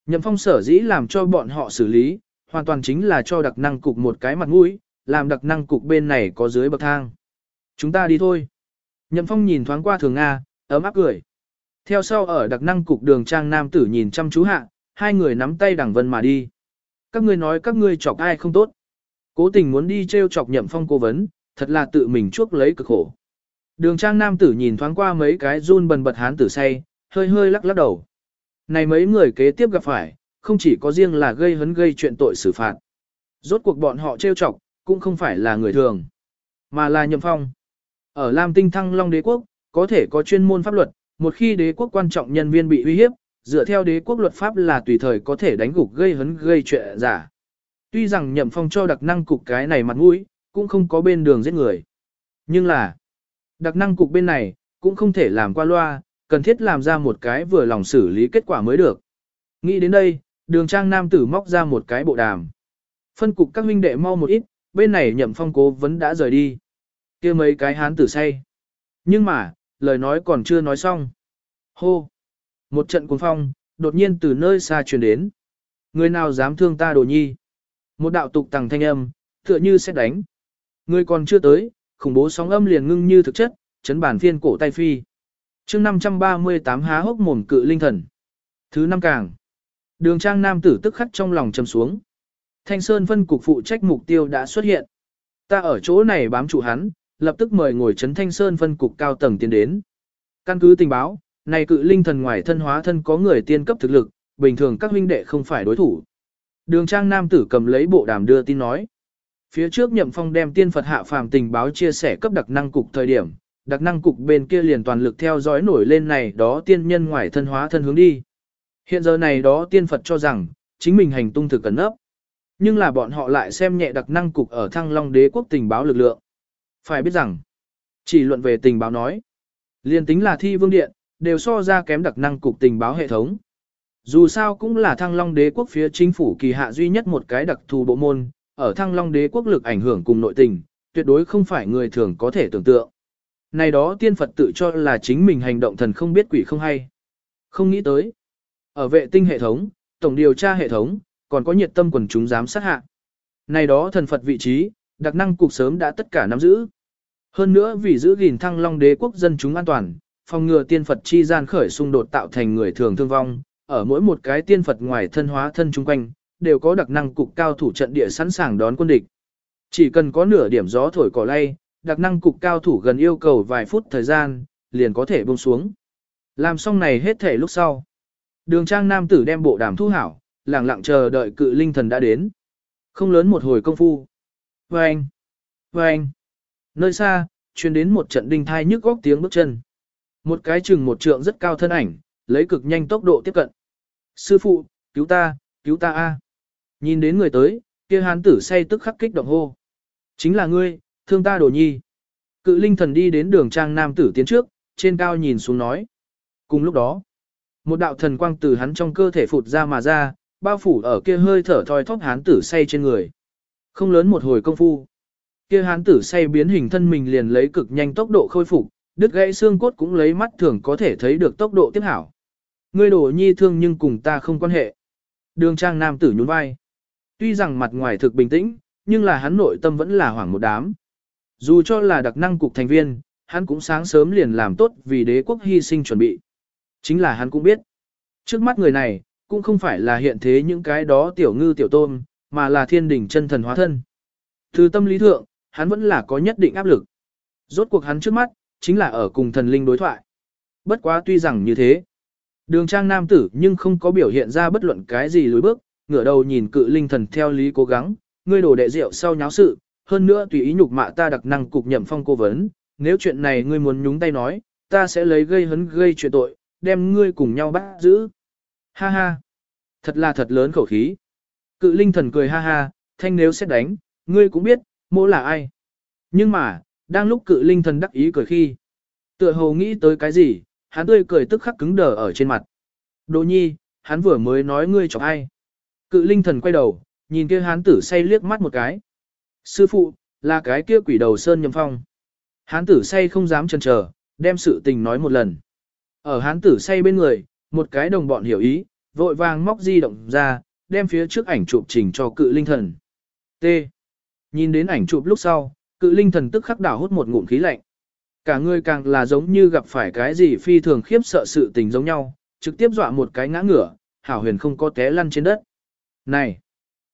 nhậm phong sở dĩ làm cho bọn họ xử lý, hoàn toàn chính là cho đặc năng cục một cái mặt mũi, làm đặc năng cục bên này có dưới bậc thang. Chúng ta đi thôi. Nhậm phong nhìn thoáng qua thường Nga, ấm áp cười. Theo sau ở đặc năng cục đường trang nam tử nhìn chăm chú hạ, hai người nắm tay đằng vân mà đi. Các ngươi nói các ngươi chọc ai không tốt. Cố tình muốn đi treo chọc nhậm phong cố vấn, thật là tự mình chuốc lấy cực khổ. Đường trang nam tử nhìn thoáng qua mấy cái run bần bật hán tử say, hơi hơi lắc lắc đầu. Này mấy người kế tiếp gặp phải, không chỉ có riêng là gây hấn gây chuyện tội xử phạt. Rốt cuộc bọn họ trêu chọc, cũng không phải là người thường, mà là nhậm phong. Ở Lam Tinh Thăng Long đế quốc, có thể có chuyên môn pháp luật, một khi đế quốc quan trọng nhân viên bị uy hiếp, dựa theo đế quốc luật pháp là tùy thời có thể đánh gục gây hấn gây chuyện giả. Tuy rằng nhậm phong cho đặc năng cục cái này mặt mũi, cũng không có bên đường giết người. Nhưng là, đặc năng cục bên này, cũng không thể làm qua loa, cần thiết làm ra một cái vừa lòng xử lý kết quả mới được. Nghĩ đến đây, đường trang nam tử móc ra một cái bộ đàm. Phân cục các huynh đệ mau một ít, bên này nhậm phong cố vẫn đã rời đi. kia mấy cái hán tử say. Nhưng mà, lời nói còn chưa nói xong. Hô! Một trận cuồng phong, đột nhiên từ nơi xa truyền đến. Người nào dám thương ta đồ nhi? Một đạo tục tằng thanh âm, tựa như sẽ đánh. Người còn chưa tới, khủng bố sóng âm liền ngưng như thực chất, chấn bản phiên cổ tay phi. chương 538 há hốc mồm cự linh thần. Thứ năm càng. Đường trang nam tử tức khắc trong lòng trầm xuống. Thanh Sơn phân cục phụ trách mục tiêu đã xuất hiện. Ta ở chỗ này bám trụ hắn, lập tức mời ngồi chấn Thanh Sơn phân cục cao tầng tiến đến. Căn cứ tình báo, này cự linh thần ngoài thân hóa thân có người tiên cấp thực lực, bình thường các huynh đệ không phải đối thủ. Đường trang nam tử cầm lấy bộ đàm đưa tin nói. Phía trước nhậm phong đem tiên Phật hạ phàm tình báo chia sẻ cấp đặc năng cục thời điểm, đặc năng cục bên kia liền toàn lực theo dõi nổi lên này đó tiên nhân ngoài thân hóa thân hướng đi. Hiện giờ này đó tiên Phật cho rằng, chính mình hành tung thực cẩn ấp. Nhưng là bọn họ lại xem nhẹ đặc năng cục ở thăng long đế quốc tình báo lực lượng. Phải biết rằng, chỉ luận về tình báo nói, liền tính là thi vương điện, đều so ra kém đặc năng cục tình báo hệ thống. Dù sao cũng là thăng long đế quốc phía chính phủ kỳ hạ duy nhất một cái đặc thù bộ môn, ở thăng long đế quốc lực ảnh hưởng cùng nội tình, tuyệt đối không phải người thường có thể tưởng tượng. Này đó tiên Phật tự cho là chính mình hành động thần không biết quỷ không hay. Không nghĩ tới. Ở vệ tinh hệ thống, tổng điều tra hệ thống, còn có nhiệt tâm quần chúng giám sát hạ. Này đó thần Phật vị trí, đặc năng cục sớm đã tất cả nắm giữ. Hơn nữa vì giữ gìn thăng long đế quốc dân chúng an toàn, phòng ngừa tiên Phật chi gian khởi xung đột tạo thành người thường thương vong, ở mỗi một cái tiên Phật ngoài thân hóa thân chung quanh, đều có đặc năng cục cao thủ trận địa sẵn sàng đón quân địch. Chỉ cần có nửa điểm gió thổi cỏ lay, đặc năng cục cao thủ gần yêu cầu vài phút thời gian, liền có thể buông xuống. Làm xong này hết thể lúc sau. Đường trang nam tử đem bộ đàm thu hảo, lặng lặng chờ đợi cự linh thần đã đến. Không lớn một hồi công phu. Vâng! Vâng! Nơi xa, truyền đến một trận đinh thai nhức góc tiếng bước chân. Một cái chừng một trượng rất cao thân ảnh, lấy cực nhanh tốc độ tiếp cận. Sư phụ, cứu ta, cứu ta a! Nhìn đến người tới, kia hán tử say tức khắc kích động hô. Chính là ngươi, thương ta đồ nhi. Cự linh thần đi đến đường trang nam tử tiến trước, trên cao nhìn xuống nói. Cùng lúc đó, một đạo thần quang từ hắn trong cơ thể phụt ra mà ra, bao phủ ở kia hơi thở thoi thóp hán tử say trên người. Không lớn một hồi công phu. Kia hán tử say biến hình thân mình liền lấy cực nhanh tốc độ khôi phục, đứt gãy xương cốt cũng lấy mắt thường có thể thấy được tốc độ tiếp hảo. Ngươi đổ nhi thương nhưng cùng ta không quan hệ. Đường trang nam tử nhún vai. Tuy rằng mặt ngoài thực bình tĩnh, nhưng là hắn nội tâm vẫn là hoảng một đám. Dù cho là đặc năng cục thành viên, hắn cũng sáng sớm liền làm tốt vì đế quốc hy sinh chuẩn bị. Chính là hắn cũng biết. Trước mắt người này, cũng không phải là hiện thế những cái đó tiểu ngư tiểu tôm, mà là thiên đỉnh chân thần hóa thân. Từ tâm lý thượng, hắn vẫn là có nhất định áp lực. Rốt cuộc hắn trước mắt, chính là ở cùng thần linh đối thoại. Bất quá tuy rằng như thế, đường trang nam tử nhưng không có biểu hiện ra bất luận cái gì lối bước, ngửa đầu nhìn cự linh thần theo lý cố gắng, ngươi đổ đệ rượu sau nháo sự, hơn nữa tùy ý nhục mạ ta đặc năng cục nhậm phong cố vấn, nếu chuyện này ngươi muốn nhúng tay nói, ta sẽ lấy gây hấn gây chuyện tội, đem ngươi cùng nhau bắt giữ. Ha ha, thật là thật lớn khẩu khí. Cự linh thần cười ha ha, thanh nếu sẽ đánh, ngươi cũng biết, mỗ là ai. Nhưng mà, đang lúc cự linh thần đắc ý cười khi, tựa hồ nghĩ tới cái gì, hắn tươi cười tức khắc cứng đờ ở trên mặt. Đỗ nhi, hắn vừa mới nói ngươi chọc ai. Cự linh thần quay đầu, nhìn kia hán tử say liếc mắt một cái. Sư phụ, là cái kia quỷ đầu sơn nhầm phong. Hán tử say không dám chần chờ, đem sự tình nói một lần. Ở hán tử say bên người, một cái đồng bọn hiểu ý, vội vàng móc di động ra, đem phía trước ảnh chụp trình cho cự linh thần. T. Nhìn đến ảnh chụp lúc sau, cự linh thần tức khắc đảo hút một ngụm khí lạnh. Cả người càng là giống như gặp phải cái gì phi thường khiếp sợ sự tình giống nhau, trực tiếp dọa một cái ngã ngửa, hảo huyền không có té lăn trên đất. Này!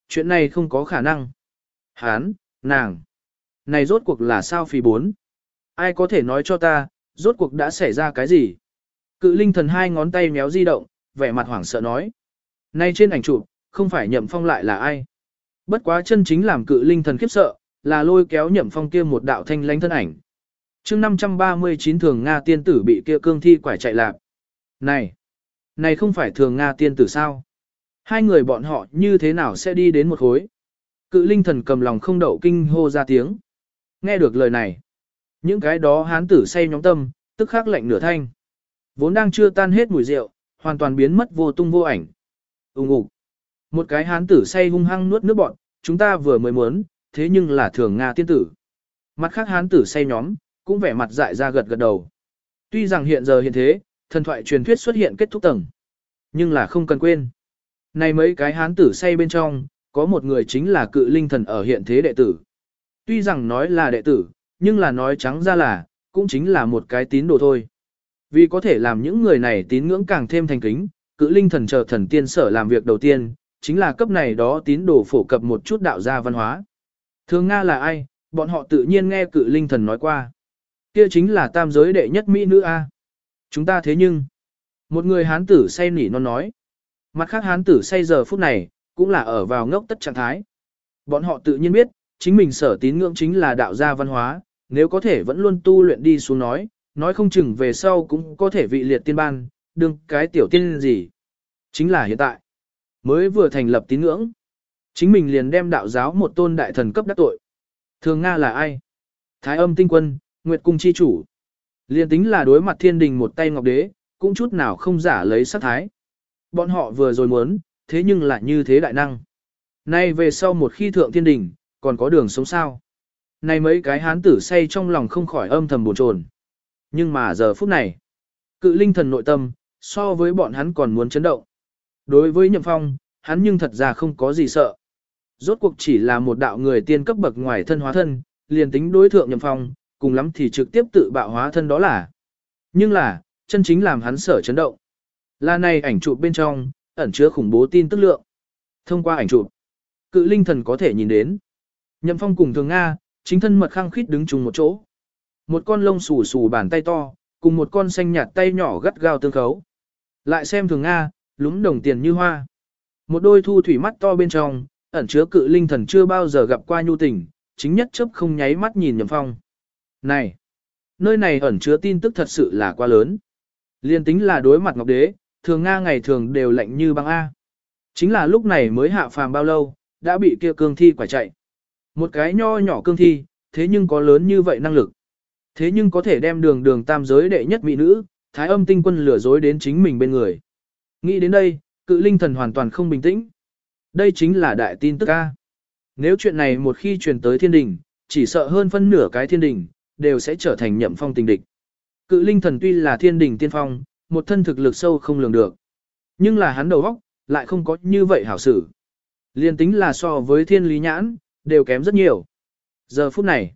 Chuyện này không có khả năng. Hán, nàng! Này rốt cuộc là sao phi bốn? Ai có thể nói cho ta, rốt cuộc đã xảy ra cái gì? Cự linh thần hai ngón tay méo di động, vẻ mặt hoảng sợ nói. Nay trên ảnh chụp, không phải nhậm phong lại là ai? Bất quá chân chính làm cự linh thần khiếp sợ, là lôi kéo nhậm phong kia một đạo thanh lánh thân ảnh. chương 539 thường Nga tiên tử bị kia cương thi quải chạy lạc. Này! Này không phải thường Nga tiên tử sao? Hai người bọn họ như thế nào sẽ đi đến một khối? Cự linh thần cầm lòng không đậu kinh hô ra tiếng. Nghe được lời này. Những cái đó hán tử say nhóm tâm, tức khắc lạnh nửa thanh. Vốn đang chưa tan hết mùi rượu, hoàn toàn biến mất vô tung vô ảnh. Úng ục. Một cái hán tử say hung hăng nuốt nước bọn, chúng ta vừa mới muốn, thế nhưng là thường Nga tiên tử. Mặt khác hán tử say nhóm, cũng vẻ mặt dại ra gật gật đầu. Tuy rằng hiện giờ hiện thế, thần thoại truyền thuyết xuất hiện kết thúc tầng. Nhưng là không cần quên. Này mấy cái hán tử say bên trong, có một người chính là cự linh thần ở hiện thế đệ tử. Tuy rằng nói là đệ tử, nhưng là nói trắng ra là, cũng chính là một cái tín đồ thôi. Vì có thể làm những người này tín ngưỡng càng thêm thành kính, cự linh thần chờ thần tiên sở làm việc đầu tiên, chính là cấp này đó tín đồ phổ cập một chút đạo gia văn hóa. Thường Nga là ai, bọn họ tự nhiên nghe cự linh thần nói qua. Kia chính là tam giới đệ nhất Mỹ nữ A. Chúng ta thế nhưng, một người hán tử say nỉ non nói. Mặt khác hán tử say giờ phút này, cũng là ở vào ngốc tất trạng thái. Bọn họ tự nhiên biết, chính mình sở tín ngưỡng chính là đạo gia văn hóa, nếu có thể vẫn luôn tu luyện đi xuống nói, nói không chừng về sau cũng có thể vị liệt tiên ban, đừng cái tiểu tiên gì. Chính là hiện tại, mới vừa thành lập tín ngưỡng. Chính mình liền đem đạo giáo một tôn đại thần cấp đắc tội. Thường Nga là ai? Thái âm tinh quân, Nguyệt cung chi chủ. Liền tính là đối mặt thiên đình một tay ngọc đế, cũng chút nào không giả lấy sát thái. Bọn họ vừa rồi muốn, thế nhưng lại như thế đại năng. Nay về sau một khi thượng thiên đình, còn có đường sống sao? nay mấy cái hán tử say trong lòng không khỏi âm thầm buồn chồn. Nhưng mà giờ phút này, cự linh thần nội tâm, so với bọn hắn còn muốn chấn động. Đối với Nhậm Phong, hắn nhưng thật ra không có gì sợ. Rốt cuộc chỉ là một đạo người tiên cấp bậc ngoài thân hóa thân, liền tính đối thượng Nhậm Phong, cùng lắm thì trực tiếp tự bạo hóa thân đó là. Nhưng là, chân chính làm hắn sở chấn động. Là này ảnh chụp bên trong, ẩn chứa khủng bố tin tức lượng. Thông qua ảnh chụp, cự linh thần có thể nhìn đến. Nhậm Phong cùng Thường Nga, chính thân mật khăng khít đứng chung một chỗ. Một con lông xù xù bàn tay to, cùng một con xanh nhạt tay nhỏ gắt gao tương khấu. Lại xem Thường Nga, lúng đồng tiền như hoa. Một đôi thu thủy mắt to bên trong, ẩn chứa cự linh thần chưa bao giờ gặp qua nhu tình, chính nhất chớp không nháy mắt nhìn Nhậm Phong. Này, nơi này ẩn chứa tin tức thật sự là quá lớn. Liên tính là đối mặt Ngọc Đế, thường Nga ngày thường đều lạnh như băng A. Chính là lúc này mới hạ phàm bao lâu, đã bị kia cương thi quả chạy. Một cái nho nhỏ cương thi, thế nhưng có lớn như vậy năng lực. Thế nhưng có thể đem đường đường tam giới đệ nhất mỹ nữ, thái âm tinh quân lừa dối đến chính mình bên người. Nghĩ đến đây, cự linh thần hoàn toàn không bình tĩnh. Đây chính là đại tin tức A. Nếu chuyện này một khi truyền tới thiên đình, chỉ sợ hơn phân nửa cái thiên đình, đều sẽ trở thành nhậm phong tình địch. Cự linh thần tuy là thiên đình tiên phong, một thân thực lực sâu không lường được. Nhưng là hắn đầu óc, lại không có như vậy hảo sử Liên tính là so với thiên lý nhãn, đều kém rất nhiều. Giờ phút này,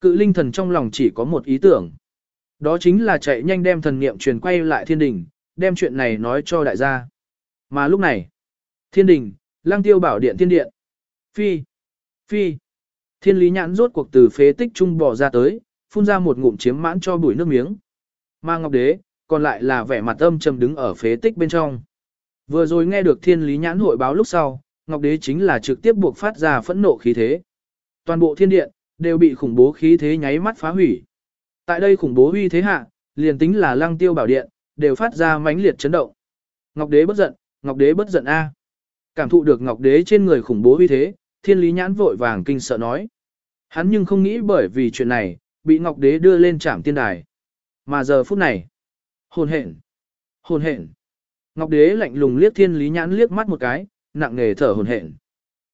cự linh thần trong lòng chỉ có một ý tưởng. Đó chính là chạy nhanh đem thần niệm truyền quay lại thiên đình, đem chuyện này nói cho đại gia. Mà lúc này, thiên đình, lang tiêu bảo điện thiên điện. Phi, phi, thiên lý nhãn rốt cuộc từ phế tích trung bỏ ra tới, phun ra một ngụm chiếm mãn cho bụi nước miếng. Ma Ngọc Đế, còn lại là vẻ mặt âm trầm đứng ở phế tích bên trong. Vừa rồi nghe được thiên lý nhãn hội báo lúc sau, Ngọc Đế chính là trực tiếp buộc phát ra phẫn nộ khí thế. Toàn bộ thiên điện, đều bị khủng bố khí thế nháy mắt phá hủy. Tại đây khủng bố uy thế hạ, liền tính là lăng tiêu bảo điện, đều phát ra mãnh liệt chấn động. Ngọc Đế bất giận, Ngọc Đế bất giận A. Cảm thụ được Ngọc Đế trên người khủng bố uy thế, thiên lý nhãn vội vàng kinh sợ nói. Hắn nhưng không nghĩ bởi vì chuyện này, bị Ngọc Đế đưa lên trảm tiên đài. Mà giờ phút này, hồn hện, hồn hện. Ngọc Đế lạnh lùng liếc Thiên Lý Nhãn liếc mắt một cái, nặng nề thở hồn hển.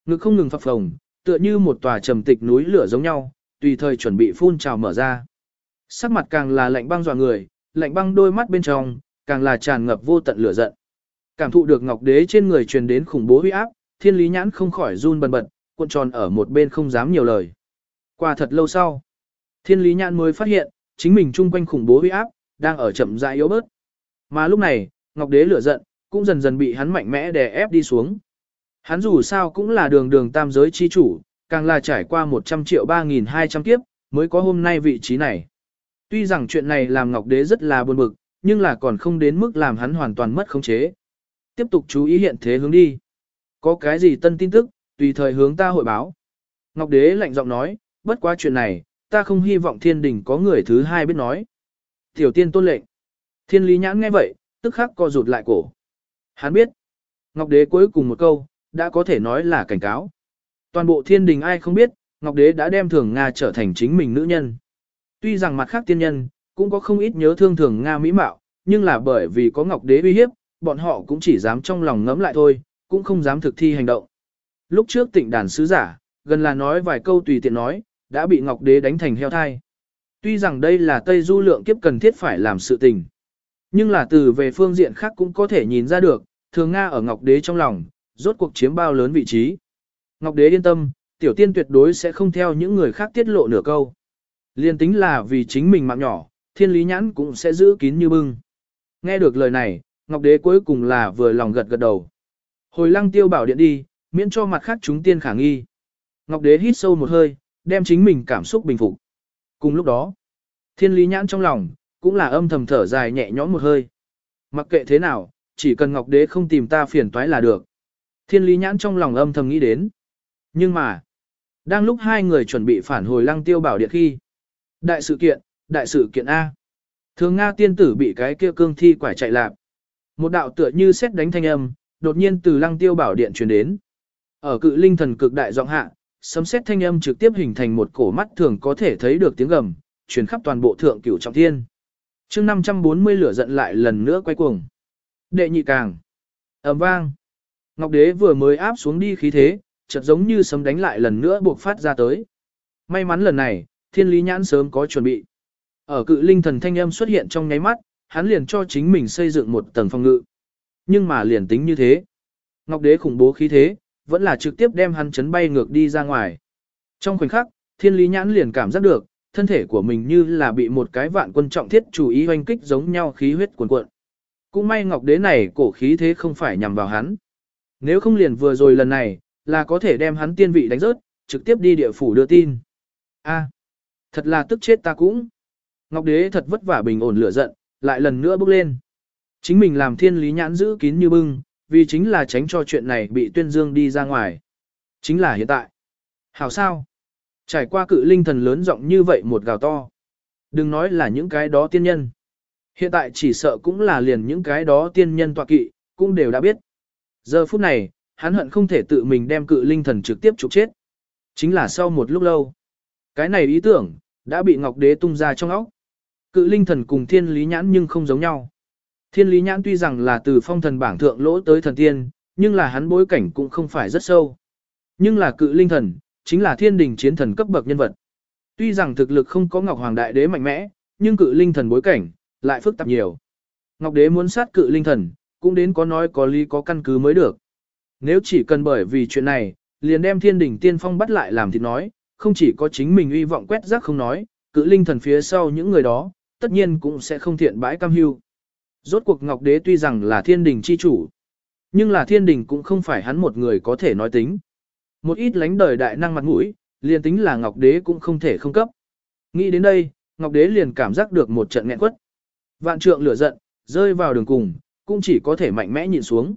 Ngực không ngừng phập phồng, tựa như một tòa trầm tịch núi lửa giống nhau, tùy thời chuẩn bị phun trào mở ra. Sắc mặt càng là lạnh băng dọa người, lạnh băng đôi mắt bên trong, càng là tràn ngập vô tận lửa giận. Cảm thụ được Ngọc Đế trên người truyền đến khủng bố huy áp, Thiên Lý Nhãn không khỏi run bần bật, cuộn tròn ở một bên không dám nhiều lời. Qua thật lâu sau, Thiên lý nhãn mới phát hiện, chính mình chung quanh khủng bố huy áp, đang ở chậm rãi yếu bớt. Mà lúc này, Ngọc Đế lửa giận, cũng dần dần bị hắn mạnh mẽ đè ép đi xuống. Hắn dù sao cũng là đường đường tam giới chi chủ, càng là trải qua 100 triệu 3.200 kiếp, mới có hôm nay vị trí này. Tuy rằng chuyện này làm Ngọc Đế rất là buồn bực, nhưng là còn không đến mức làm hắn hoàn toàn mất khống chế. Tiếp tục chú ý hiện thế hướng đi. Có cái gì tân tin tức, tùy thời hướng ta hội báo. Ngọc Đế lạnh giọng nói, bất quá chuyện này, ta không hy vọng thiên đình có người thứ hai biết nói. Tiểu tiên tôn lệnh. Thiên lý nhãn nghe vậy, tức khắc co rụt lại cổ. Hắn biết, Ngọc Đế cuối cùng một câu, đã có thể nói là cảnh cáo. Toàn bộ thiên đình ai không biết, Ngọc Đế đã đem thường Nga trở thành chính mình nữ nhân. Tuy rằng mặt khác tiên nhân, cũng có không ít nhớ thương thường Nga mỹ mạo, nhưng là bởi vì có Ngọc Đế uy hiếp, bọn họ cũng chỉ dám trong lòng ngẫm lại thôi, cũng không dám thực thi hành động. Lúc trước tịnh đàn sứ giả, gần là nói vài câu tùy tiện nói, đã bị Ngọc Đế đánh thành heo thai. Tuy rằng đây là Tây Du lượng kiếp cần thiết phải làm sự tình. Nhưng là từ về phương diện khác cũng có thể nhìn ra được, thường Nga ở Ngọc Đế trong lòng, rốt cuộc chiếm bao lớn vị trí. Ngọc Đế yên tâm, tiểu tiên tuyệt đối sẽ không theo những người khác tiết lộ nửa câu. Liên tính là vì chính mình mạng nhỏ, thiên lý nhãn cũng sẽ giữ kín như bưng. Nghe được lời này, Ngọc Đế cuối cùng là vừa lòng gật gật đầu. Hồi lăng tiêu bảo điện đi, miễn cho mặt khác chúng tiên khả nghi. Ngọc Đế hít sâu một hơi, đem chính mình cảm xúc bình phục. Cùng lúc đó, thiên lý nhãn trong lòng, cũng là âm thầm thở dài nhẹ nhõm một hơi. Mặc kệ thế nào, chỉ cần Ngọc Đế không tìm ta phiền toái là được. Thiên lý nhãn trong lòng âm thầm nghĩ đến. Nhưng mà, đang lúc hai người chuẩn bị phản hồi lăng tiêu bảo điện khi. Đại sự kiện, đại sự kiện A. Thường Nga tiên tử bị cái kia cương thi quải chạy lạp. Một đạo tựa như xét đánh thanh âm, đột nhiên từ lăng tiêu bảo điện truyền đến. Ở cự linh thần cực đại giọng hạ, sấm xét thanh âm trực tiếp hình thành một cổ mắt thường có thể thấy được tiếng gầm, truyền khắp toàn bộ thượng cửu trọng thiên. chương 540 lửa giận lại lần nữa quay cuồng. Đệ nhị càng. ầm vang. Ngọc đế vừa mới áp xuống đi khí thế, chợt giống như sấm đánh lại lần nữa buộc phát ra tới. May mắn lần này, thiên lý nhãn sớm có chuẩn bị. Ở cự linh thần thanh âm xuất hiện trong nháy mắt, hắn liền cho chính mình xây dựng một tầng phòng ngự. Nhưng mà liền tính như thế. Ngọc đế khủng bố khí thế, vẫn là trực tiếp đem hắn chấn bay ngược đi ra ngoài. Trong khoảnh khắc, thiên lý nhãn liền cảm giác được, thân thể của mình như là bị một cái vạn quân trọng thiết chủ ý hoanh kích giống nhau khí huyết cuồn cuộn. Cũng may ngọc đế này cổ khí thế không phải nhằm vào hắn. Nếu không liền vừa rồi lần này, là có thể đem hắn tiên vị đánh rớt, trực tiếp đi địa phủ đưa tin. A, thật là tức chết ta cũng. Ngọc đế thật vất vả bình ổn lửa giận, lại lần nữa bước lên. Chính mình làm thiên lý nhãn giữ kín như bưng, vì chính là tránh cho chuyện này bị tuyên dương đi ra ngoài. Chính là hiện tại. Hảo sao? Trải qua cự linh thần lớn rộng như vậy một gào to. Đừng nói là những cái đó tiên nhân. Hiện tại chỉ sợ cũng là liền những cái đó tiên nhân tọa kỵ, cũng đều đã biết. Giờ phút này, hắn hận không thể tự mình đem cự linh thần trực tiếp trục chết. Chính là sau một lúc lâu. Cái này ý tưởng, đã bị Ngọc Đế tung ra trong óc. Cự linh thần cùng thiên lý nhãn nhưng không giống nhau. Thiên lý nhãn tuy rằng là từ phong thần bảng thượng lỗ tới thần tiên, nhưng là hắn bối cảnh cũng không phải rất sâu. Nhưng là cự linh thần, chính là thiên đình chiến thần cấp bậc nhân vật. Tuy rằng thực lực không có Ngọc Hoàng Đại Đế mạnh mẽ, nhưng cự linh thần bối cảnh, lại phức tạp nhiều. Ngọc Đế muốn sát cự linh thần, cũng đến có nói có lý có căn cứ mới được. Nếu chỉ cần bởi vì chuyện này, liền đem thiên đình tiên phong bắt lại làm thì nói, không chỉ có chính mình uy vọng quét rác không nói, cự linh thần phía sau những người đó, tất nhiên cũng sẽ không thiện bãi cam hưu. Rốt cuộc Ngọc Đế tuy rằng là thiên đình chi chủ, nhưng là thiên đình cũng không phải hắn một người có thể nói tính. Một ít lánh đời đại năng mặt mũi, liền tính là Ngọc Đế cũng không thể không cấp. Nghĩ đến đây, Ngọc Đế liền cảm giác được một trận nghẹn quất. Vạn trượng lửa giận, rơi vào đường cùng, cũng chỉ có thể mạnh mẽ nhìn xuống.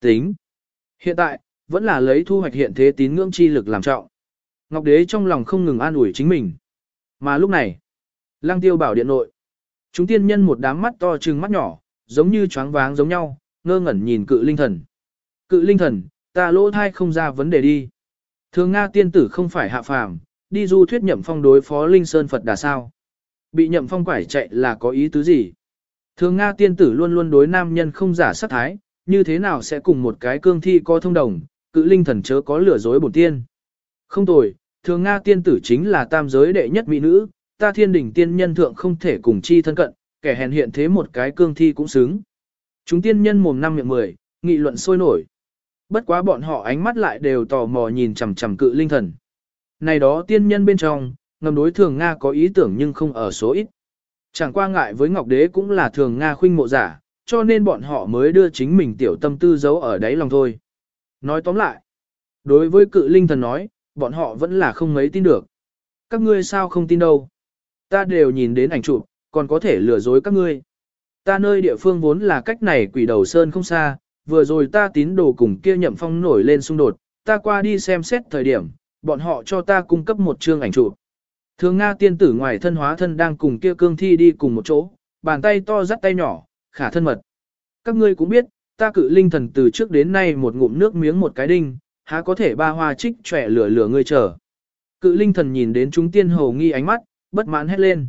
Tính. Hiện tại, vẫn là lấy thu hoạch hiện thế tín ngưỡng chi lực làm trọng. Ngọc Đế trong lòng không ngừng an ủi chính mình. Mà lúc này, Lăng Tiêu bảo điện nội. Chúng tiên nhân một đám mắt to trừng mắt nhỏ, giống như choáng váng giống nhau, ngơ ngẩn nhìn cự linh thần. Cự linh thần, ta lỗ thai không ra vấn đề đi. Thường Nga tiên tử không phải hạ phàm, đi du thuyết nhậm phong đối phó linh sơn Phật đà sao. Bị nhậm phong quải chạy là có ý tứ gì? Thường Nga tiên tử luôn luôn đối nam nhân không giả sát thái, như thế nào sẽ cùng một cái cương thi có thông đồng, cự linh thần chớ có lừa dối bổn tiên. Không tồi, thường Nga tiên tử chính là tam giới đệ nhất mỹ nữ, ta thiên đỉnh tiên nhân thượng không thể cùng chi thân cận, kẻ hèn hiện thế một cái cương thi cũng xứng. Chúng tiên nhân mồm năm miệng mười, nghị luận sôi nổi. Bất quá bọn họ ánh mắt lại đều tò mò nhìn chằm chằm cự linh thần. Này đó tiên nhân bên trong, ngầm đối thường Nga có ý tưởng nhưng không ở số ít. Chẳng qua ngại với Ngọc Đế cũng là thường Nga khuynh mộ giả, cho nên bọn họ mới đưa chính mình tiểu tâm tư giấu ở đáy lòng thôi. Nói tóm lại, đối với cự linh thần nói, bọn họ vẫn là không mấy tin được. Các ngươi sao không tin đâu? Ta đều nhìn đến ảnh chụp, còn có thể lừa dối các ngươi. Ta nơi địa phương vốn là cách này quỷ đầu sơn không xa, vừa rồi ta tín đồ cùng kia nhậm phong nổi lên xung đột, ta qua đi xem xét thời điểm, bọn họ cho ta cung cấp một chương ảnh chụp. Thường Nga tiên tử ngoài thân hóa thân đang cùng kia cương thi đi cùng một chỗ, bàn tay to dắt tay nhỏ, khả thân mật. Các ngươi cũng biết, ta cự linh thần từ trước đến nay một ngụm nước miếng một cái đinh, há có thể ba hoa trích trẻ lửa lửa ngươi chờ. Cự linh thần nhìn đến chúng tiên hầu nghi ánh mắt, bất mãn hét lên.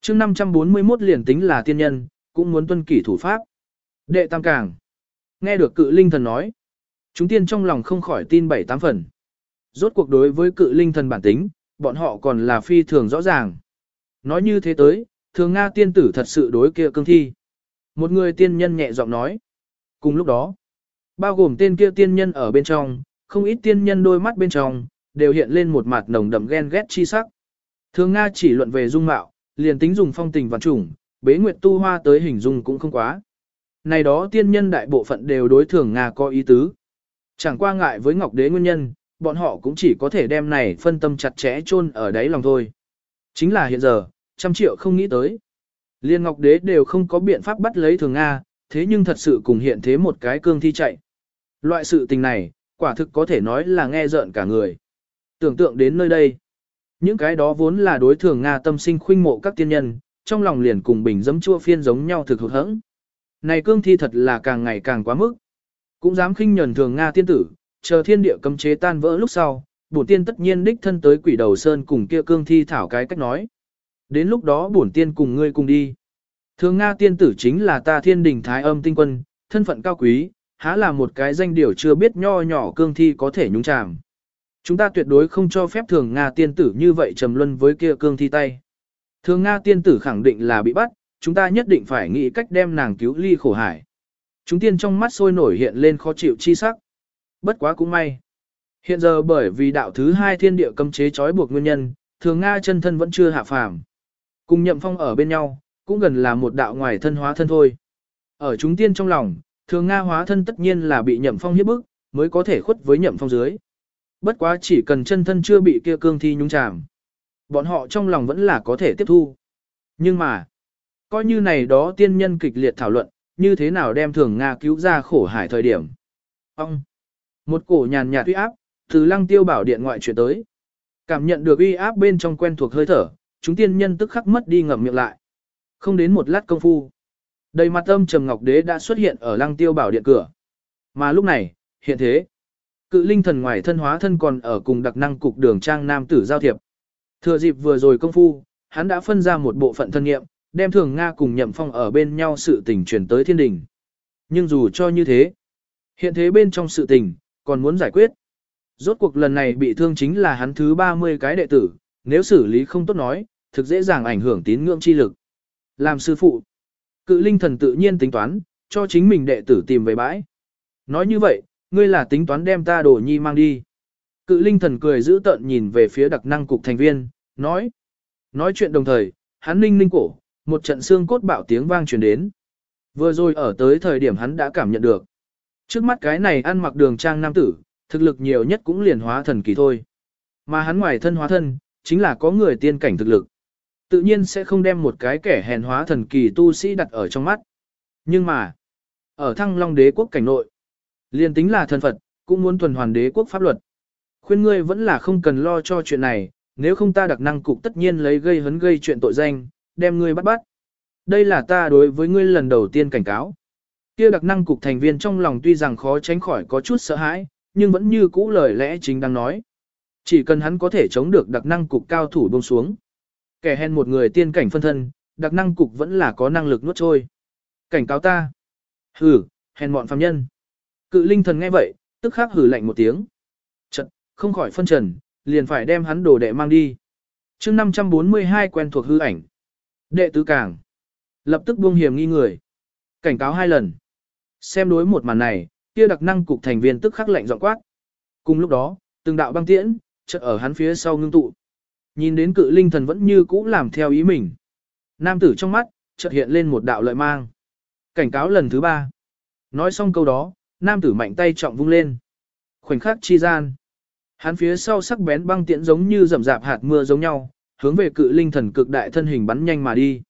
chương 541 liền tính là tiên nhân, cũng muốn tuân kỷ thủ pháp. Đệ tam càng. Nghe được cự linh thần nói. Chúng tiên trong lòng không khỏi tin bảy tám phần. rốt cuộc đối với cự linh thần bản tính, bọn họ còn là phi thường rõ ràng. Nói như thế tới, thường Nga tiên tử thật sự đối kia cương thi. Một người tiên nhân nhẹ giọng nói. Cùng lúc đó, bao gồm tên kia tiên nhân ở bên trong, không ít tiên nhân đôi mắt bên trong, đều hiện lên một mặt nồng đậm ghen ghét chi sắc. Thường Nga chỉ luận về dung mạo, liền tính dùng phong tình vạn chủng, bế nguyệt tu hoa tới hình dung cũng không quá. Này đó tiên nhân đại bộ phận đều đối thường Nga có ý tứ. Chẳng qua ngại với Ngọc Đế nguyên nhân, bọn họ cũng chỉ có thể đem này phân tâm chặt chẽ chôn ở đáy lòng thôi. Chính là hiện giờ, trăm triệu không nghĩ tới. Liên Ngọc Đế đều không có biện pháp bắt lấy thường Nga, thế nhưng thật sự cùng hiện thế một cái cương thi chạy. Loại sự tình này, quả thực có thể nói là nghe rợn cả người. Tưởng tượng đến nơi đây, những cái đó vốn là đối thường Nga tâm sinh khuynh mộ các tiên nhân, trong lòng liền cùng bình dấm chua phiên giống nhau thực hụt hẫng. Này cương thi thật là càng ngày càng quá mức. Cũng dám khinh nhẫn thường Nga tiên tử, chờ thiên địa cấm chế tan vỡ lúc sau, bổn tiên tất nhiên đích thân tới quỷ đầu sơn cùng kia cương thi thảo cái cách nói. Đến lúc đó bổn tiên cùng ngươi cùng đi. Thường Nga tiên tử chính là ta thiên đình thái âm tinh quân, thân phận cao quý, há là một cái danh điều chưa biết nho nhỏ cương thi có thể nhúng chàm. Chúng ta tuyệt đối không cho phép thường Nga tiên tử như vậy trầm luân với kia cương thi tay. Thường Nga tiên tử khẳng định là bị bắt, chúng ta nhất định phải nghĩ cách đem nàng cứu ly khổ hải. Chúng tiên trong mắt sôi nổi hiện lên khó chịu chi sắc. Bất quá cũng may. Hiện giờ bởi vì đạo thứ hai thiên địa cấm chế trói buộc nguyên nhân, thường Nga chân thân vẫn chưa hạ phàm. Cùng nhậm phong ở bên nhau, cũng gần là một đạo ngoài thân hóa thân thôi. Ở chúng tiên trong lòng, thường Nga hóa thân tất nhiên là bị nhậm phong hiếp bức, mới có thể khuất với nhậm phong dưới. Bất quá chỉ cần chân thân chưa bị kia cương thi nhúng chàm. Bọn họ trong lòng vẫn là có thể tiếp thu. Nhưng mà, coi như này đó tiên nhân kịch liệt thảo luận, như thế nào đem thường Nga cứu ra khổ hải thời điểm. Ông, một cổ nhàn nhạt uy áp, từ lăng tiêu bảo điện ngoại chuyện tới. Cảm nhận được uy áp bên trong quen thuộc hơi thở, chúng tiên nhân tức khắc mất đi ngậm miệng lại. Không đến một lát công phu. Đầy mặt âm trầm ngọc đế đã xuất hiện ở lăng tiêu bảo điện cửa. Mà lúc này, hiện thế. Cự linh thần ngoài thân hóa thân còn ở cùng đặc năng cục đường trang nam tử giao thiệp. Thừa dịp vừa rồi công phu, hắn đã phân ra một bộ phận thân nghiệm, đem thường Nga cùng nhậm phong ở bên nhau sự tình truyền tới thiên đình. Nhưng dù cho như thế, hiện thế bên trong sự tình, còn muốn giải quyết. Rốt cuộc lần này bị thương chính là hắn thứ 30 cái đệ tử, nếu xử lý không tốt nói, thực dễ dàng ảnh hưởng tín ngưỡng chi lực. Làm sư phụ, cự linh thần tự nhiên tính toán, cho chính mình đệ tử tìm về bãi. Nói như vậy, ngươi là tính toán đem ta đồ nhi mang đi. Cự linh thần cười giữ tợn nhìn về phía đặc năng cục thành viên, nói. Nói chuyện đồng thời, hắn ninh ninh cổ, một trận xương cốt bạo tiếng vang truyền đến. Vừa rồi ở tới thời điểm hắn đã cảm nhận được. Trước mắt cái này ăn mặc đường trang nam tử, thực lực nhiều nhất cũng liền hóa thần kỳ thôi. Mà hắn ngoài thân hóa thân, chính là có người tiên cảnh thực lực. Tự nhiên sẽ không đem một cái kẻ hèn hóa thần kỳ tu sĩ đặt ở trong mắt. Nhưng mà, ở thăng long đế quốc cảnh nội, liên tính là thần Phật, cũng muốn tuần hoàn đế quốc pháp luật. Khuyên ngươi vẫn là không cần lo cho chuyện này, nếu không ta đặc năng cục tất nhiên lấy gây hấn gây chuyện tội danh, đem ngươi bắt bắt. Đây là ta đối với ngươi lần đầu tiên cảnh cáo. Kia đặc năng cục thành viên trong lòng tuy rằng khó tránh khỏi có chút sợ hãi, nhưng vẫn như cũ lời lẽ chính đang nói. Chỉ cần hắn có thể chống được đặc năng cục cao thủ buông xuống. Kẻ hèn một người tiên cảnh phân thân, đặc năng cục vẫn là có năng lực nuốt trôi. Cảnh cáo ta. Hử, hèn mọn phàm nhân. Cự linh thần nghe vậy, tức khắc hử lạnh một tiếng. Chật, không khỏi phân trần, liền phải đem hắn đồ đệ mang đi. chương 542 quen thuộc hư ảnh. Đệ tứ càng. Lập tức buông hiểm nghi người. Cảnh cáo hai lần. Xem đối một màn này, kia đặc năng cục thành viên tức khắc lạnh giọng quát. Cùng lúc đó, từng đạo băng tiễn, chợt ở hắn phía sau ngưng tụ. Nhìn đến cự linh thần vẫn như cũ làm theo ý mình. Nam tử trong mắt, chợt hiện lên một đạo lợi mang. Cảnh cáo lần thứ ba. Nói xong câu đó, nam tử mạnh tay trọng vung lên. Khoảnh khắc chi gian. Hắn phía sau sắc bén băng tiễn giống như rầm rạp hạt mưa giống nhau, hướng về cự linh thần cực đại thân hình bắn nhanh mà đi.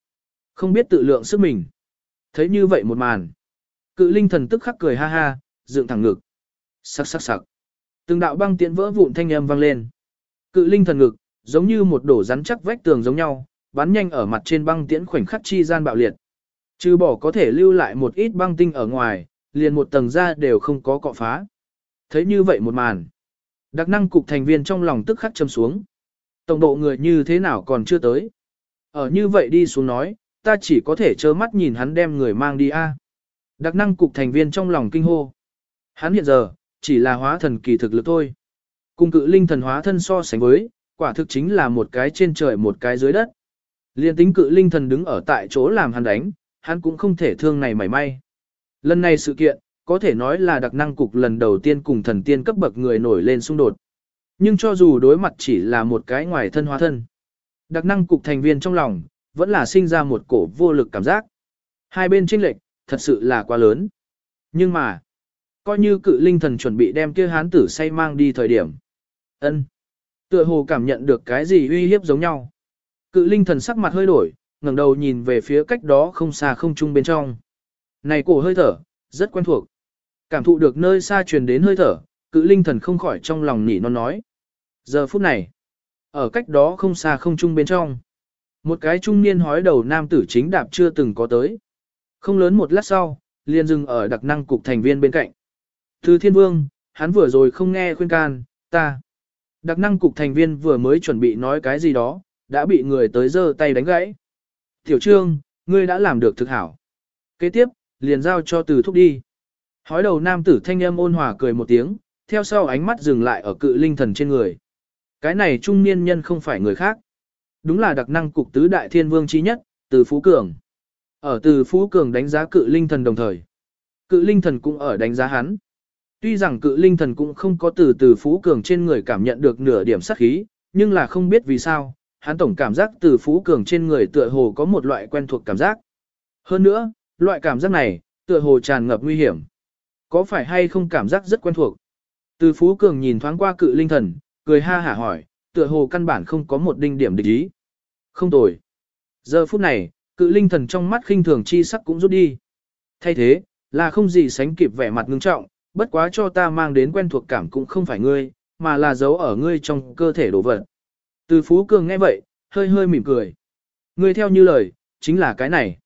Không biết tự lượng sức mình. Thấy như vậy một màn. Cự linh thần tức khắc cười ha ha, dựng thẳng ngực. Sắc sắc sắc. Từng đạo băng tiễn vỡ vụn thanh âm vang lên. Cự linh thần ngực, giống như một đổ rắn chắc vách tường giống nhau, bắn nhanh ở mặt trên băng tiễn khoảnh khắc chi gian bạo liệt. Trừ bỏ có thể lưu lại một ít băng tinh ở ngoài, liền một tầng da đều không có cọ phá. Thấy như vậy một màn. Đặc năng cục thành viên trong lòng tức khắc châm xuống. Tổng độ người như thế nào còn chưa tới. Ở như vậy đi xuống nói, ta chỉ có thể trơ mắt nhìn hắn đem người mang đi a. Đặc năng cục thành viên trong lòng kinh hô. Hắn hiện giờ, chỉ là hóa thần kỳ thực lực thôi. Cùng cự linh thần hóa thân so sánh với, quả thực chính là một cái trên trời một cái dưới đất. Liên tính cự linh thần đứng ở tại chỗ làm hắn đánh, hắn cũng không thể thương này mảy may. Lần này sự kiện, có thể nói là đặc năng cục lần đầu tiên cùng thần tiên cấp bậc người nổi lên xung đột. Nhưng cho dù đối mặt chỉ là một cái ngoài thân hóa thân, đặc năng cục thành viên trong lòng, vẫn là sinh ra một cổ vô lực cảm giác. Hai bên chênh lệch, thật sự là quá lớn. Nhưng mà, coi như cự linh thần chuẩn bị đem kia hán tử say mang đi thời điểm. ân Tựa hồ cảm nhận được cái gì uy hiếp giống nhau. Cự linh thần sắc mặt hơi đổi, ngẩng đầu nhìn về phía cách đó không xa không trung bên trong. Này cổ hơi thở, rất quen thuộc. Cảm thụ được nơi xa truyền đến hơi thở, cự linh thần không khỏi trong lòng nỉ non nói. Giờ phút này, ở cách đó không xa không trung bên trong. Một cái trung niên hói đầu nam tử chính đạp chưa từng có tới. Không lớn một lát sau, liền dừng ở đặc năng cục thành viên bên cạnh. Từ thiên vương, hắn vừa rồi không nghe khuyên can, ta. Đặc năng cục thành viên vừa mới chuẩn bị nói cái gì đó, đã bị người tới giơ tay đánh gãy. Tiểu trương, ngươi đã làm được thực hảo. Kế tiếp, liền giao cho từ thúc đi. Hói đầu nam tử thanh âm ôn hòa cười một tiếng, theo sau ánh mắt dừng lại ở cự linh thần trên người. Cái này trung niên nhân không phải người khác. Đúng là đặc năng cục tứ đại thiên vương chi nhất, từ Phú Cường. Ở từ Phú Cường đánh giá cự linh thần đồng thời. Cự linh thần cũng ở đánh giá hắn. Tuy rằng cự linh thần cũng không có từ từ Phú Cường trên người cảm nhận được nửa điểm sát khí, nhưng là không biết vì sao, hắn tổng cảm giác từ Phú Cường trên người tựa hồ có một loại quen thuộc cảm giác. Hơn nữa, loại cảm giác này, tựa hồ tràn ngập nguy hiểm. Có phải hay không cảm giác rất quen thuộc? Từ Phú Cường nhìn thoáng qua cự linh thần, cười ha hả hỏi, tựa hồ căn bản không có một đinh điểm địch ý. Không tồi. Giờ phút này, cự linh thần trong mắt khinh thường chi sắc cũng rút đi. Thay thế, là không gì sánh kịp vẻ mặt ngưng trọng, bất quá cho ta mang đến quen thuộc cảm cũng không phải ngươi, mà là giấu ở ngươi trong cơ thể đồ vật. Từ Phú Cường nghe vậy, hơi hơi mỉm cười. Ngươi theo như lời, chính là cái này.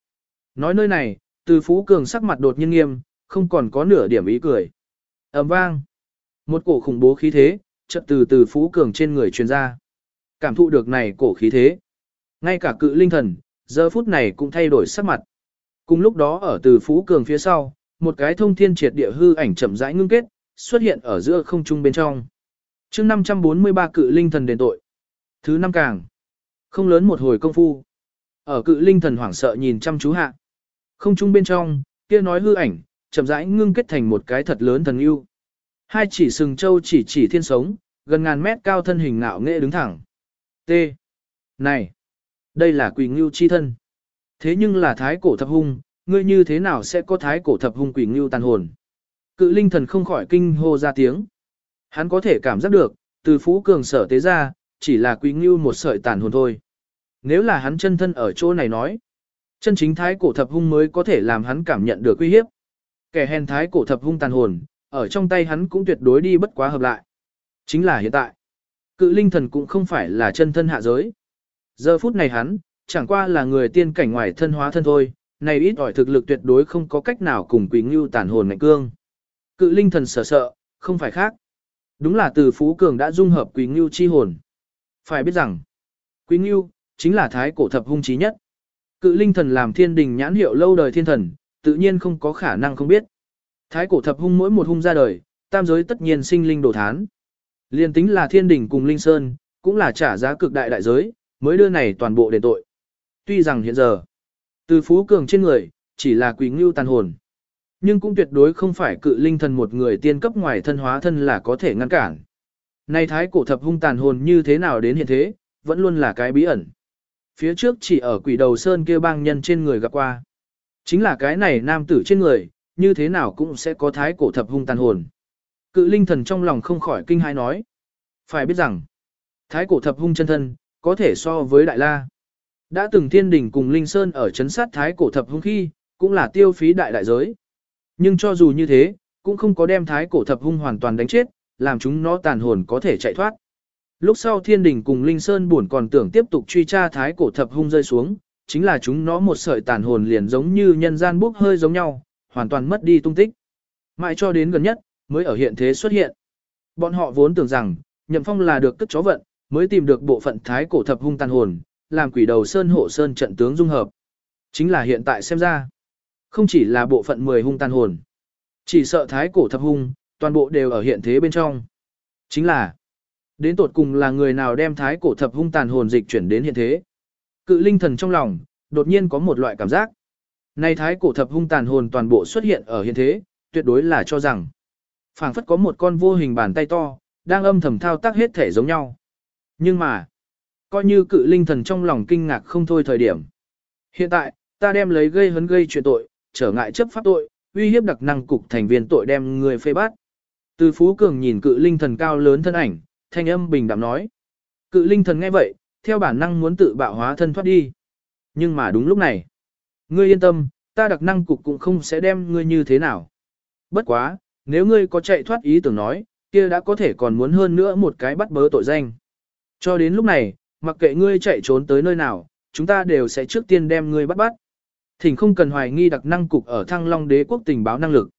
Nói nơi này, từ Phú Cường sắc mặt đột nhiên nghiêm, không còn có nửa điểm ý cười. ầm vang. Một cổ khủng bố khí thế, chợt từ từ Phú Cường trên người truyền ra. Cảm thụ được này cổ khí thế. Ngay cả cự linh thần, giờ phút này cũng thay đổi sắc mặt. Cùng lúc đó ở từ Phú Cường phía sau, một cái thông thiên triệt địa hư ảnh chậm rãi ngưng kết, xuất hiện ở giữa không trung bên trong. chương 543 cự linh thần đền tội. Thứ năm càng. Không lớn một hồi công phu. Ở cự linh thần hoảng sợ nhìn chăm chú hạ. Không trung bên trong, kia nói hư ảnh, chậm rãi ngưng kết thành một cái thật lớn thần yêu. Hai chỉ sừng châu chỉ chỉ thiên sống, gần ngàn mét cao thân hình ngạo nghệ đứng thẳng. T. Này! Đây là quỷ ngưu chi thân. Thế nhưng là thái cổ thập hung, ngươi như thế nào sẽ có thái cổ thập hung quỷ ngưu tàn hồn? Cự linh thần không khỏi kinh hô ra tiếng. Hắn có thể cảm giác được, từ phú cường sở tế ra, chỉ là quỷ ngưu một sợi tàn hồn thôi. Nếu là hắn chân thân ở chỗ này nói, chân chính thái cổ thập hung mới có thể làm hắn cảm nhận được uy hiếp. Kẻ hèn thái cổ thập hung tàn hồn, ở trong tay hắn cũng tuyệt đối đi bất quá hợp lại. Chính là hiện tại. Cự linh thần cũng không phải là chân thân hạ giới. Giờ phút này hắn, chẳng qua là người tiên cảnh ngoài thân hóa thân thôi, này ít ỏi thực lực tuyệt đối không có cách nào cùng quý Ngưu tàn hồn ngạnh cương. Cự linh thần sợ sợ, không phải khác. Đúng là từ Phú Cường đã dung hợp quý Ngưu chi hồn. Phải biết rằng, quý Ngưu, chính là thái cổ thập hung trí nhất. Cự linh thần làm thiên đình nhãn hiệu lâu đời thiên thần, tự nhiên không có khả năng không biết. Thái cổ thập hung mỗi một hung ra đời, tam giới tất nhiên sinh linh đổ thán. Liên tính là thiên đình cùng linh sơn, cũng là trả giá cực đại đại giới, mới đưa này toàn bộ đền tội. Tuy rằng hiện giờ, từ phú cường trên người, chỉ là quỷ ngưu tàn hồn. Nhưng cũng tuyệt đối không phải cự linh thần một người tiên cấp ngoài thân hóa thân là có thể ngăn cản. Nay thái cổ thập hung tàn hồn như thế nào đến hiện thế, vẫn luôn là cái bí ẩn. Phía trước chỉ ở quỷ đầu sơn kia bang nhân trên người gặp qua. Chính là cái này nam tử trên người, như thế nào cũng sẽ có thái cổ thập hung tàn hồn. Cự linh thần trong lòng không khỏi kinh hãi nói. Phải biết rằng, thái cổ thập hung chân thân, có thể so với đại la. Đã từng thiên đình cùng linh sơn ở chấn sát thái cổ thập hung khi, cũng là tiêu phí đại đại giới. Nhưng cho dù như thế, cũng không có đem thái cổ thập hung hoàn toàn đánh chết, làm chúng nó tàn hồn có thể chạy thoát. Lúc sau thiên đình cùng linh sơn buồn còn tưởng tiếp tục truy tra thái cổ thập hung rơi xuống, chính là chúng nó một sợi tàn hồn liền giống như nhân gian bốc hơi giống nhau, hoàn toàn mất đi tung tích. Mãi cho đến gần nhất, mới ở hiện thế xuất hiện. Bọn họ vốn tưởng rằng, Nhậm Phong là được cất chó vận, mới tìm được bộ phận thái cổ thập hung tàn hồn, làm quỷ đầu sơn hộ sơn trận tướng dung hợp. Chính là hiện tại xem ra, không chỉ là bộ phận 10 hung tàn hồn, chỉ sợ thái cổ thập hung, toàn bộ đều ở hiện thế bên trong. Chính là, Đến tột cùng là người nào đem thái cổ thập hung tàn hồn dịch chuyển đến hiện thế. Cự linh thần trong lòng, đột nhiên có một loại cảm giác. Này thái cổ thập hung tàn hồn toàn bộ xuất hiện ở hiện thế, tuyệt đối là cho rằng phảng phất có một con vô hình bàn tay to, đang âm thầm thao tác hết thể giống nhau. Nhưng mà, coi như cự linh thần trong lòng kinh ngạc không thôi thời điểm. Hiện tại, ta đem lấy gây hấn gây chuyện tội, trở ngại chấp pháp tội, uy hiếp đặc năng cục thành viên tội đem người phê bát. Từ Phú Cường nhìn cự linh thần cao lớn thân ảnh, thanh âm bình đạm nói. Cự linh thần nghe vậy, theo bản năng muốn tự bạo hóa thân thoát đi. Nhưng mà đúng lúc này, ngươi yên tâm, ta đặc năng cục cũng không sẽ đem ngươi như thế nào. Bất quá, nếu ngươi có chạy thoát ý tưởng nói, kia đã có thể còn muốn hơn nữa một cái bắt bớ tội danh. Cho đến lúc này, mặc kệ ngươi chạy trốn tới nơi nào, chúng ta đều sẽ trước tiên đem ngươi bắt bắt. Thỉnh không cần hoài nghi đặc năng cục ở Thăng Long đế quốc tình báo năng lực.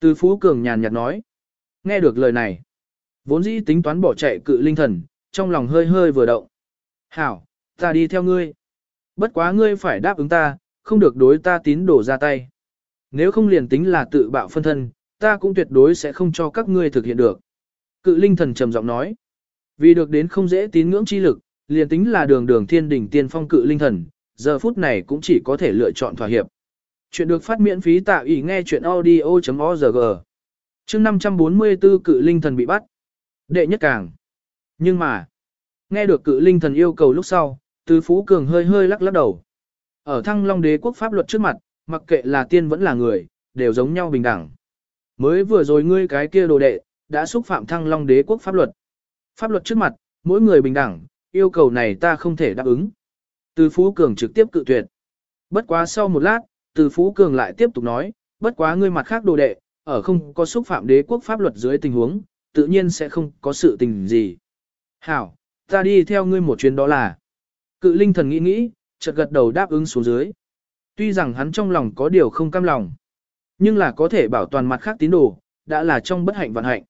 Từ Phú Cường nhàn nhạt nói. Nghe được lời này, vốn dĩ tính toán bỏ chạy cự linh thần, trong lòng hơi hơi vừa động. Hảo, ta đi theo ngươi. Bất quá ngươi phải đáp ứng ta, không được đối ta tín đổ ra tay. Nếu không liền tính là tự bạo phân thân, ta cũng tuyệt đối sẽ không cho các ngươi thực hiện được. Cự linh thần trầm giọng nói. Vì được đến không dễ tín ngưỡng chi lực, liền tính là đường đường thiên đỉnh tiên phong cự linh thần, giờ phút này cũng chỉ có thể lựa chọn thỏa hiệp. Chuyện được phát miễn phí tại ủy nghe chuyện audio.org. Chương 544 cự linh thần bị bắt. Đệ nhất càng. Nhưng mà, nghe được cự linh thần yêu cầu lúc sau, tứ phú cường hơi hơi lắc lắc đầu. Ở thăng long đế quốc pháp luật trước mặt, mặc kệ là tiên vẫn là người, đều giống nhau bình đẳng. Mới vừa rồi ngươi cái kia đồ đệ, đã xúc phạm thăng long đế quốc pháp luật. Pháp luật trước mặt, mỗi người bình đẳng, yêu cầu này ta không thể đáp ứng. Từ Phú Cường trực tiếp cự tuyệt. Bất quá sau một lát, Từ Phú Cường lại tiếp tục nói, bất quá ngươi mặt khác đồ đệ, ở không có xúc phạm đế quốc pháp luật dưới tình huống, tự nhiên sẽ không có sự tình gì. Hảo, ta đi theo ngươi một chuyến đó là. Cự linh thần nghĩ nghĩ, chợt gật đầu đáp ứng xuống dưới. Tuy rằng hắn trong lòng có điều không cam lòng, nhưng là có thể bảo toàn mặt khác tín đồ, đã là trong bất hạnh vận hạnh.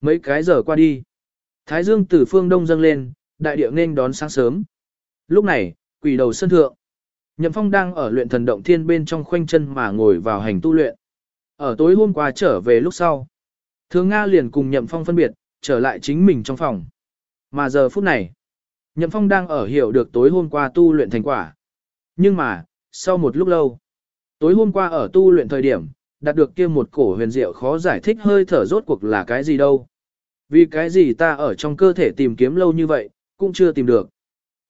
Mấy cái giờ qua đi, Thái Dương từ phương đông dâng lên, đại địa nên đón sáng sớm. Lúc này, quỷ đầu sân thượng. Nhậm Phong đang ở luyện thần động thiên bên trong khoanh chân mà ngồi vào hành tu luyện. Ở tối hôm qua trở về lúc sau. Thường Nga liền cùng Nhậm Phong phân biệt, trở lại chính mình trong phòng. Mà giờ phút này, Nhậm Phong đang ở hiểu được tối hôm qua tu luyện thành quả. Nhưng mà, sau một lúc lâu, tối hôm qua ở tu luyện thời điểm, đạt được kia một cổ huyền diệu khó giải thích hơi thở rốt cuộc là cái gì đâu. Vì cái gì ta ở trong cơ thể tìm kiếm lâu như vậy, cũng chưa tìm được.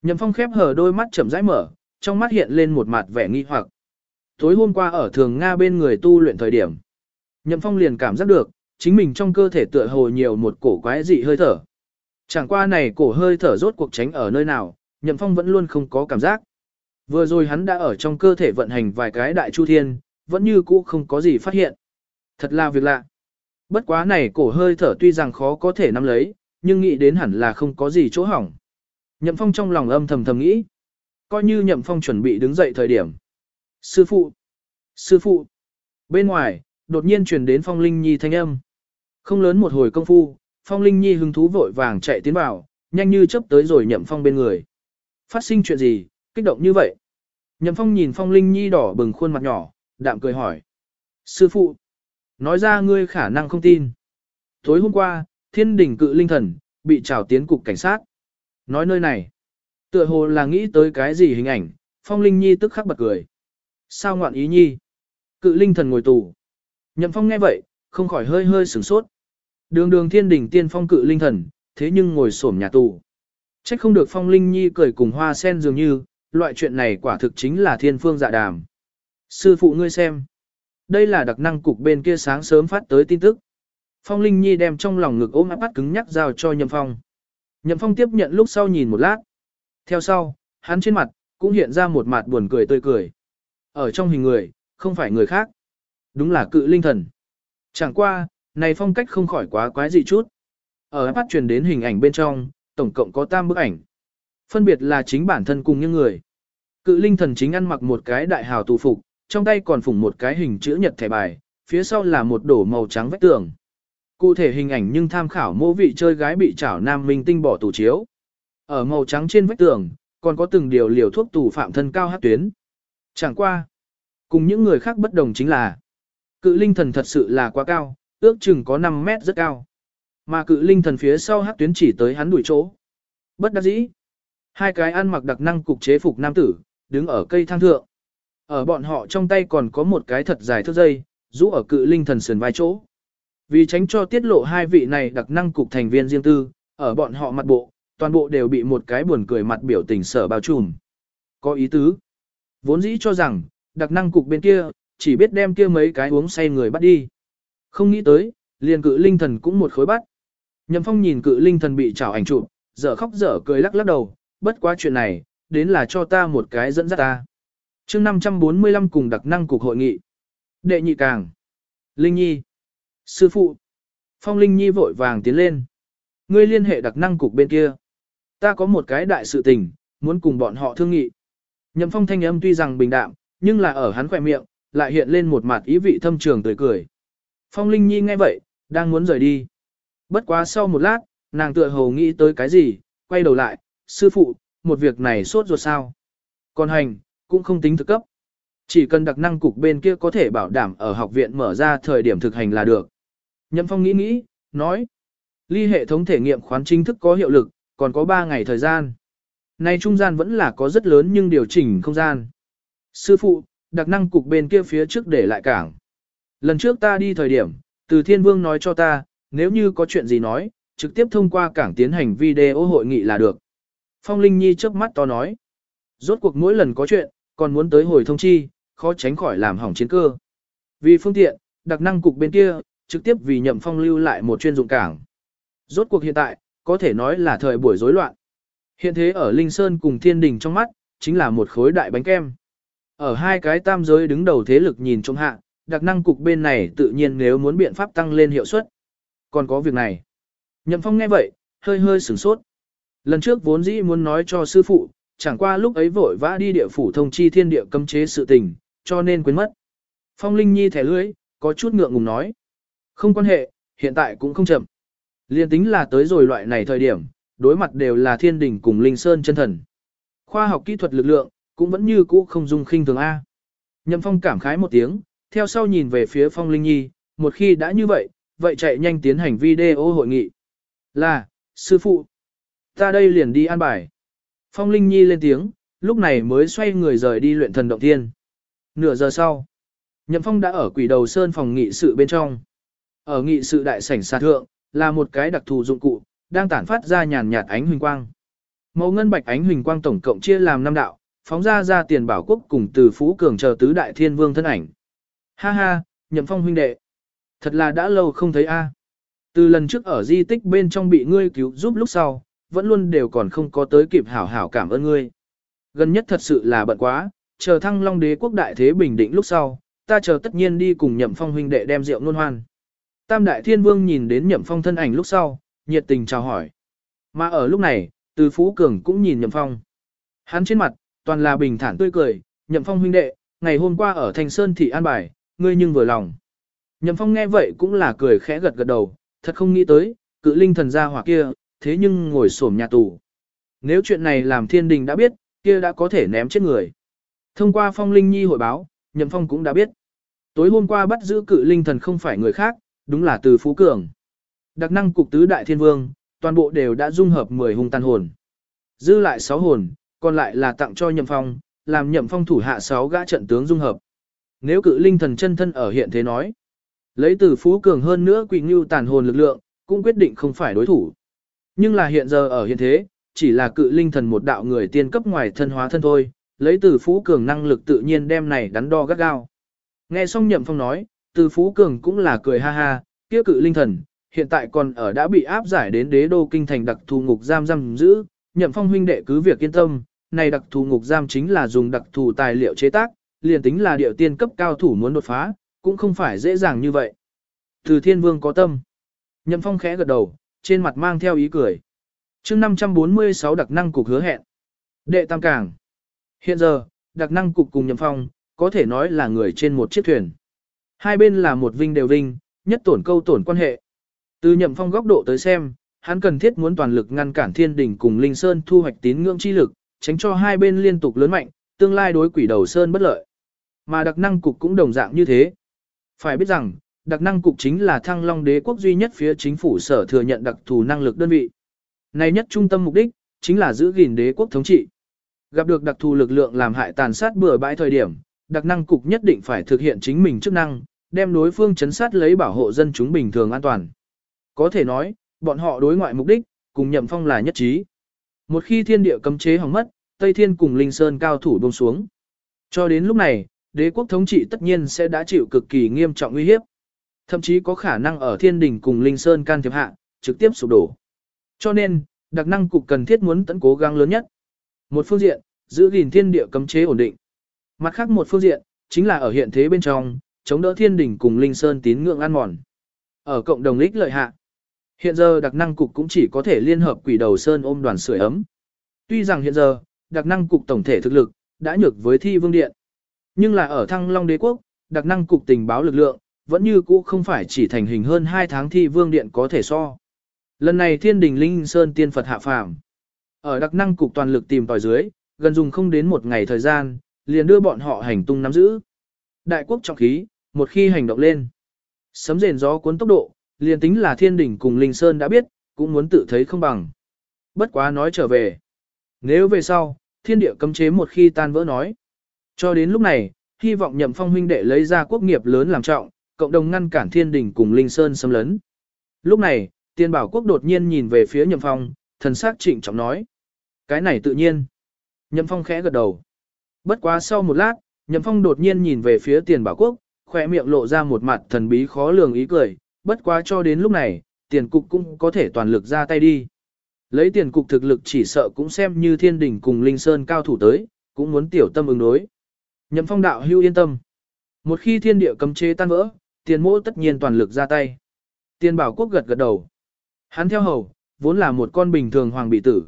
Nhậm Phong khép hờ đôi mắt chậm rãi mở, trong mắt hiện lên một mặt vẻ nghi hoặc. Tối hôm qua ở thường Nga bên người tu luyện thời điểm. Nhậm Phong liền cảm giác được, chính mình trong cơ thể tựa hồ nhiều một cổ quái dị hơi thở. Chẳng qua này cổ hơi thở rốt cuộc tránh ở nơi nào, Nhậm Phong vẫn luôn không có cảm giác. Vừa rồi hắn đã ở trong cơ thể vận hành vài cái đại chu thiên, vẫn như cũ không có gì phát hiện. Thật là việc lạ. Bất quá này cổ hơi thở tuy rằng khó có thể nắm lấy, nhưng nghĩ đến hẳn là không có gì chỗ hỏng. Nhậm Phong trong lòng âm thầm thầm nghĩ. Coi như Nhậm Phong chuẩn bị đứng dậy thời điểm. Sư phụ! Sư phụ! Bên ngoài, đột nhiên truyền đến Phong Linh Nhi thanh âm. Không lớn một hồi công phu, Phong Linh Nhi hứng thú vội vàng chạy tiến vào, nhanh như chớp tới rồi Nhậm Phong bên người. Phát sinh chuyện gì, kích động như vậy? Nhậm Phong nhìn Phong Linh Nhi đỏ bừng khuôn mặt nhỏ, đạm cười hỏi. Sư phụ! Nói ra ngươi khả năng không tin. Tối hôm qua, thiên đỉnh cự linh thần, bị trào tiến cục cảnh sát. Nói nơi này, tựa hồ là nghĩ tới cái gì hình ảnh, phong linh nhi tức khắc bật cười. Sao ngoạn ý nhi? Cự linh thần ngồi tù. Nhậm phong nghe vậy, không khỏi hơi hơi sửng sốt. Đường đường thiên đỉnh tiên phong cự linh thần, thế nhưng ngồi xổm nhà tù. Trách không được phong linh nhi cười cùng hoa sen dường như, loại chuyện này quả thực chính là thiên phương dạ đàm. Sư phụ ngươi xem. Đây là đặc năng cục bên kia sáng sớm phát tới tin tức. Phong Linh Nhi đem trong lòng ngực ôm áp bắt cứng nhắc giao cho Nhậm Phong. Nhậm Phong tiếp nhận lúc sau nhìn một lát. Theo sau, hắn trên mặt, cũng hiện ra một mặt buồn cười tươi cười. Ở trong hình người, không phải người khác. Đúng là cự linh thần. Chẳng qua, này phong cách không khỏi quá quái dị chút. Ở bắt truyền đến hình ảnh bên trong, tổng cộng có tam bức ảnh. Phân biệt là chính bản thân cùng những người. Cự linh thần chính ăn mặc một cái đại hào tù phục, trong tay còn phủng một cái hình chữ nhật thẻ bài, phía sau là một đổ màu trắng vách tường. Cụ thể hình ảnh nhưng tham khảo mô vị chơi gái bị chảo nam minh tinh bỏ tủ chiếu. Ở màu trắng trên vách tường, còn có từng điều liều thuốc tù phạm thân cao hát tuyến. Chẳng qua. Cùng những người khác bất đồng chính là, cự linh thần thật sự là quá cao, ước chừng có 5 mét rất cao. Mà cự linh thần phía sau hắc tuyến chỉ tới hắn đuổi chỗ. Bất đắc dĩ. Hai cái ăn mặc đặc năng cục chế phục nam tử, đứng ở cây thang thượng. Ở bọn họ trong tay còn có một cái thật dài thước dây, rũ ở cự linh thần sườn vai chỗ. Vì tránh cho tiết lộ hai vị này đặc năng cục thành viên riêng tư, ở bọn họ mặt bộ, toàn bộ đều bị một cái buồn cười mặt biểu tình sở bao trùm. Có ý tứ. Vốn dĩ cho rằng, đặc năng cục bên kia, chỉ biết đem kia mấy cái uống say người bắt đi. Không nghĩ tới, liền cự linh thần cũng một khối bắt. Nhậm phong nhìn cự linh thần bị trảo ảnh chụp, dở khóc dở cười lắc lắc đầu, bất quá chuyện này, đến là cho ta một cái dẫn dắt ta. chương 545 cùng đặc năng cục hội nghị. Đệ nhị càng. Linh Nhi. Sư phụ. Phong Linh Nhi vội vàng tiến lên. Ngươi liên hệ đặc năng cục bên kia. Ta có một cái đại sự tình, muốn cùng bọn họ thương nghị. Nhậm phong thanh âm tuy rằng bình đạm, nhưng là ở hắn khỏe miệng, lại hiện lên một mặt ý vị thâm trường tươi cười. Phong Linh Nhi nghe vậy, đang muốn rời đi. Bất quá sau một lát, nàng tựa hồ nghĩ tới cái gì, quay đầu lại, sư phụ, một việc này sốt ruột sao. Còn hành, cũng không tính thực cấp. Chỉ cần đặc năng cục bên kia có thể bảo đảm ở học viện mở ra thời điểm thực hành là được. Nhậm Phong nghĩ nghĩ, nói. Ly hệ thống thể nghiệm khoán chính thức có hiệu lực, còn có 3 ngày thời gian. Nay trung gian vẫn là có rất lớn nhưng điều chỉnh không gian. Sư phụ, đặc năng cục bên kia phía trước để lại cảng. Lần trước ta đi thời điểm, từ thiên vương nói cho ta, nếu như có chuyện gì nói, trực tiếp thông qua cảng tiến hành video hội nghị là được. Phong Linh Nhi chớp mắt to nói. Rốt cuộc mỗi lần có chuyện, còn muốn tới hồi thông chi, khó tránh khỏi làm hỏng chiến cơ. Vì phương tiện, đặc năng cục bên kia, trực tiếp vì nhậm phong lưu lại một chuyên dụng cảng. Rốt cuộc hiện tại, có thể nói là thời buổi rối loạn. Hiện thế ở Linh Sơn cùng Thiên Đình trong mắt, chính là một khối đại bánh kem. Ở hai cái tam giới đứng đầu thế lực nhìn trong hạ, đặc năng cục bên này tự nhiên nếu muốn biện pháp tăng lên hiệu suất. Còn có việc này. Nhậm Phong nghe vậy, hơi hơi sửng sốt. Lần trước vốn dĩ muốn nói cho sư phụ, chẳng qua lúc ấy vội vã đi địa phủ thông chi thiên địa cấm chế sự tình, cho nên quên mất. Phong Linh Nhi thẻ lưới, có chút ngượng ngùng nói. Không quan hệ, hiện tại cũng không chậm. Liên tính là tới rồi loại này thời điểm, đối mặt đều là thiên đình cùng linh sơn chân thần. Khoa học kỹ thuật lực lượng, cũng vẫn như cũ không dung khinh thường A. Nhậm Phong cảm khái một tiếng, theo sau nhìn về phía Phong Linh Nhi, một khi đã như vậy, vậy chạy nhanh tiến hành video hội nghị. Là, sư phụ, ta đây liền đi an bài. Phong Linh Nhi lên tiếng, lúc này mới xoay người rời đi luyện thần động thiên. Nửa giờ sau, Nhậm Phong đã ở quỷ đầu sơn phòng nghị sự bên trong. Ở nghị sự đại sảnh xa thượng, là một cái đặc thù dụng cụ, đang tản phát ra nhàn nhạt ánh huỳnh quang. Màu ngân bạch ánh huỳnh quang tổng cộng chia làm năm đạo, phóng ra ra tiền bảo quốc cùng từ phú cường chờ tứ đại thiên vương thân ảnh. Ha ha, Nhậm Phong huynh đệ. Thật là đã lâu không thấy a. Từ lần trước ở di tích bên trong bị ngươi cứu giúp lúc sau, vẫn luôn đều còn không có tới kịp hảo hảo cảm ơn ngươi. Gần nhất thật sự là bận quá, chờ thăng long đế quốc đại thế bình định lúc sau, ta chờ tất nhiên đi cùng nhậm phong huynh đệ đem rượu nôn hoan. Tam đại thiên vương nhìn đến nhậm phong thân ảnh lúc sau, nhiệt tình chào hỏi. Mà ở lúc này, từ phú cường cũng nhìn nhậm phong. Hắn trên mặt, toàn là bình thản tươi cười, nhậm phong huynh đệ, ngày hôm qua ở thành sơn thị an bài, ngươi nhưng vừa lòng. Nhậm phong nghe vậy cũng là cười khẽ gật gật đầu, thật không nghĩ tới, cự linh thần gia hỏa kia, thế nhưng ngồi xổm nhà tù. Nếu chuyện này làm thiên đình đã biết, kia đã có thể ném chết người. Thông qua phong linh nhi hội báo, nhậm phong cũng đã biết. Tối hôm qua bắt giữ cự linh thần không phải người khác, đúng là từ Phú Cường. Đặc năng cục tứ đại thiên vương, toàn bộ đều đã dung hợp 10 hung tàn hồn. Dư lại 6 hồn, còn lại là tặng cho nhậm phong, làm nhậm phong thủ hạ 6 gã trận tướng dung hợp. Nếu cự linh thần chân thân ở hiện thế nói, lấy từ Phú Cường hơn nữa quỷ ngưu tàn hồn lực lượng, cũng quyết định không phải đối thủ. Nhưng là hiện giờ ở hiện thế, chỉ là cự linh thần một đạo người tiên cấp ngoài thân hóa thân thôi, lấy từ Phú Cường năng lực tự nhiên đem này đắn đo gắt gao. Nghe xong Nhậm Phong nói, từ Phú Cường cũng là cười ha ha, kia cự linh thần, hiện tại còn ở đã bị áp giải đến đế đô kinh thành đặc thù ngục giam giam giữ, Nhậm Phong huynh đệ cứ việc yên tâm, này đặc thù ngục giam chính là dùng đặc thù tài liệu chế tác, liền tính là điệu tiên cấp cao thủ muốn đột phá, cũng không phải dễ dàng như vậy. Từ Thiên Vương có tâm. Nhậm Phong khẽ gật đầu, trên mặt mang theo ý cười. chương 546 đặc năng cục hứa hẹn. Đệ Tam Cảng. Hiện giờ, đặc năng cục cùng Nhậm Phong, có thể nói là người trên một chiếc thuyền. Hai bên là một vinh đều vinh, nhất tổn câu tổn quan hệ. Từ Nhậm Phong góc độ tới xem, hắn cần thiết muốn toàn lực ngăn cản thiên đỉnh cùng Linh Sơn thu hoạch tín ngưỡng chi lực, tránh cho hai bên liên tục lớn mạnh, tương lai đối quỷ đầu Sơn bất lợi. Mà đặc năng cục cũng đồng dạng như thế. Phải biết rằng, Đặc năng cục chính là thăng long đế quốc duy nhất phía chính phủ sở thừa nhận đặc thù năng lực đơn vị. Này nhất trung tâm mục đích, chính là giữ gìn đế quốc thống trị. Gặp được đặc thù lực lượng làm hại tàn sát bừa bãi thời điểm, đặc năng cục nhất định phải thực hiện chính mình chức năng, đem đối phương chấn sát lấy bảo hộ dân chúng bình thường an toàn. Có thể nói, bọn họ đối ngoại mục đích, cùng nhậm phong là nhất trí. Một khi thiên địa cấm chế hỏng mất, Tây Thiên cùng Linh Sơn cao thủ buông xuống. Cho đến lúc này, đế quốc thống trị tất nhiên sẽ đã chịu cực kỳ nghiêm trọng nguy hiếp. Thậm chí có khả năng ở thiên đình cùng Linh Sơn can thiệp hạ, trực tiếp sụp đổ. Cho nên, đặc năng cục cần thiết muốn tận cố gắng lớn nhất. Một phương diện, giữ gìn thiên địa cấm chế ổn định. Mặt khác một phương diện, chính là ở hiện thế bên trong, chống đỡ thiên đình cùng Linh Sơn tín ngưỡng an mòn. Ở cộng đồng lích lợi hạ, hiện giờ đặc năng cục cũng chỉ có thể liên hợp quỷ đầu Sơn ôm đoàn sưởi ấm. Tuy rằng hiện giờ, đặc năng cục tổng thể thực lực, đã nhược với thi vương điện. Nhưng là ở thăng long đế quốc, đặc năng cục tình báo lực lượng, vẫn như cũ không phải chỉ thành hình hơn 2 tháng thi vương điện có thể so. Lần này thiên đình linh sơn tiên Phật hạ phàm. Ở đặc năng cục toàn lực tìm tòi dưới, gần dùng không đến một ngày thời gian, liền đưa bọn họ hành tung nắm giữ. Đại quốc trọng khí, một khi hành động lên. Sấm rền gió cuốn tốc độ, liền tính là thiên đình cùng linh sơn đã biết, cũng muốn tự thấy không bằng. Bất quá nói trở về. Nếu về sau, thiên địa cấm chế một khi tan vỡ nói. Cho đến lúc này, hy vọng nhậm phong huynh đệ lấy ra quốc nghiệp lớn làm trọng, cộng đồng ngăn cản thiên đình cùng linh sơn xâm lấn. Lúc này, tiên bảo quốc đột nhiên nhìn về phía nhậm phong, thần sắc trịnh trọng nói. Cái này tự nhiên. Nhậm phong khẽ gật đầu. Bất quá sau một lát, nhậm phong đột nhiên nhìn về phía tiền bảo quốc, khỏe miệng lộ ra một mặt thần bí khó lường ý cười. Bất quá cho đến lúc này, tiền cục cũng có thể toàn lực ra tay đi. Lấy tiền cục thực lực chỉ sợ cũng xem như thiên đình cùng linh sơn cao thủ tới, cũng muốn tiểu tâm ứng đối. Nhậm phong đạo hưu yên tâm. Một khi thiên địa cấm chế tan vỡ, tiền mỗ tất nhiên toàn lực ra tay. Tiền bảo quốc gật gật đầu. Hắn theo hầu, vốn là một con bình thường hoàng bị tử.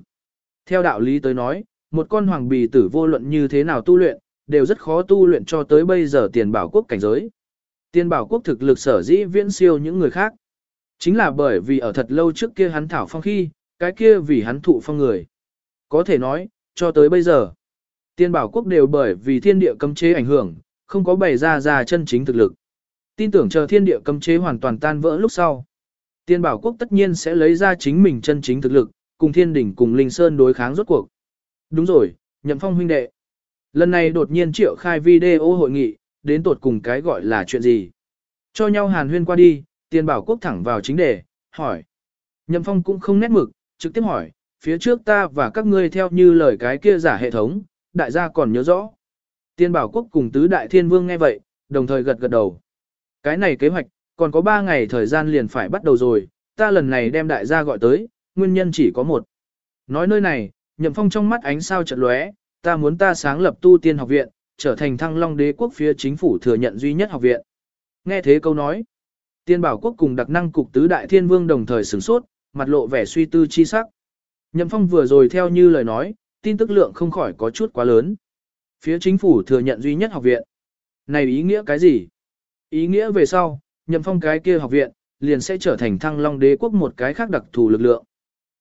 Theo đạo lý tới nói, một con hoàng bì tử vô luận như thế nào tu luyện, đều rất khó tu luyện cho tới bây giờ tiền bảo quốc cảnh giới. Tiền bảo quốc thực lực sở dĩ viễn siêu những người khác. Chính là bởi vì ở thật lâu trước kia hắn thảo phong khi, cái kia vì hắn thụ phong người. Có thể nói, cho tới bây giờ, Tiên bảo quốc đều bởi vì thiên địa cấm chế ảnh hưởng, không có bày ra ra chân chính thực lực. Tin tưởng chờ thiên địa cấm chế hoàn toàn tan vỡ lúc sau. Tiên bảo quốc tất nhiên sẽ lấy ra chính mình chân chính thực lực, cùng thiên đỉnh cùng linh sơn đối kháng rốt cuộc. Đúng rồi, nhậm phong huynh đệ. Lần này đột nhiên triệu khai video hội nghị, đến tột cùng cái gọi là chuyện gì. Cho nhau hàn huyên qua đi, tiên bảo quốc thẳng vào chính đề, hỏi. Nhậm phong cũng không nét mực, trực tiếp hỏi, phía trước ta và các ngươi theo như lời cái kia giả hệ thống, đại gia còn nhớ rõ. Tiên bảo quốc cùng tứ đại thiên vương nghe vậy, đồng thời gật gật đầu. Cái này kế hoạch, còn có 3 ngày thời gian liền phải bắt đầu rồi, ta lần này đem đại gia gọi tới, nguyên nhân chỉ có một. Nói nơi này, nhậm phong trong mắt ánh sao chợt lóe, ta muốn ta sáng lập tu tiên học viện, trở thành thăng long đế quốc phía chính phủ thừa nhận duy nhất học viện. Nghe thế câu nói, tiên bảo quốc cùng đặc năng cục tứ đại thiên vương đồng thời sửng sốt, mặt lộ vẻ suy tư chi sắc. Nhậm phong vừa rồi theo như lời nói, tin tức lượng không khỏi có chút quá lớn. Phía chính phủ thừa nhận duy nhất học viện. Này ý nghĩa cái gì? Ý nghĩa về sau, nhậm phong cái kia học viện, liền sẽ trở thành thăng long đế quốc một cái khác đặc thù lực lượng.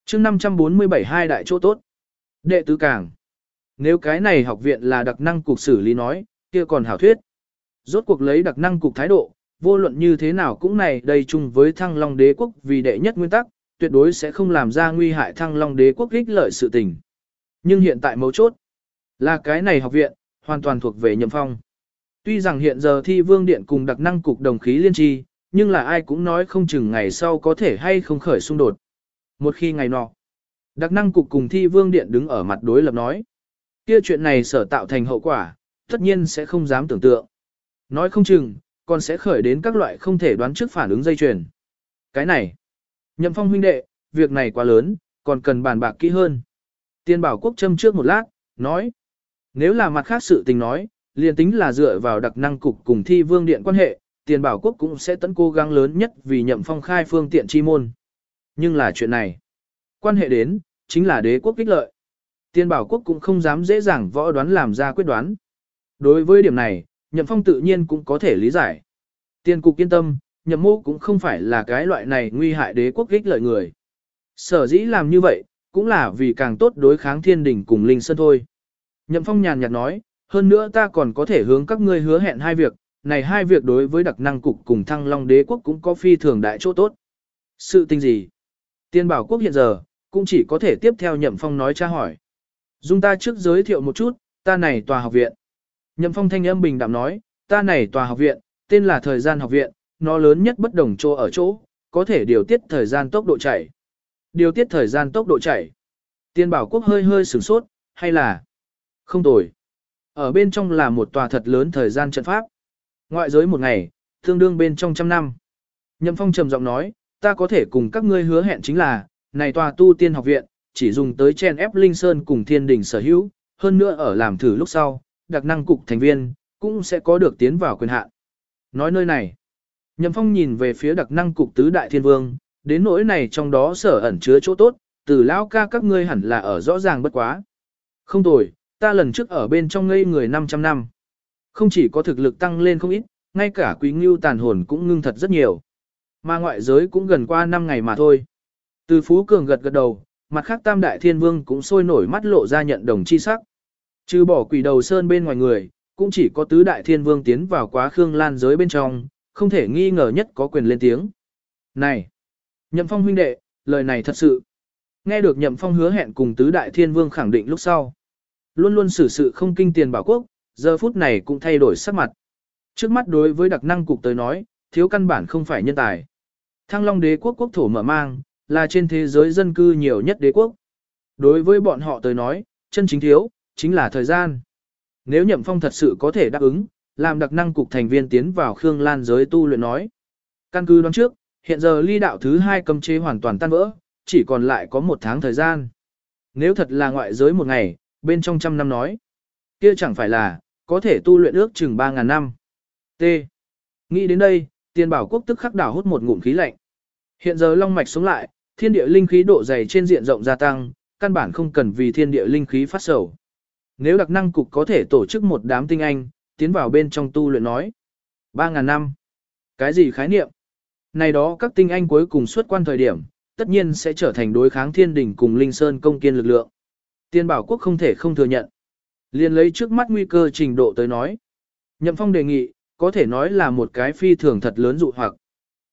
chương 547 hai đại chỗ tốt. Đệ tứ cảng Nếu cái này học viện là đặc năng cục xử lý nói, kia còn hảo thuyết. Rốt cuộc lấy đặc năng cục thái độ, vô luận như thế nào cũng này đầy chung với thăng long đế quốc vì đệ nhất nguyên tắc, tuyệt đối sẽ không làm ra nguy hại thăng long đế quốc ích lợi sự tình. Nhưng hiện tại mấu chốt, là cái này học viện, hoàn toàn thuộc về nhậm phong. Tuy rằng hiện giờ thi vương điện cùng đặc năng cục đồng khí liên tri, nhưng là ai cũng nói không chừng ngày sau có thể hay không khởi xung đột. Một khi ngày nọ, đặc năng cục cùng thi vương điện đứng ở mặt đối lập nói. Kia chuyện này sở tạo thành hậu quả, tất nhiên sẽ không dám tưởng tượng. Nói không chừng, còn sẽ khởi đến các loại không thể đoán trước phản ứng dây chuyền. Cái này, nhậm phong huynh đệ, việc này quá lớn, còn cần bàn bạc kỹ hơn. Tiên bảo quốc châm trước một lát, nói. Nếu là mặt khác sự tình nói, liền tính là dựa vào đặc năng cục cùng thi vương điện quan hệ, tiền bảo quốc cũng sẽ tấn cố gắng lớn nhất vì nhậm phong khai phương tiện chi môn. Nhưng là chuyện này, quan hệ đến, chính là đế quốc kích lợi. Tiền bảo quốc cũng không dám dễ dàng võ đoán làm ra quyết đoán. Đối với điểm này, nhậm phong tự nhiên cũng có thể lý giải. Tiền cục yên tâm, nhậm mô cũng không phải là cái loại này nguy hại đế quốc kích lợi người. Sở dĩ làm như vậy, cũng là vì càng tốt đối kháng thiên đình cùng linh sơn thôi. Nhậm phong nhàn nhạt nói, hơn nữa ta còn có thể hướng các ngươi hứa hẹn hai việc, này hai việc đối với đặc năng cục cùng thăng long đế quốc cũng có phi thường đại chỗ tốt. Sự tình gì? Tiên bảo quốc hiện giờ, cũng chỉ có thể tiếp theo nhậm phong nói tra hỏi. Dung ta trước giới thiệu một chút, ta này tòa học viện. Nhậm phong thanh âm bình đạm nói, ta này tòa học viện, tên là thời gian học viện, nó lớn nhất bất đồng chỗ ở chỗ, có thể điều tiết thời gian tốc độ chạy. Điều tiết thời gian tốc độ chạy. Tiên bảo quốc hơi hơi sửng sốt, hay là không tồi. Ở bên trong là một tòa thật lớn thời gian trận pháp. Ngoại giới một ngày, tương đương bên trong trăm năm. Nhậm phong trầm giọng nói, ta có thể cùng các ngươi hứa hẹn chính là, này tòa tu tiên học viện, chỉ dùng tới chen ép Linh Sơn cùng thiên đình sở hữu, hơn nữa ở làm thử lúc sau, đặc năng cục thành viên, cũng sẽ có được tiến vào quyền hạn. Nói nơi này, Nhậm Phong nhìn về phía đặc năng cục tứ đại thiên vương, đến nỗi này trong đó sở ẩn chứa chỗ tốt, từ lão ca các ngươi hẳn là ở rõ ràng bất quá. Không tồi, ta lần trước ở bên trong ngây người 500 năm. Không chỉ có thực lực tăng lên không ít, ngay cả quý ngưu tàn hồn cũng ngưng thật rất nhiều. Mà ngoại giới cũng gần qua 5 ngày mà thôi. Từ Phú Cường gật gật đầu, mặt khác tam đại thiên vương cũng sôi nổi mắt lộ ra nhận đồng chi sắc. Trừ bỏ quỷ đầu sơn bên ngoài người, cũng chỉ có tứ đại thiên vương tiến vào quá khương lan giới bên trong, không thể nghi ngờ nhất có quyền lên tiếng. Này! Nhậm phong huynh đệ, lời này thật sự. Nghe được nhậm phong hứa hẹn cùng tứ đại thiên vương khẳng định lúc sau. Luôn luôn xử sự không kinh tiền bảo quốc, giờ phút này cũng thay đổi sắc mặt. Trước mắt đối với đặc năng cục tới nói, thiếu căn bản không phải nhân tài. Thăng Long đế quốc quốc thổ mở mang, là trên thế giới dân cư nhiều nhất đế quốc. Đối với bọn họ tới nói, chân chính thiếu, chính là thời gian. Nếu Nhậm Phong thật sự có thể đáp ứng, làm đặc năng cục thành viên tiến vào Khương Lan giới tu luyện nói. Căn cứ đoán trước, hiện giờ ly đạo thứ hai cấm chế hoàn toàn tan vỡ, chỉ còn lại có một tháng thời gian. Nếu thật là ngoại giới một ngày, bên trong trăm năm nói, kia chẳng phải là, có thể tu luyện ước chừng 3.000 năm. T. Nghĩ đến đây, tiền bảo quốc tức khắc đảo hút một ngụm khí lạnh. Hiện giờ long mạch sống lại, thiên địa linh khí độ dày trên diện rộng gia tăng, căn bản không cần vì thiên địa linh khí phát sầu. Nếu đặc năng cục có thể tổ chức một đám tinh anh, tiến vào bên trong tu luyện nói. 3.000 năm. Cái gì khái niệm? Này đó các tinh anh cuối cùng xuất quan thời điểm, tất nhiên sẽ trở thành đối kháng thiên đỉnh cùng linh sơn công kiên lực lượng. Tiên bảo quốc không thể không thừa nhận. Liên lấy trước mắt nguy cơ trình độ tới nói. Nhậm phong đề nghị, có thể nói là một cái phi thường thật lớn dụ hoặc.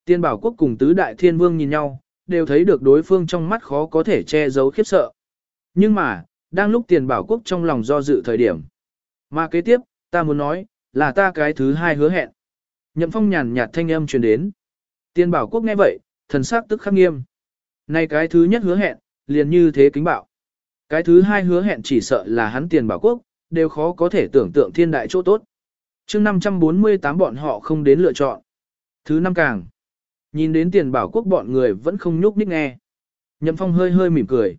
Tiên bảo quốc cùng tứ đại thiên vương nhìn nhau, đều thấy được đối phương trong mắt khó có thể che giấu khiếp sợ. Nhưng mà, đang lúc tiền bảo quốc trong lòng do dự thời điểm. Mà kế tiếp, ta muốn nói, là ta cái thứ hai hứa hẹn. Nhậm phong nhàn nhạt thanh âm truyền đến. Tiền bảo quốc nghe vậy, thần sắc tức khắc nghiêm. Này cái thứ nhất hứa hẹn, liền như thế kính bạo. Cái thứ hai hứa hẹn chỉ sợ là hắn tiền bảo quốc, đều khó có thể tưởng tượng thiên đại chỗ tốt. chương 548 bọn họ không đến lựa chọn. Thứ năm càng. Nhìn đến tiền bảo quốc bọn người vẫn không nhúc nhích nghe. Nhậm phong hơi hơi mỉm cười.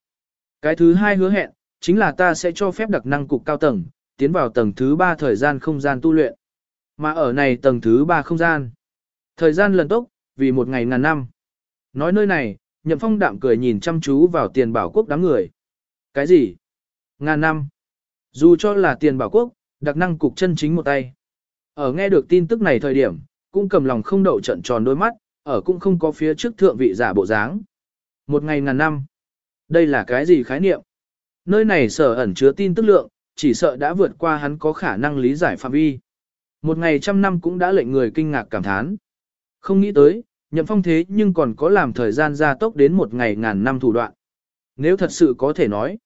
Cái thứ hai hứa hẹn, chính là ta sẽ cho phép đặc năng cục cao tầng, tiến vào tầng thứ ba thời gian không gian tu luyện. Mà ở này tầng thứ ba không gian. Thời gian lần tốc, vì một ngày ngàn năm. Nói nơi này, nhậm phong đạm cười nhìn chăm chú vào tiền bảo quốc đám người. Cái gì? Ngàn năm. Dù cho là tiền bảo quốc, đặc năng cục chân chính một tay. Ở nghe được tin tức này thời điểm, cũng cầm lòng không đậu trận tròn đôi mắt, ở cũng không có phía trước thượng vị giả bộ dáng. Một ngày ngàn năm. Đây là cái gì khái niệm? Nơi này sở ẩn chứa tin tức lượng, chỉ sợ đã vượt qua hắn có khả năng lý giải phạm vi. Một ngày trăm năm cũng đã lệnh người kinh ngạc cảm thán. Không nghĩ tới, nhậm phong thế nhưng còn có làm thời gian gia tốc đến một ngày ngàn năm thủ đoạn. Nếu thật sự có thể nói,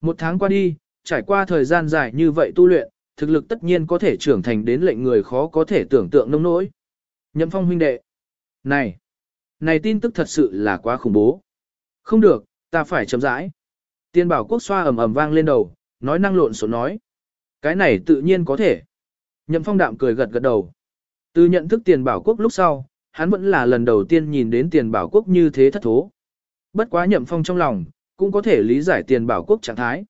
một tháng qua đi, trải qua thời gian dài như vậy tu luyện, thực lực tất nhiên có thể trưởng thành đến lệnh người khó có thể tưởng tượng nông nỗi. Nhậm phong huynh đệ. Này, này tin tức thật sự là quá khủng bố. Không được, ta phải chậm rãi. Tiên bảo quốc xoa ầm ầm vang lên đầu, nói năng lộn xộn nói. Cái này tự nhiên có thể. Nhậm phong đạm cười gật gật đầu. Từ nhận thức tiền bảo quốc lúc sau, hắn vẫn là lần đầu tiên nhìn đến tiền bảo quốc như thế thất thố. Bất quá nhậm phong trong lòng, cũng có thể lý giải tiền bảo quốc trạng thái.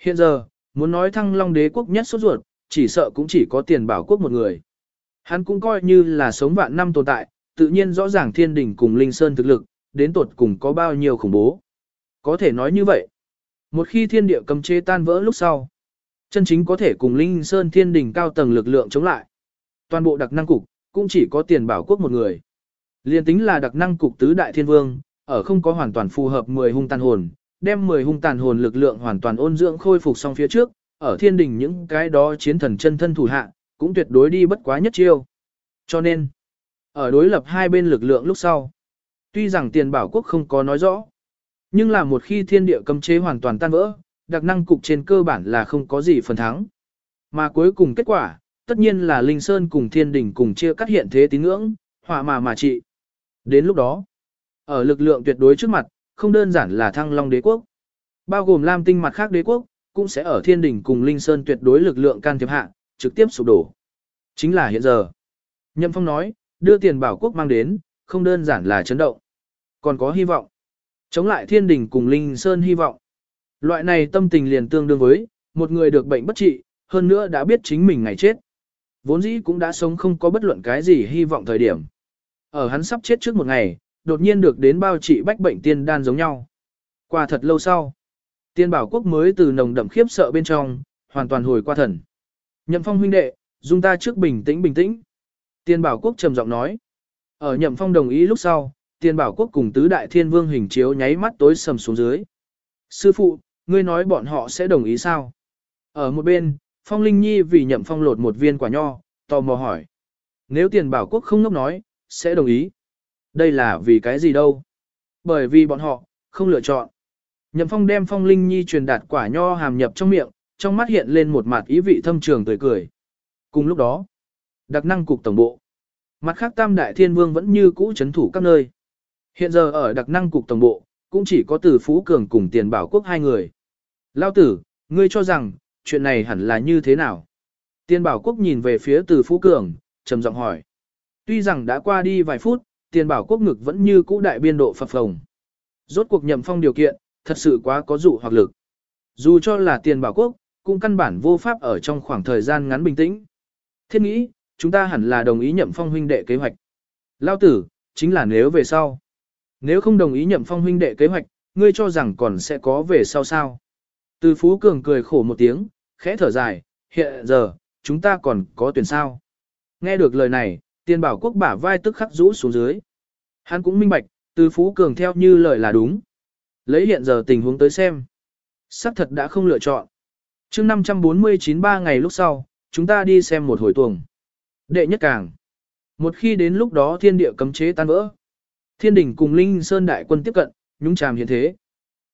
Hiện giờ, muốn nói thăng long đế quốc nhất sốt ruột, chỉ sợ cũng chỉ có tiền bảo quốc một người. Hắn cũng coi như là sống vạn năm tồn tại, tự nhiên rõ ràng thiên đình cùng linh sơn thực lực, đến tột cùng có bao nhiêu khủng bố. Có thể nói như vậy. Một khi thiên địa cầm chế tan vỡ lúc sau, chân chính có thể cùng linh sơn thiên đình cao tầng lực lượng chống lại. Toàn bộ đặc năng cục, cũng chỉ có tiền bảo quốc một người. Liên tính là đặc năng cục tứ đại thiên vương, ở không có hoàn toàn phù hợp 10 hung tàn hồn, đem 10 hung tàn hồn lực lượng hoàn toàn ôn dưỡng khôi phục xong phía trước, ở thiên đình những cái đó chiến thần chân thân thủ hạ, cũng tuyệt đối đi bất quá nhất chiêu. Cho nên, ở đối lập hai bên lực lượng lúc sau, tuy rằng tiền bảo quốc không có nói rõ, nhưng là một khi thiên địa cấm chế hoàn toàn tan vỡ, đặc năng cục trên cơ bản là không có gì phần thắng. Mà cuối cùng kết quả, tất nhiên là Linh Sơn cùng thiên đình cùng chia cắt hiện thế tín ngưỡng, họa mà mà trị. Đến lúc đó, ở lực lượng tuyệt đối trước mặt, không đơn giản là thăng long đế quốc, bao gồm lam tinh mặt khác đế quốc, cũng sẽ ở thiên đình cùng Linh Sơn tuyệt đối lực lượng can thiệp hạ, trực tiếp sụp đổ. Chính là hiện giờ. Nhậm Phong nói, đưa tiền bảo quốc mang đến, không đơn giản là chấn động, còn có hy vọng. Chống lại thiên đình cùng Linh Sơn hy vọng. Loại này tâm tình liền tương đương với, một người được bệnh bất trị, hơn nữa đã biết chính mình ngày chết. Vốn dĩ cũng đã sống không có bất luận cái gì hy vọng thời điểm. Ở hắn sắp chết trước một ngày, đột nhiên được đến bao trị bách bệnh tiên đan giống nhau. Qua thật lâu sau, tiên bảo quốc mới từ nồng đậm khiếp sợ bên trong, hoàn toàn hồi qua thần. Nhậm phong huynh đệ, dung ta trước bình tĩnh bình tĩnh. Tiên bảo quốc trầm giọng nói. Ở nhậm phong đồng ý lúc sau, tiên bảo quốc cùng tứ đại thiên vương hình chiếu nháy mắt tối sầm xuống dưới. Sư phụ, ngươi nói bọn họ sẽ đồng ý sao? Ở một bên, Phong Linh Nhi vì nhậm phong lột một viên quả nho, tò mò hỏi. Nếu tiền bảo quốc không ngốc nói, sẽ đồng ý. Đây là vì cái gì đâu? Bởi vì bọn họ, không lựa chọn. Nhậm phong đem Phong Linh Nhi truyền đạt quả nho hàm nhập trong miệng, trong mắt hiện lên một mặt ý vị thâm trường tươi cười. Cùng lúc đó, đặc năng cục tổng bộ. Mặt khác tam đại thiên vương vẫn như cũ chấn thủ các nơi. Hiện giờ ở đặc năng cục tổng bộ, cũng chỉ có từ Phú Cường cùng tiền bảo quốc hai người. Lao tử, ngươi cho rằng, chuyện này hẳn là như thế nào? Tiền bảo quốc nhìn về phía từ Phú Cường, trầm giọng hỏi. Tuy rằng đã qua đi vài phút, tiền bảo quốc ngực vẫn như cũ đại biên độ phập phồng. Rốt cuộc nhậm phong điều kiện, thật sự quá có dụ hoặc lực. Dù cho là tiền bảo quốc, cũng căn bản vô pháp ở trong khoảng thời gian ngắn bình tĩnh. Thiết nghĩ, chúng ta hẳn là đồng ý nhậm phong huynh đệ kế hoạch. Lao tử, chính là nếu về sau. Nếu không đồng ý nhậm phong huynh đệ kế hoạch, ngươi cho rằng còn sẽ có về sau sao. Từ Phú Cường cười khổ một tiếng, khẽ thở dài, hiện giờ, chúng ta còn có tuyển sao. Nghe được lời này, tiền bảo quốc bả vai tức khắc rũ xuống dưới. Hắn cũng minh bạch, từ Phú Cường theo như lời là đúng. Lấy hiện giờ tình huống tới xem. Sắc thật đã không lựa chọn. chương 549 ba ngày lúc sau, chúng ta đi xem một hồi tuồng. Đệ nhất càng. Một khi đến lúc đó thiên địa cấm chế tan vỡ. Thiên đỉnh cùng Linh Sơn đại quân tiếp cận, nhúng chàm hiện thế.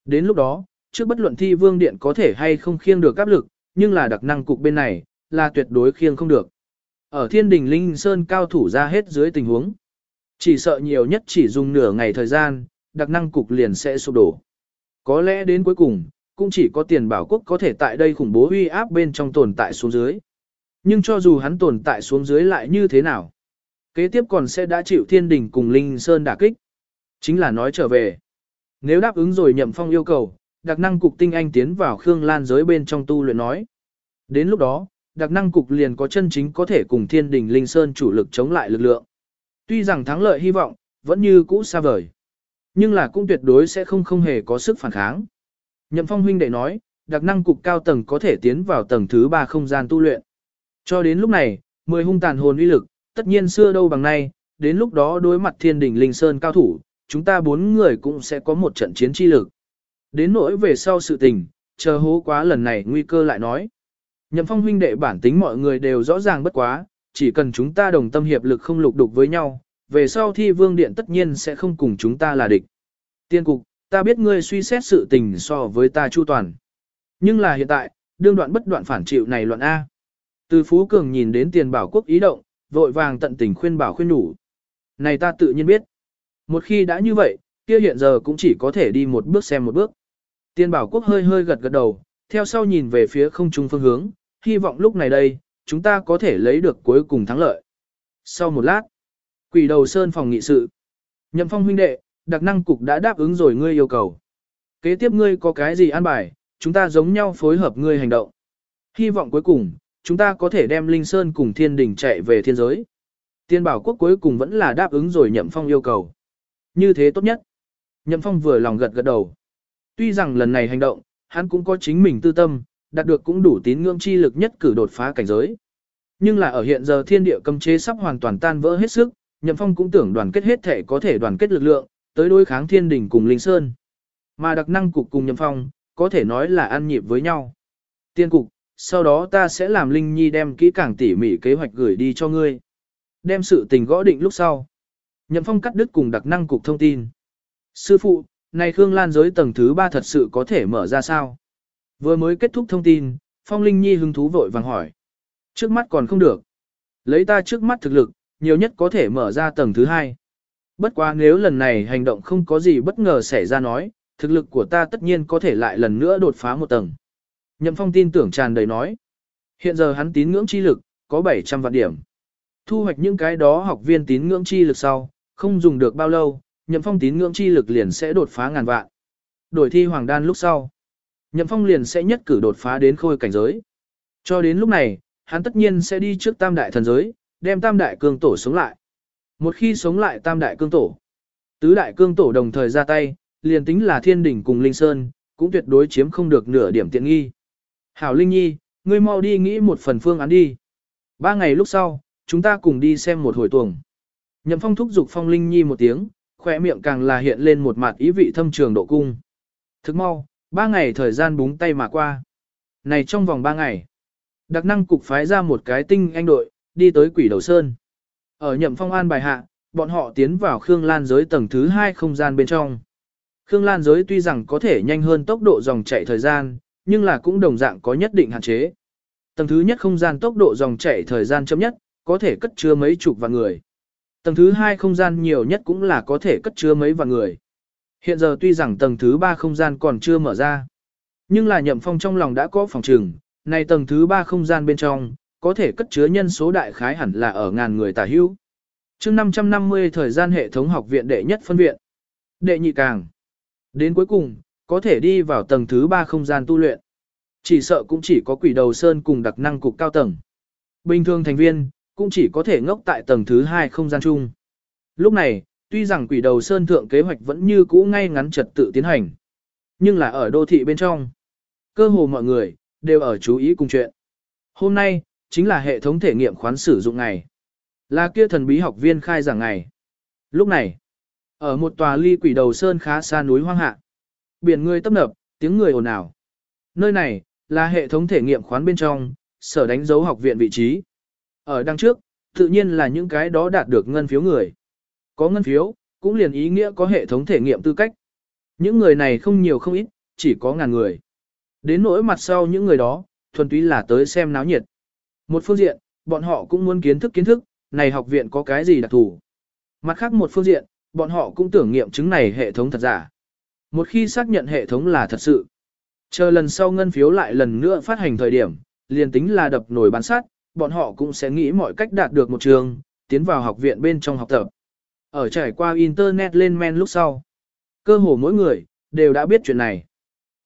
Đến lúc đó, trước bất luận thi vương điện có thể hay không khiêng được áp lực, nhưng là đặc năng cục bên này, là tuyệt đối khiêng không được. Ở thiên đình Linh Sơn cao thủ ra hết dưới tình huống. Chỉ sợ nhiều nhất chỉ dùng nửa ngày thời gian, đặc năng cục liền sẽ sụp đổ. Có lẽ đến cuối cùng, cũng chỉ có tiền bảo quốc có thể tại đây khủng bố uy áp bên trong tồn tại xuống dưới. Nhưng cho dù hắn tồn tại xuống dưới lại như thế nào, kế tiếp còn sẽ đã chịu thiên đình cùng Linh Sơn đả kích. Chính là nói trở về. Nếu đáp ứng rồi nhậm phong yêu cầu, đặc năng cục tinh anh tiến vào Khương Lan giới bên trong tu luyện nói. Đến lúc đó, đặc năng cục liền có chân chính có thể cùng thiên đình Linh Sơn chủ lực chống lại lực lượng. Tuy rằng thắng lợi hy vọng, vẫn như cũ xa vời. Nhưng là cũng tuyệt đối sẽ không không hề có sức phản kháng. Nhậm phong huynh đệ nói, đặc năng cục cao tầng có thể tiến vào tầng thứ ba không gian tu luyện. Cho đến lúc này, mười hung tàn hồn uy lực, tất nhiên xưa đâu bằng nay, đến lúc đó đối mặt thiên đình linh sơn cao thủ, chúng ta bốn người cũng sẽ có một trận chiến chi lực. Đến nỗi về sau sự tình, chờ hố quá lần này nguy cơ lại nói. Nhậm phong huynh đệ bản tính mọi người đều rõ ràng bất quá, chỉ cần chúng ta đồng tâm hiệp lực không lục đục với nhau, về sau thi vương điện tất nhiên sẽ không cùng chúng ta là địch. Tiên cục, ta biết ngươi suy xét sự tình so với ta chu toàn. Nhưng là hiện tại, đương đoạn bất đoạn phản chịu này loạn A. Từ Phú Cường nhìn đến tiền bảo quốc ý động, vội vàng tận tình khuyên bảo khuyên đủ. Này ta tự nhiên biết. Một khi đã như vậy, kia hiện giờ cũng chỉ có thể đi một bước xem một bước. Tiên bảo quốc hơi hơi gật gật đầu, theo sau nhìn về phía không trung phương hướng, hy vọng lúc này đây, chúng ta có thể lấy được cuối cùng thắng lợi. Sau một lát, quỷ đầu sơn phòng nghị sự. Nhậm phong huynh đệ, đặc năng cục đã đáp ứng rồi ngươi yêu cầu. Kế tiếp ngươi có cái gì an bài, chúng ta giống nhau phối hợp ngươi hành động. Hy vọng cuối cùng, chúng ta có thể đem Linh Sơn cùng thiên đình chạy về thiên giới. Tiên bảo quốc cuối cùng vẫn là đáp ứng rồi nhậm phong yêu cầu. Như thế tốt nhất. Nhậm phong vừa lòng gật gật đầu. Tuy rằng lần này hành động, hắn cũng có chính mình tư tâm, đạt được cũng đủ tín ngưỡng chi lực nhất cử đột phá cảnh giới. Nhưng là ở hiện giờ thiên địa cấm chế sắp hoàn toàn tan vỡ hết sức, Nhậm Phong cũng tưởng đoàn kết hết thể có thể đoàn kết lực lượng, tới đối kháng thiên đình cùng Linh Sơn. Mà đặc năng cục cùng Nhậm Phong, có thể nói là ăn nhịp với nhau. Tiên cục, sau đó ta sẽ làm Linh Nhi đem kỹ càng tỉ mỉ kế hoạch gửi đi cho ngươi. đem sự tình gõ định lúc sau. Nhậm Phong cắt đứt cùng đặc năng cục thông tin. Sư phụ, này Khương Lan giới tầng thứ 3 thật sự có thể mở ra sao? Vừa mới kết thúc thông tin, Phong Linh Nhi hứng thú vội vàng hỏi. Trước mắt còn không được. Lấy ta trước mắt thực lực, nhiều nhất có thể mở ra tầng thứ 2. Bất quá nếu lần này hành động không có gì bất ngờ xảy ra nói, thực lực của ta tất nhiên có thể lại lần nữa đột phá một tầng. Nhậm Phong tin tưởng tràn đầy nói. Hiện giờ hắn tín ngưỡng chi lực, có 700 vạn điểm. Thu hoạch những cái đó học viên tín ngưỡng chi lực sau, không dùng được bao lâu, Nhậm Phong tín ngưỡng chi lực liền sẽ đột phá ngàn vạn. Đổi thi hoàng đan lúc sau, Nhậm Phong liền sẽ nhất cử đột phá đến khôi cảnh giới. Cho đến lúc này, hắn tất nhiên sẽ đi trước tam đại thần giới, đem tam đại cương tổ sống lại. Một khi sống lại tam đại cương tổ, tứ đại cương tổ đồng thời ra tay, liền tính là thiên đỉnh cùng linh sơn, cũng tuyệt đối chiếm không được nửa điểm tiện nghi. Hảo Linh Nhi, ngươi mau đi nghĩ một phần phương án đi. Ba ngày lúc sau, chúng ta cùng đi xem một hồi tuồng. Nhậm phong thúc giục phong Linh Nhi một tiếng, khỏe miệng càng là hiện lên một mặt ý vị thâm trường độ cung. Thức mau, ba ngày thời gian búng tay mà qua. Này trong vòng ba ngày, đặc năng cục phái ra một cái tinh anh đội, đi tới quỷ đầu sơn. Ở nhậm phong an bài hạ, bọn họ tiến vào Khương Lan giới tầng thứ hai không gian bên trong. Khương Lan giới tuy rằng có thể nhanh hơn tốc độ dòng chảy thời gian, nhưng là cũng đồng dạng có nhất định hạn chế. Tầng thứ nhất không gian tốc độ dòng chảy thời gian chậm nhất, có thể cất chứa mấy chục vạn người. Tầng thứ hai không gian nhiều nhất cũng là có thể cất chứa mấy vạn người. Hiện giờ tuy rằng tầng thứ ba không gian còn chưa mở ra, nhưng là nhậm phong trong lòng đã có phòng trừng, này tầng thứ ba không gian bên trong, có thể cất chứa nhân số đại khái hẳn là ở ngàn người tả hữu. chương 550 thời gian hệ thống học viện đệ nhất phân viện. Đệ nhị càng. Đến cuối cùng, có thể đi vào tầng thứ ba không gian tu luyện. Chỉ sợ cũng chỉ có quỷ đầu sơn cùng đặc năng cục cao tầng. Bình thường thành viên, cũng chỉ có thể ngốc tại tầng thứ hai không gian chung. Lúc này, tuy rằng quỷ đầu sơn thượng kế hoạch vẫn như cũ ngay ngắn trật tự tiến hành. Nhưng là ở đô thị bên trong. Cơ hồ mọi người, đều ở chú ý cùng chuyện. Hôm nay, chính là hệ thống thể nghiệm khoán sử dụng ngày. Là kia thần bí học viên khai giảng ngày. Lúc này, ở một tòa ly quỷ đầu sơn khá xa núi hoang hạ. Biển người tấp nập, tiếng người ồn ào. Nơi này, là hệ thống thể nghiệm khoán bên trong, sở đánh dấu học viện vị trí. Ở đằng trước, tự nhiên là những cái đó đạt được ngân phiếu người. Có ngân phiếu, cũng liền ý nghĩa có hệ thống thể nghiệm tư cách. Những người này không nhiều không ít, chỉ có ngàn người. Đến nỗi mặt sau những người đó, thuần túy là tới xem náo nhiệt. Một phương diện, bọn họ cũng muốn kiến thức kiến thức, này học viện có cái gì đặc thù. Mặt khác một phương diện, bọn họ cũng tưởng nghiệm chứng này hệ thống thật giả. Một khi xác nhận hệ thống là thật sự, chờ lần sau ngân phiếu lại lần nữa phát hành thời điểm, liền tính là đập nổi bán sát, bọn họ cũng sẽ nghĩ mọi cách đạt được một trường, tiến vào học viện bên trong học tập. Ở trải qua internet lên men lúc sau, cơ hồ mỗi người, đều đã biết chuyện này.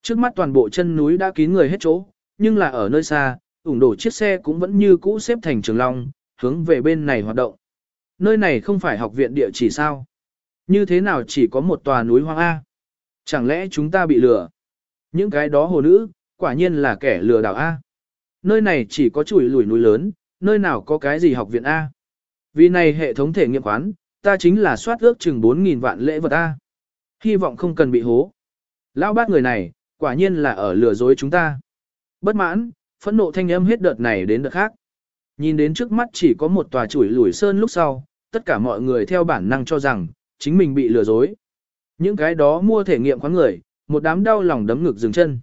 Trước mắt toàn bộ chân núi đã kín người hết chỗ, nhưng là ở nơi xa, ủng đổ chiếc xe cũng vẫn như cũ xếp thành trường long, hướng về bên này hoạt động. Nơi này không phải học viện địa chỉ sao? Như thế nào chỉ có một tòa núi hoang A? Chẳng lẽ chúng ta bị lừa? Những cái đó hồ nữ, quả nhiên là kẻ lừa đảo A. Nơi này chỉ có chuỗi lùi núi lớn, nơi nào có cái gì học viện A. Vì này hệ thống thể nghiệm quán, ta chính là soát ước chừng 4.000 vạn lễ vật A. Hy vọng không cần bị hố. Lão bát người này, quả nhiên là ở lừa dối chúng ta. Bất mãn, phẫn nộ thanh âm hết đợt này đến đợt khác. Nhìn đến trước mắt chỉ có một tòa chuỗi lùi sơn lúc sau, tất cả mọi người theo bản năng cho rằng, chính mình bị lừa dối. Những cái đó mua thể nghiệm khoáng người, một đám đau lòng đấm ngực dừng chân.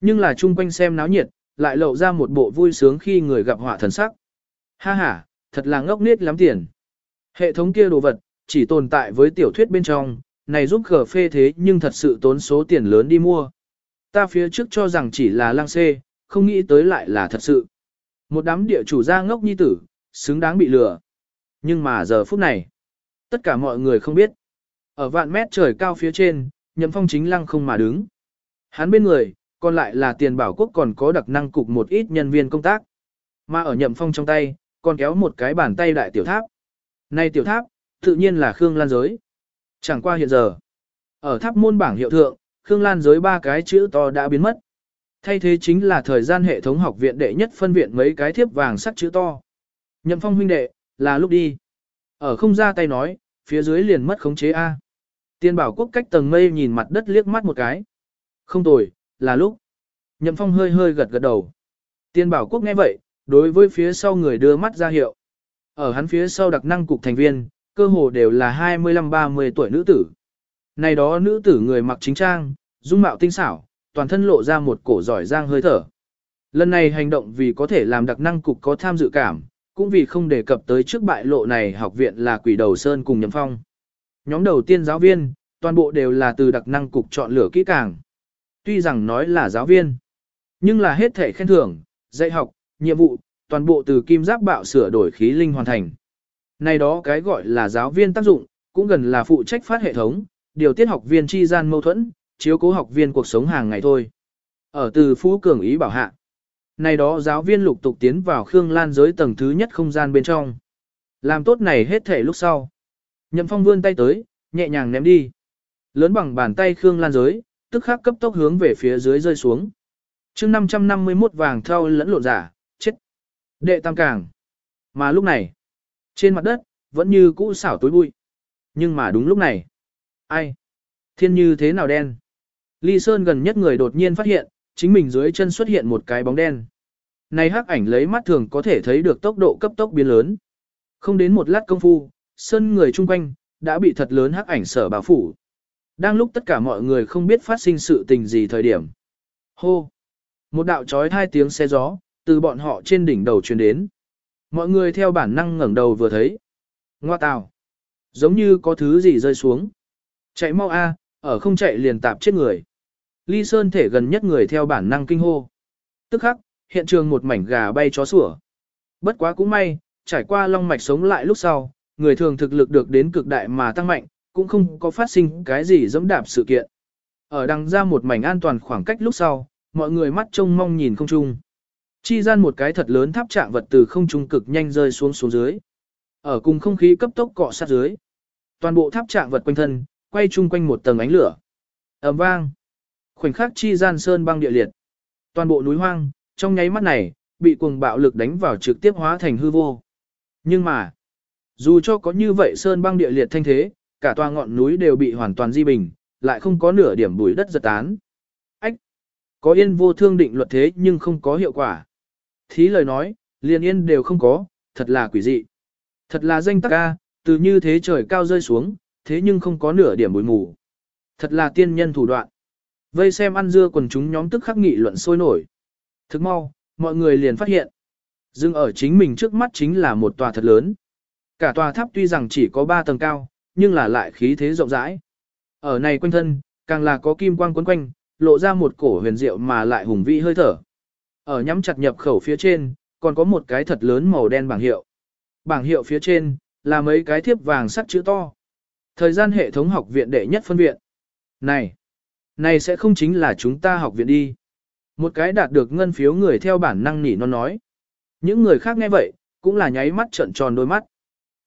Nhưng là chung quanh xem náo nhiệt, lại lộ ra một bộ vui sướng khi người gặp họa thần sắc. Ha ha, thật là ngốc nết lắm tiền. Hệ thống kia đồ vật, chỉ tồn tại với tiểu thuyết bên trong, này giúp khở phê thế nhưng thật sự tốn số tiền lớn đi mua. Ta phía trước cho rằng chỉ là lang xê, không nghĩ tới lại là thật sự. Một đám địa chủ gia ngốc nhi tử, xứng đáng bị lừa. Nhưng mà giờ phút này, tất cả mọi người không biết. Ở vạn mét trời cao phía trên, nhậm phong chính lăng không mà đứng. Hắn bên người, còn lại là tiền bảo quốc còn có đặc năng cục một ít nhân viên công tác. Mà ở nhậm phong trong tay, còn kéo một cái bàn tay đại tiểu tháp. Này tiểu tháp, tự nhiên là Khương Lan Giới. Chẳng qua hiện giờ, ở tháp môn bảng hiệu thượng, Khương Lan Giới ba cái chữ to đã biến mất. Thay thế chính là thời gian hệ thống học viện đệ nhất phân viện mấy cái thiếp vàng sắt chữ to. Nhậm phong huynh đệ, là lúc đi. Ở không ra tay nói, phía dưới liền mất khống chế A. Tiên bảo quốc cách tầng mây nhìn mặt đất liếc mắt một cái. Không tồi, là lúc. Nhậm phong hơi hơi gật gật đầu. Tiên bảo quốc nghe vậy, đối với phía sau người đưa mắt ra hiệu. Ở hắn phía sau đặc năng cục thành viên, cơ hồ đều là 25-30 tuổi nữ tử. Này đó nữ tử người mặc chính trang, dung mạo tinh xảo, toàn thân lộ ra một cổ giỏi giang hơi thở. Lần này hành động vì có thể làm đặc năng cục có tham dự cảm, cũng vì không đề cập tới trước bại lộ này học viện là quỷ đầu sơn cùng nhậm phong. Nhóm đầu tiên giáo viên, toàn bộ đều là từ đặc năng cục chọn lựa kỹ càng. Tuy rằng nói là giáo viên, nhưng là hết thể khen thưởng, dạy học, nhiệm vụ, toàn bộ từ kim giáp bạo sửa đổi khí linh hoàn thành. Này đó cái gọi là giáo viên tác dụng, cũng gần là phụ trách phát hệ thống, điều tiết học viên chi gian mâu thuẫn, chiếu cố học viên cuộc sống hàng ngày thôi. Ở từ Phú Cường ý bảo hạ. Này đó giáo viên lục tục tiến vào Khương Lan giới tầng thứ nhất không gian bên trong. Làm tốt này hết thể lúc sau. Nhậm Phong vươn tay tới, nhẹ nhàng ném đi. Lớn bằng bàn tay Khương Lan giới, tức khắc cấp tốc hướng về phía dưới rơi xuống. chương 551 vàng thau lẫn lộn giả, chết. Đệ tam càng. Mà lúc này, trên mặt đất, vẫn như cũ xảo tối bụi. Nhưng mà đúng lúc này, ai? Thiên như thế nào đen? Ly Sơn gần nhất người đột nhiên phát hiện, chính mình dưới chân xuất hiện một cái bóng đen. Này hắc ảnh lấy mắt thường có thể thấy được tốc độ cấp tốc biến lớn. Không đến một lát công phu, Sơn người chung quanh, đã bị thật lớn hắc ảnh sở bao phủ. Đang lúc tất cả mọi người không biết phát sinh sự tình gì thời điểm. Hô! Một đạo trói hai tiếng xe gió, từ bọn họ trên đỉnh đầu truyền đến. Mọi người theo bản năng ngẩng đầu vừa thấy. Ngoa tào! Giống như có thứ gì rơi xuống. Chạy mau a, ở không chạy liền tạp chết người. Ly Sơn thể gần nhất người theo bản năng kinh hô. Tức khắc, hiện trường một mảnh gà bay chó sủa. Bất quá cũng may, trải qua long mạch sống lại lúc sau, người thường thực lực được đến cực đại mà tăng mạnh, cũng không có phát sinh cái gì dẫm đạp sự kiện. Ở đằng ra một mảnh an toàn khoảng cách lúc sau, mọi người mắt trông mong nhìn không trung. Chi gian một cái thật lớn tháp trạng vật từ không trung cực nhanh rơi xuống xuống dưới. Ở cùng không khí cấp tốc cọ sát dưới. Toàn bộ tháp trạng vật quanh thân, quay chung quanh một tầng ánh lửa. ầm vang. Khoảnh khắc chi gian sơn băng địa liệt. Toàn bộ núi hoang, trong nháy mắt này, bị cuồng bạo lực đánh vào trực tiếp hóa thành hư vô. Nhưng mà, dù cho có như vậy sơn băng địa liệt thanh thế, cả tòa ngọn núi đều bị hoàn toàn di bình, lại không có nửa điểm bụi đất giật tán. Ách! Có yên vô thương định luật thế nhưng không có hiệu quả. Thí lời nói, liền yên đều không có, thật là quỷ dị. Thật là danh tắc ca, từ như thế trời cao rơi xuống, thế nhưng không có nửa điểm bụi mù. Thật là tiên nhân thủ đoạn. Vây xem ăn dưa quần chúng nhóm tức khắc nghị luận sôi nổi. Thức mau, mọi người liền phát hiện. Dưng ở chính mình trước mắt chính là một tòa thật lớn. Cả tòa tháp tuy rằng chỉ có 3 tầng cao, nhưng là lại khí thế rộng rãi. Ở này quanh thân, càng là có kim quang quấn quanh, lộ ra một cổ huyền diệu mà lại hùng vĩ hơi thở. Ở nhắm chặt nhập khẩu phía trên, còn có một cái thật lớn màu đen bảng hiệu. Bảng hiệu phía trên, là mấy cái thiếp vàng sắt chữ to. Thời gian hệ thống học viện đệ nhất phân viện. Này, này sẽ không chính là chúng ta học viện đi. Một cái đạt được ngân phiếu người theo bản năng nỉ non nói. Những người khác nghe vậy, cũng là nháy mắt trợn tròn đôi mắt.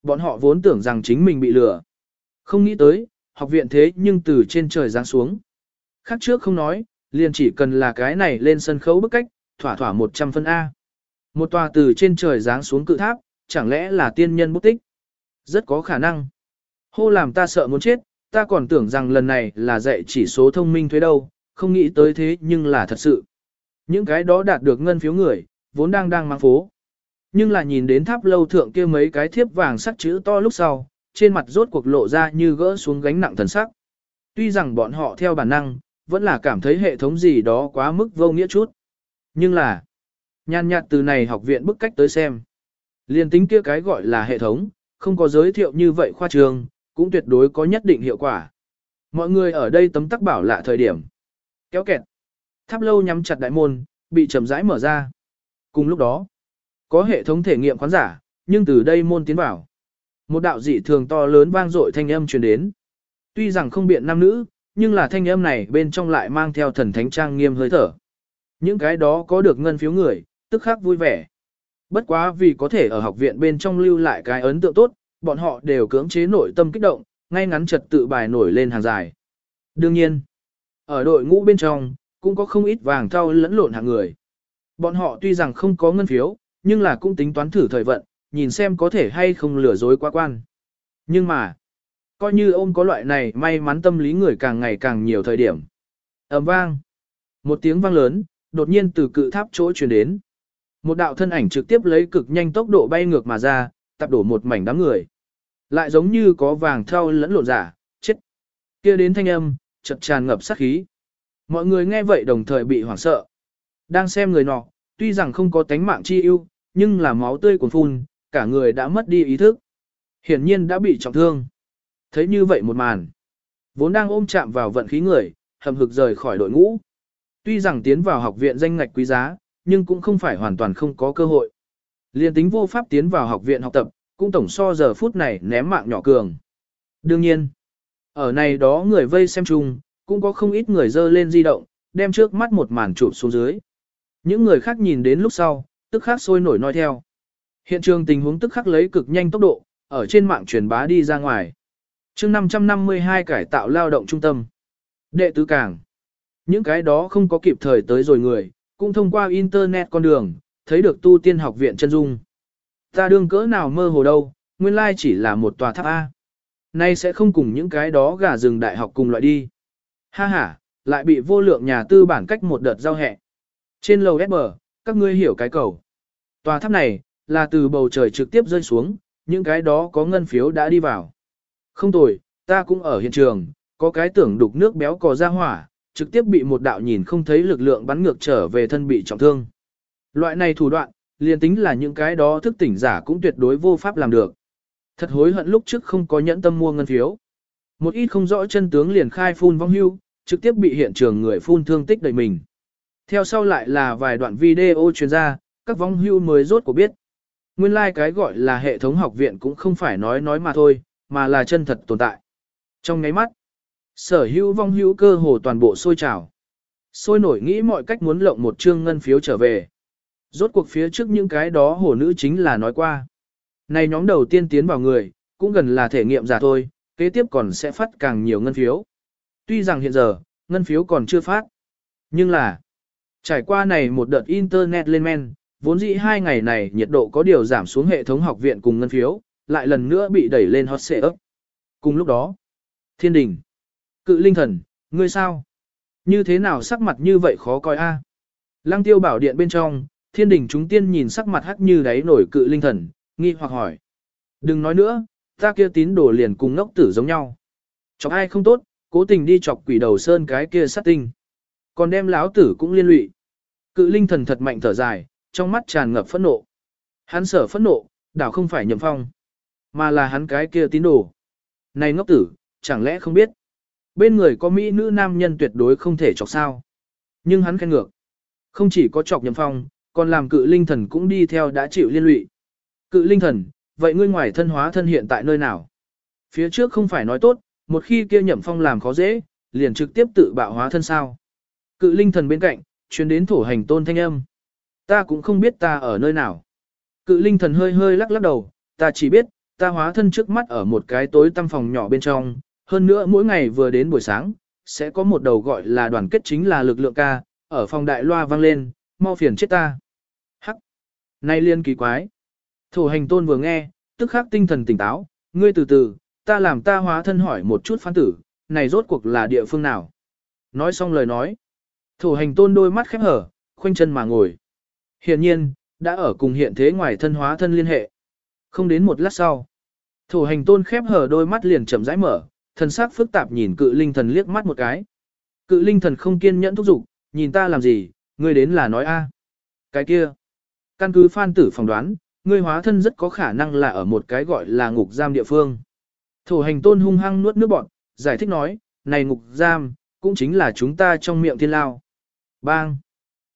Bọn họ vốn tưởng rằng chính mình bị lừa. Không nghĩ tới, học viện thế nhưng từ trên trời giáng xuống. Khác trước không nói, liền chỉ cần là cái này lên sân khấu bức cách, thỏa thỏa 100 phân A. Một tòa từ trên trời giáng xuống cự tháp, chẳng lẽ là tiên nhân bút tích? Rất có khả năng. Hô làm ta sợ muốn chết, ta còn tưởng rằng lần này là dạy chỉ số thông minh thuế đâu, không nghĩ tới thế nhưng là thật sự. Những cái đó đạt được ngân phiếu người, vốn đang đang mang phố. Nhưng là nhìn đến tháp lâu thượng kia mấy cái thiếp vàng sắc chữ to lúc sau, trên mặt rốt cuộc lộ ra như gỡ xuống gánh nặng thần sắc. Tuy rằng bọn họ theo bản năng, vẫn là cảm thấy hệ thống gì đó quá mức vô nghĩa chút. Nhưng là, nhàn nhạt từ này học viện bức cách tới xem. Liên tính kia cái gọi là hệ thống, không có giới thiệu như vậy khoa trường, cũng tuyệt đối có nhất định hiệu quả. Mọi người ở đây tấm tắc bảo lạ thời điểm. Kéo kẹt. Tháp lâu nhắm chặt đại môn, bị chậm rãi mở ra. Cùng lúc đó, có hệ thống thể nghiệm khoán giả, nhưng từ đây môn tiến vào. Một đạo dị thường to lớn vang dội thanh âm truyền đến. Tuy rằng không biện nam nữ, nhưng là thanh âm này bên trong lại mang theo thần thánh trang nghiêm hơi thở. Những cái đó có được ngân phiếu người, tức khắc vui vẻ. Bất quá vì có thể ở học viện bên trong lưu lại cái ấn tượng tốt, bọn họ đều cưỡng chế nội tâm kích động, ngay ngắn trật tự bài nổi lên hàng dài. Đương nhiên, ở đội ngũ bên trong, cũng có không ít vàng thau lẫn lộn hạng người. Bọn họ tuy rằng không có ngân phiếu, nhưng là cũng tính toán thử thời vận, nhìn xem có thể hay không lừa dối quá quan. Nhưng mà, coi như ôm có loại này may mắn tâm lý người càng ngày càng nhiều thời điểm. ầm vang. Một tiếng vang lớn, đột nhiên từ cự tháp chỗ truyền đến. Một đạo thân ảnh trực tiếp lấy cực nhanh tốc độ bay ngược mà ra, tập đổ một mảnh đám người. Lại giống như có vàng thau lẫn lộn giả, chết. kia đến thanh âm, chợt tràn ngập sát khí. Mọi người nghe vậy đồng thời bị hoảng sợ. Đang xem người nọ, tuy rằng không có tánh mạng chi ưu, nhưng là máu tươi cuồn phun, cả người đã mất đi ý thức. Hiển nhiên đã bị trọng thương. Thấy như vậy một màn. Vốn đang ôm chạm vào vận khí người, hầm hực rời khỏi đội ngũ. Tuy rằng tiến vào học viện danh ngạch quý giá, nhưng cũng không phải hoàn toàn không có cơ hội. Liên tính vô pháp tiến vào học viện học tập, cũng tổng so giờ phút này ném mạng nhỏ cường. Đương nhiên, ở này đó người vây xem chung, cũng có không ít người dơ lên di động, đem trước mắt một màn chụp xuống dưới. Những người khác nhìn đến lúc sau, tức khắc sôi nổi nói theo. Hiện trường tình huống tức khắc lấy cực nhanh tốc độ, ở trên mạng truyền bá đi ra ngoài. chương 552 cải tạo lao động trung tâm. Đệ tứ cảng. Những cái đó không có kịp thời tới rồi người, cũng thông qua internet con đường, thấy được tu tiên học viện chân dung. Ta đương cỡ nào mơ hồ đâu, nguyên lai chỉ là một tòa tháp A. Nay sẽ không cùng những cái đó gà rừng đại học cùng loại đi. Ha ha, lại bị vô lượng nhà tư bản cách một đợt giao hẹ. Trên lầu S bờ, các ngươi hiểu cái cầu. Tòa tháp này, là từ bầu trời trực tiếp rơi xuống, những cái đó có ngân phiếu đã đi vào. Không tồi, ta cũng ở hiện trường, có cái tưởng đục nước béo cò ra hỏa, trực tiếp bị một đạo nhìn không thấy lực lượng bắn ngược trở về thân bị trọng thương. Loại này thủ đoạn, liền tính là những cái đó thức tỉnh giả cũng tuyệt đối vô pháp làm được. Thật hối hận lúc trước không có nhẫn tâm mua ngân phiếu. Một ít không rõ chân tướng liền khai phun vong hưu, trực tiếp bị hiện trường người phun thương tích đầy mình. Theo sau lại là vài đoạn video truyền ra, các vong hưu mới rốt của biết. Nguyên lai like cái gọi là hệ thống học viện cũng không phải nói nói mà thôi, mà là chân thật tồn tại. Trong ngáy mắt, sở hữu vong hữu cơ hồ toàn bộ sôi trào. Sôi nổi nghĩ mọi cách muốn lộng một trương ngân phiếu trở về. Rốt cuộc phía trước những cái đó hồ nữ chính là nói qua. Này nhóm đầu tiên tiến vào người, cũng gần là thể nghiệm giả thôi, kế tiếp còn sẽ phát càng nhiều ngân phiếu. Tuy rằng hiện giờ, ngân phiếu còn chưa phát. Nhưng là, trải qua này một đợt internet lên men, vốn dĩ hai ngày này nhiệt độ có điều giảm xuống hệ thống học viện cùng ngân phiếu, lại lần nữa bị đẩy lên hot ấp. Cùng lúc đó, thiên đình, cự linh thần, ngươi sao? Như thế nào sắc mặt như vậy khó coi a? Lăng tiêu bảo điện bên trong, thiên đình chúng tiên nhìn sắc mặt hắc như đáy nổi cự linh thần, nghi hoặc hỏi. Đừng nói nữa, ta kia tín đồ liền cùng ngốc tử giống nhau. Chọc ai không tốt, cố tình đi chọc quỷ đầu sơn cái kia sát tinh. Còn đem láo tử cũng liên lụy. Cự linh thần thật mạnh thở dài, trong mắt tràn ngập phẫn nộ. Hắn sở phẫn nộ, đảo không phải nhậm phong, mà là hắn cái kia tín đồ. Này ngốc tử, chẳng lẽ không biết. Bên người có mỹ nữ nam nhân tuyệt đối không thể chọc sao. Nhưng hắn khen ngược. Không chỉ có chọc nhậm phong, còn làm cự linh thần cũng đi theo đã chịu liên lụy. Cự linh thần, vậy ngươi ngoài thân hóa thân hiện tại nơi nào? Phía trước không phải nói tốt, một khi kia nhậm phong làm khó dễ, liền trực tiếp tự bạo hóa thân sao. Cự linh thần bên cạnh, chuyến đến thổ hành tôn thanh âm. Ta cũng không biết ta ở nơi nào. Cự linh thần hơi hơi lắc lắc đầu, ta chỉ biết, ta hóa thân trước mắt ở một cái tối tăm phòng nhỏ bên trong, hơn nữa mỗi ngày vừa đến buổi sáng, sẽ có một đầu gọi là đoàn kết chính là lực lượng ca, ở phòng đại loa vang lên, mau phiền chết ta. Hắc! Này liên kỳ quái! Thổ hành tôn vừa nghe, tức khắc tinh thần tỉnh táo, ngươi từ từ, ta làm ta hóa thân hỏi một chút phán tử, này rốt cuộc là địa phương nào? Nói xong lời nói. Thổ hành tôn đôi mắt khép hở, khoanh chân mà ngồi. Hiện nhiên, đã ở cùng hiện thế ngoài thân hóa thân liên hệ. Không đến một lát sau. Thổ hành tôn khép hở đôi mắt liền chậm rãi mở, thần sắc phức tạp nhìn cự linh thần liếc mắt một cái. Cự linh thần không kiên nhẫn thúc giục, nhìn ta làm gì, ngươi đến là nói a. Cái kia. Căn cứ phan tử phỏng đoán, ngươi hóa thân rất có khả năng là ở một cái gọi là ngục giam địa phương. Thổ hành tôn hung hăng nuốt nước bọt giải thích nói, này ngục giam, cũng chính là chúng ta trong miệng thiên lao. Bang!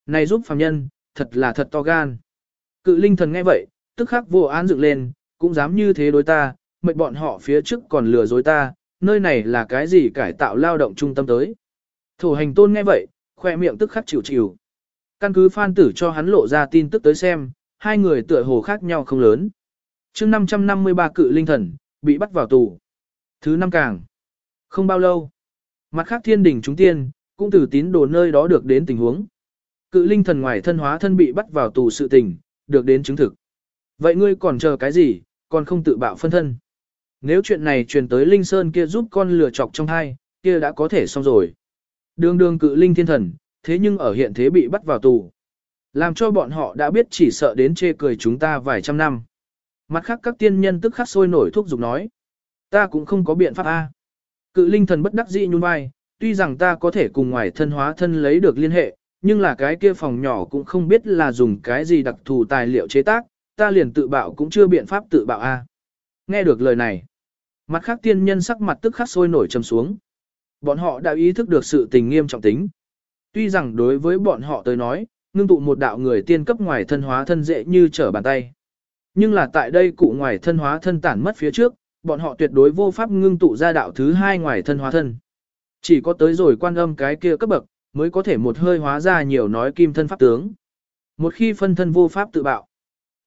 Này giúp phàm nhân, thật là thật to gan. Cự linh thần nghe vậy, tức khắc vô án dựng lên, cũng dám như thế đối ta, mệnh bọn họ phía trước còn lừa dối ta, nơi này là cái gì cải tạo lao động trung tâm tới. Thổ hành tôn nghe vậy, khoe miệng tức khắc chịu chịu. Căn cứ phan tử cho hắn lộ ra tin tức tới xem, hai người tựa hồ khác nhau không lớn. chương 553 cự linh thần, bị bắt vào tù. Thứ năm càng. Không bao lâu. Mặt khác thiên đình chúng tiên, cũng từ tín đồ nơi đó được đến tình huống. Cự linh thần ngoài thân hóa thân bị bắt vào tù sự tình, được đến chứng thực. Vậy ngươi còn chờ cái gì, còn không tự bạo phân thân. Nếu chuyện này truyền tới Linh Sơn kia giúp con lừa chọc trong hai, kia đã có thể xong rồi. Đường đường cự linh thiên thần, thế nhưng ở hiện thế bị bắt vào tù. Làm cho bọn họ đã biết chỉ sợ đến chê cười chúng ta vài trăm năm. Mặt khác các tiên nhân tức khắc sôi nổi thúc giục nói. Ta cũng không có biện pháp A. Cự linh thần bất đắc dĩ nhún vai, tuy rằng ta có thể cùng ngoài thân hóa thân lấy được liên hệ, nhưng là cái kia phòng nhỏ cũng không biết là dùng cái gì đặc thù tài liệu chế tác, ta liền tự bạo cũng chưa biện pháp tự bạo A. Nghe được lời này, mặt khác tiên nhân sắc mặt tức khắc sôi nổi trầm xuống. Bọn họ đã ý thức được sự tình nghiêm trọng tính. Tuy rằng đối với bọn họ tới nói, ngưng tụ một đạo người tiên cấp ngoài thân hóa thân dễ như trở bàn tay. Nhưng là tại đây cụ ngoài thân hóa thân tản mất phía trước, bọn họ tuyệt đối vô pháp ngưng tụ ra đạo thứ hai ngoài thân hóa thân. Chỉ có tới rồi quan âm cái kia cấp bậc, mới có thể một hơi hóa ra nhiều nói kim thân pháp tướng. Một khi phân thân vô pháp tự bạo,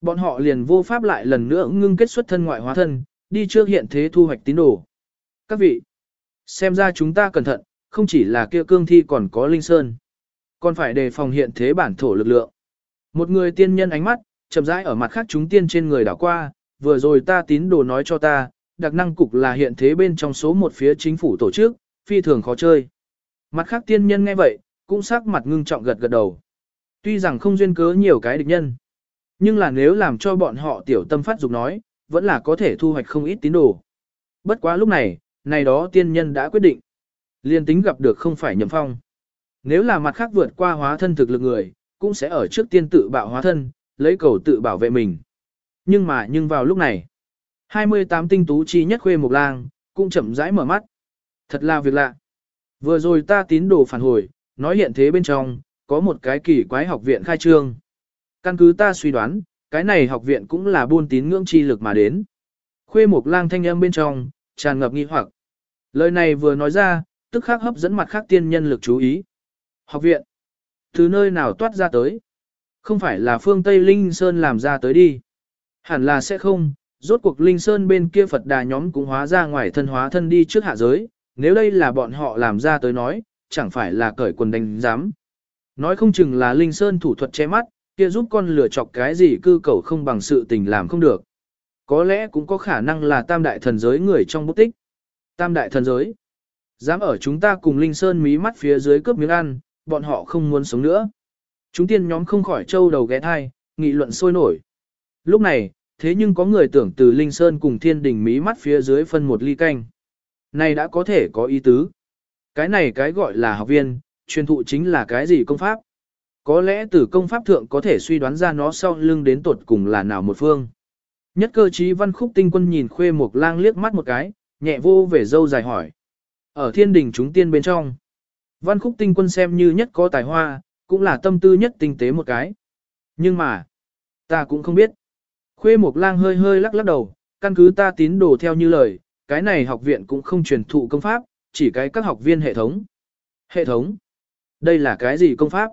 bọn họ liền vô pháp lại lần nữa ngưng kết xuất thân ngoại hóa thân, đi trước hiện thế thu hoạch tín đồ. Các vị, xem ra chúng ta cẩn thận, không chỉ là kia cương thi còn có linh sơn, còn phải đề phòng hiện thế bản thổ lực lượng. Một người tiên nhân ánh mắt, chậm rãi ở mặt khác chúng tiên trên người đảo qua, vừa rồi ta tín đồ nói cho ta, đặc năng cục là hiện thế bên trong số một phía chính phủ tổ chức, phi thường khó chơi. Mặt khác tiên nhân nghe vậy, cũng sắc mặt ngưng trọng gật gật đầu. Tuy rằng không duyên cớ nhiều cái địch nhân, nhưng là nếu làm cho bọn họ tiểu tâm phát dục nói, vẫn là có thể thu hoạch không ít tín đồ. Bất quá lúc này, này đó tiên nhân đã quyết định. Liên tính gặp được không phải nhậm phong. Nếu là mặt khác vượt qua hóa thân thực lực người, cũng sẽ ở trước tiên tự bạo hóa thân, lấy cầu tự bảo vệ mình. Nhưng mà nhưng vào lúc này, 28 tinh tú chi nhất khuê một lang, cũng chậm rãi mở mắt. Thật là việc lạ. Vừa rồi ta tín đồ phản hồi, nói hiện thế bên trong, có một cái kỳ quái học viện khai trương. Căn cứ ta suy đoán, cái này học viện cũng là buôn tín ngưỡng chi lực mà đến. Khuê một lang thanh âm bên trong, tràn ngập nghi hoặc. Lời này vừa nói ra, tức khắc hấp dẫn mặt khác tiên nhân lực chú ý. Học viện. Từ nơi nào toát ra tới? Không phải là phương Tây Linh Sơn làm ra tới đi. Hẳn là sẽ không, rốt cuộc Linh Sơn bên kia Phật đà nhóm cũng hóa ra ngoài thân hóa thân đi trước hạ giới, nếu đây là bọn họ làm ra tới nói, chẳng phải là cởi quần đánh giám. Nói không chừng là Linh Sơn thủ thuật che mắt, kia giúp con lửa chọc cái gì cư cầu không bằng sự tình làm không được. Có lẽ cũng có khả năng là tam đại thần giới người trong bút tích. Tam đại thần giới. Dám ở chúng ta cùng Linh Sơn mí mắt phía dưới cướp miếng ăn, bọn họ không muốn sống nữa. Chúng tiên nhóm không khỏi trâu đầu ghé thai, nghị luận sôi nổi. Lúc này, thế nhưng có người tưởng từ Linh Sơn cùng thiên đình mí mắt phía dưới phân một ly canh. Này đã có thể có ý tứ. Cái này cái gọi là học viên, truyền thụ chính là cái gì công pháp. Có lẽ từ công pháp thượng có thể suy đoán ra nó sau lưng đến tột cùng là nào một phương. Nhất cơ trí văn khúc tinh quân nhìn khuê một lang liếc mắt một cái, nhẹ vô về dâu dài hỏi. Ở thiên đình chúng tiên bên trong, văn khúc tinh quân xem như nhất có tài hoa, cũng là tâm tư nhất tinh tế một cái. Nhưng mà, ta cũng không biết. Khuê một Lang hơi hơi lắc lắc đầu, căn cứ ta tín đồ theo như lời, cái này học viện cũng không truyền thụ công pháp, chỉ cái các học viên hệ thống. Hệ thống? Đây là cái gì công pháp?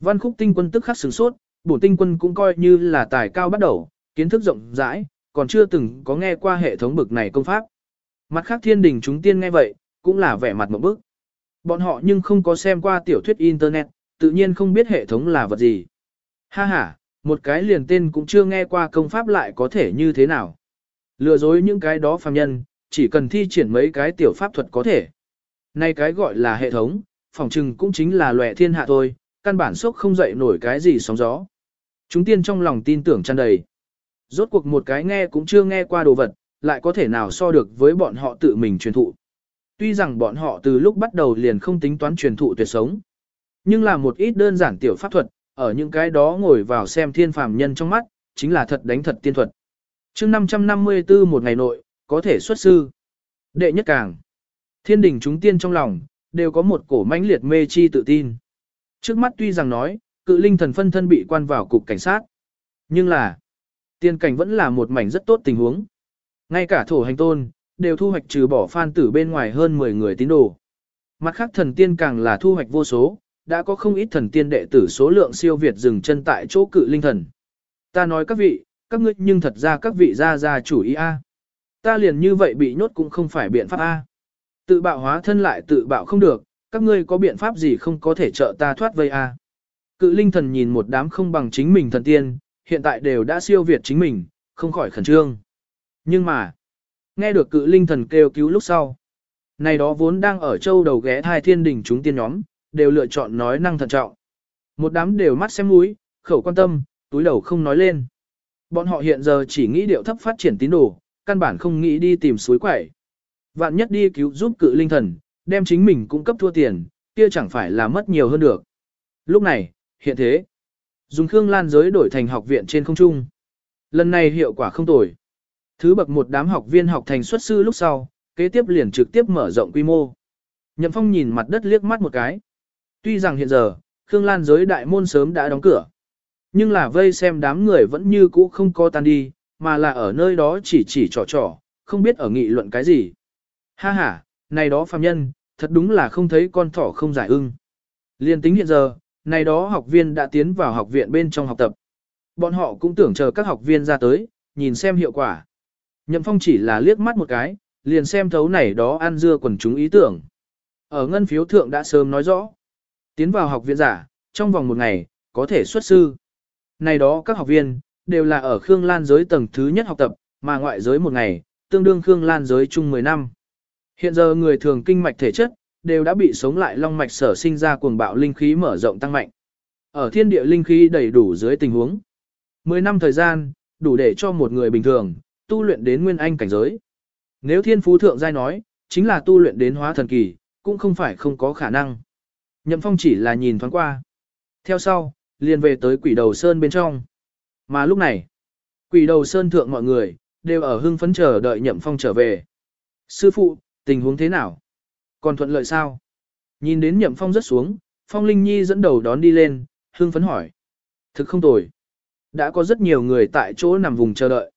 Văn khúc tinh quân tức khắc sửng sốt, bổn tinh quân cũng coi như là tài cao bắt đầu, kiến thức rộng rãi, còn chưa từng có nghe qua hệ thống bực này công pháp. Mặt khác thiên đình chúng tiên nghe vậy, cũng là vẻ mặt một bức. Bọn họ nhưng không có xem qua tiểu thuyết internet, tự nhiên không biết hệ thống là vật gì. Ha ha, một cái liền tên cũng chưa nghe qua công pháp lại có thể như thế nào. Lừa dối những cái đó phàm nhân, chỉ cần thi triển mấy cái tiểu pháp thuật có thể. Nay cái gọi là hệ thống, phòng trừng cũng chính là lòe thiên hạ thôi, căn bản sốc không dậy nổi cái gì sóng gió. Chúng tiên trong lòng tin tưởng tràn đầy. Rốt cuộc một cái nghe cũng chưa nghe qua đồ vật, lại có thể nào so được với bọn họ tự mình truyền thụ. Tuy rằng bọn họ từ lúc bắt đầu liền không tính toán truyền thụ tuyệt sống. Nhưng là một ít đơn giản tiểu pháp thuật, ở những cái đó ngồi vào xem thiên phàm nhân trong mắt, chính là thật đánh thật tiên thuật. chương 554 một ngày nội, có thể xuất sư. Đệ nhất càng. Thiên đình chúng tiên trong lòng, đều có một cổ mãnh liệt mê chi tự tin. Trước mắt tuy rằng nói, cự linh thần phân thân bị quan vào cục cảnh sát. Nhưng là, tiên cảnh vẫn là một mảnh rất tốt tình huống. Ngay cả thổ hành tôn, đều thu hoạch trừ bỏ phan tử bên ngoài hơn 10 người tín đồ. Mặt khác thần tiên càng là thu hoạch vô số, đã có không ít thần tiên đệ tử số lượng siêu việt dừng chân tại chỗ cự linh thần. Ta nói các vị, các ngươi nhưng thật ra các vị ra ra chủ ý A. Ta liền như vậy bị nhốt cũng không phải biện pháp A. Tự bạo hóa thân lại tự bạo không được, các ngươi có biện pháp gì không có thể trợ ta thoát vây A. Cự linh thần nhìn một đám không bằng chính mình thần tiên, hiện tại đều đã siêu việt chính mình, không khỏi khẩn trương. Nhưng mà, nghe được cự linh thần kêu cứu lúc sau. Này đó vốn đang ở châu đầu ghé thai thiên đỉnh chúng tiên nhóm, đều lựa chọn nói năng thận trọng. Một đám đều mắt xem mũi, khẩu quan tâm, túi đầu không nói lên. Bọn họ hiện giờ chỉ nghĩ điệu thấp phát triển tín đồ, căn bản không nghĩ đi tìm suối quẩy. Vạn nhất đi cứu giúp cự linh thần, đem chính mình cung cấp thua tiền, kia chẳng phải là mất nhiều hơn được. Lúc này, hiện thế, dùng Khương Lan giới đổi thành học viện trên không trung. Lần này hiệu quả không tồi. Thứ bậc một đám học viên học thành xuất sư lúc sau, kế tiếp liền trực tiếp mở rộng quy mô. Nhậm Phong nhìn mặt đất liếc mắt một cái. Tuy rằng hiện giờ, Khương Lan giới đại môn sớm đã đóng cửa. Nhưng là vây xem đám người vẫn như cũ không có tan đi, mà là ở nơi đó chỉ chỉ trò trò, không biết ở nghị luận cái gì. Ha ha, này đó phàm nhân, thật đúng là không thấy con thỏ không giải ưng. Liên tính hiện giờ, này đó học viên đã tiến vào học viện bên trong học tập. Bọn họ cũng tưởng chờ các học viên ra tới, nhìn xem hiệu quả. Nhậm Phong chỉ là liếc mắt một cái, liền xem thấu này đó ăn dưa quần chúng ý tưởng. Ở ngân phiếu thượng đã sớm nói rõ. Tiến vào học viện giả, trong vòng một ngày, có thể xuất sư. Này đó các học viên, đều là ở Khương Lan giới tầng thứ nhất học tập, mà ngoại giới một ngày, tương đương Khương Lan giới chung 10 năm. Hiện giờ người thường kinh mạch thể chất, đều đã bị sống lại long mạch sở sinh ra cuồng bạo linh khí mở rộng tăng mạnh. Ở thiên địa linh khí đầy đủ dưới tình huống. 10 năm thời gian, đủ để cho một người bình thường, tu luyện đến nguyên anh cảnh giới. Nếu thiên phú thượng giai nói, chính là tu luyện đến hóa thần kỳ, cũng không phải không có khả năng. Nhậm phong chỉ là nhìn thoáng qua. Theo sau, liền về tới quỷ đầu sơn bên trong. Mà lúc này, quỷ đầu sơn thượng mọi người, đều ở hưng phấn chờ đợi nhậm phong trở về. Sư phụ, tình huống thế nào? Còn thuận lợi sao? Nhìn đến nhậm phong rất xuống, phong linh nhi dẫn đầu đón đi lên, hưng phấn hỏi. Thực không tồi. Đã có rất nhiều người tại chỗ nằm vùng chờ đợi.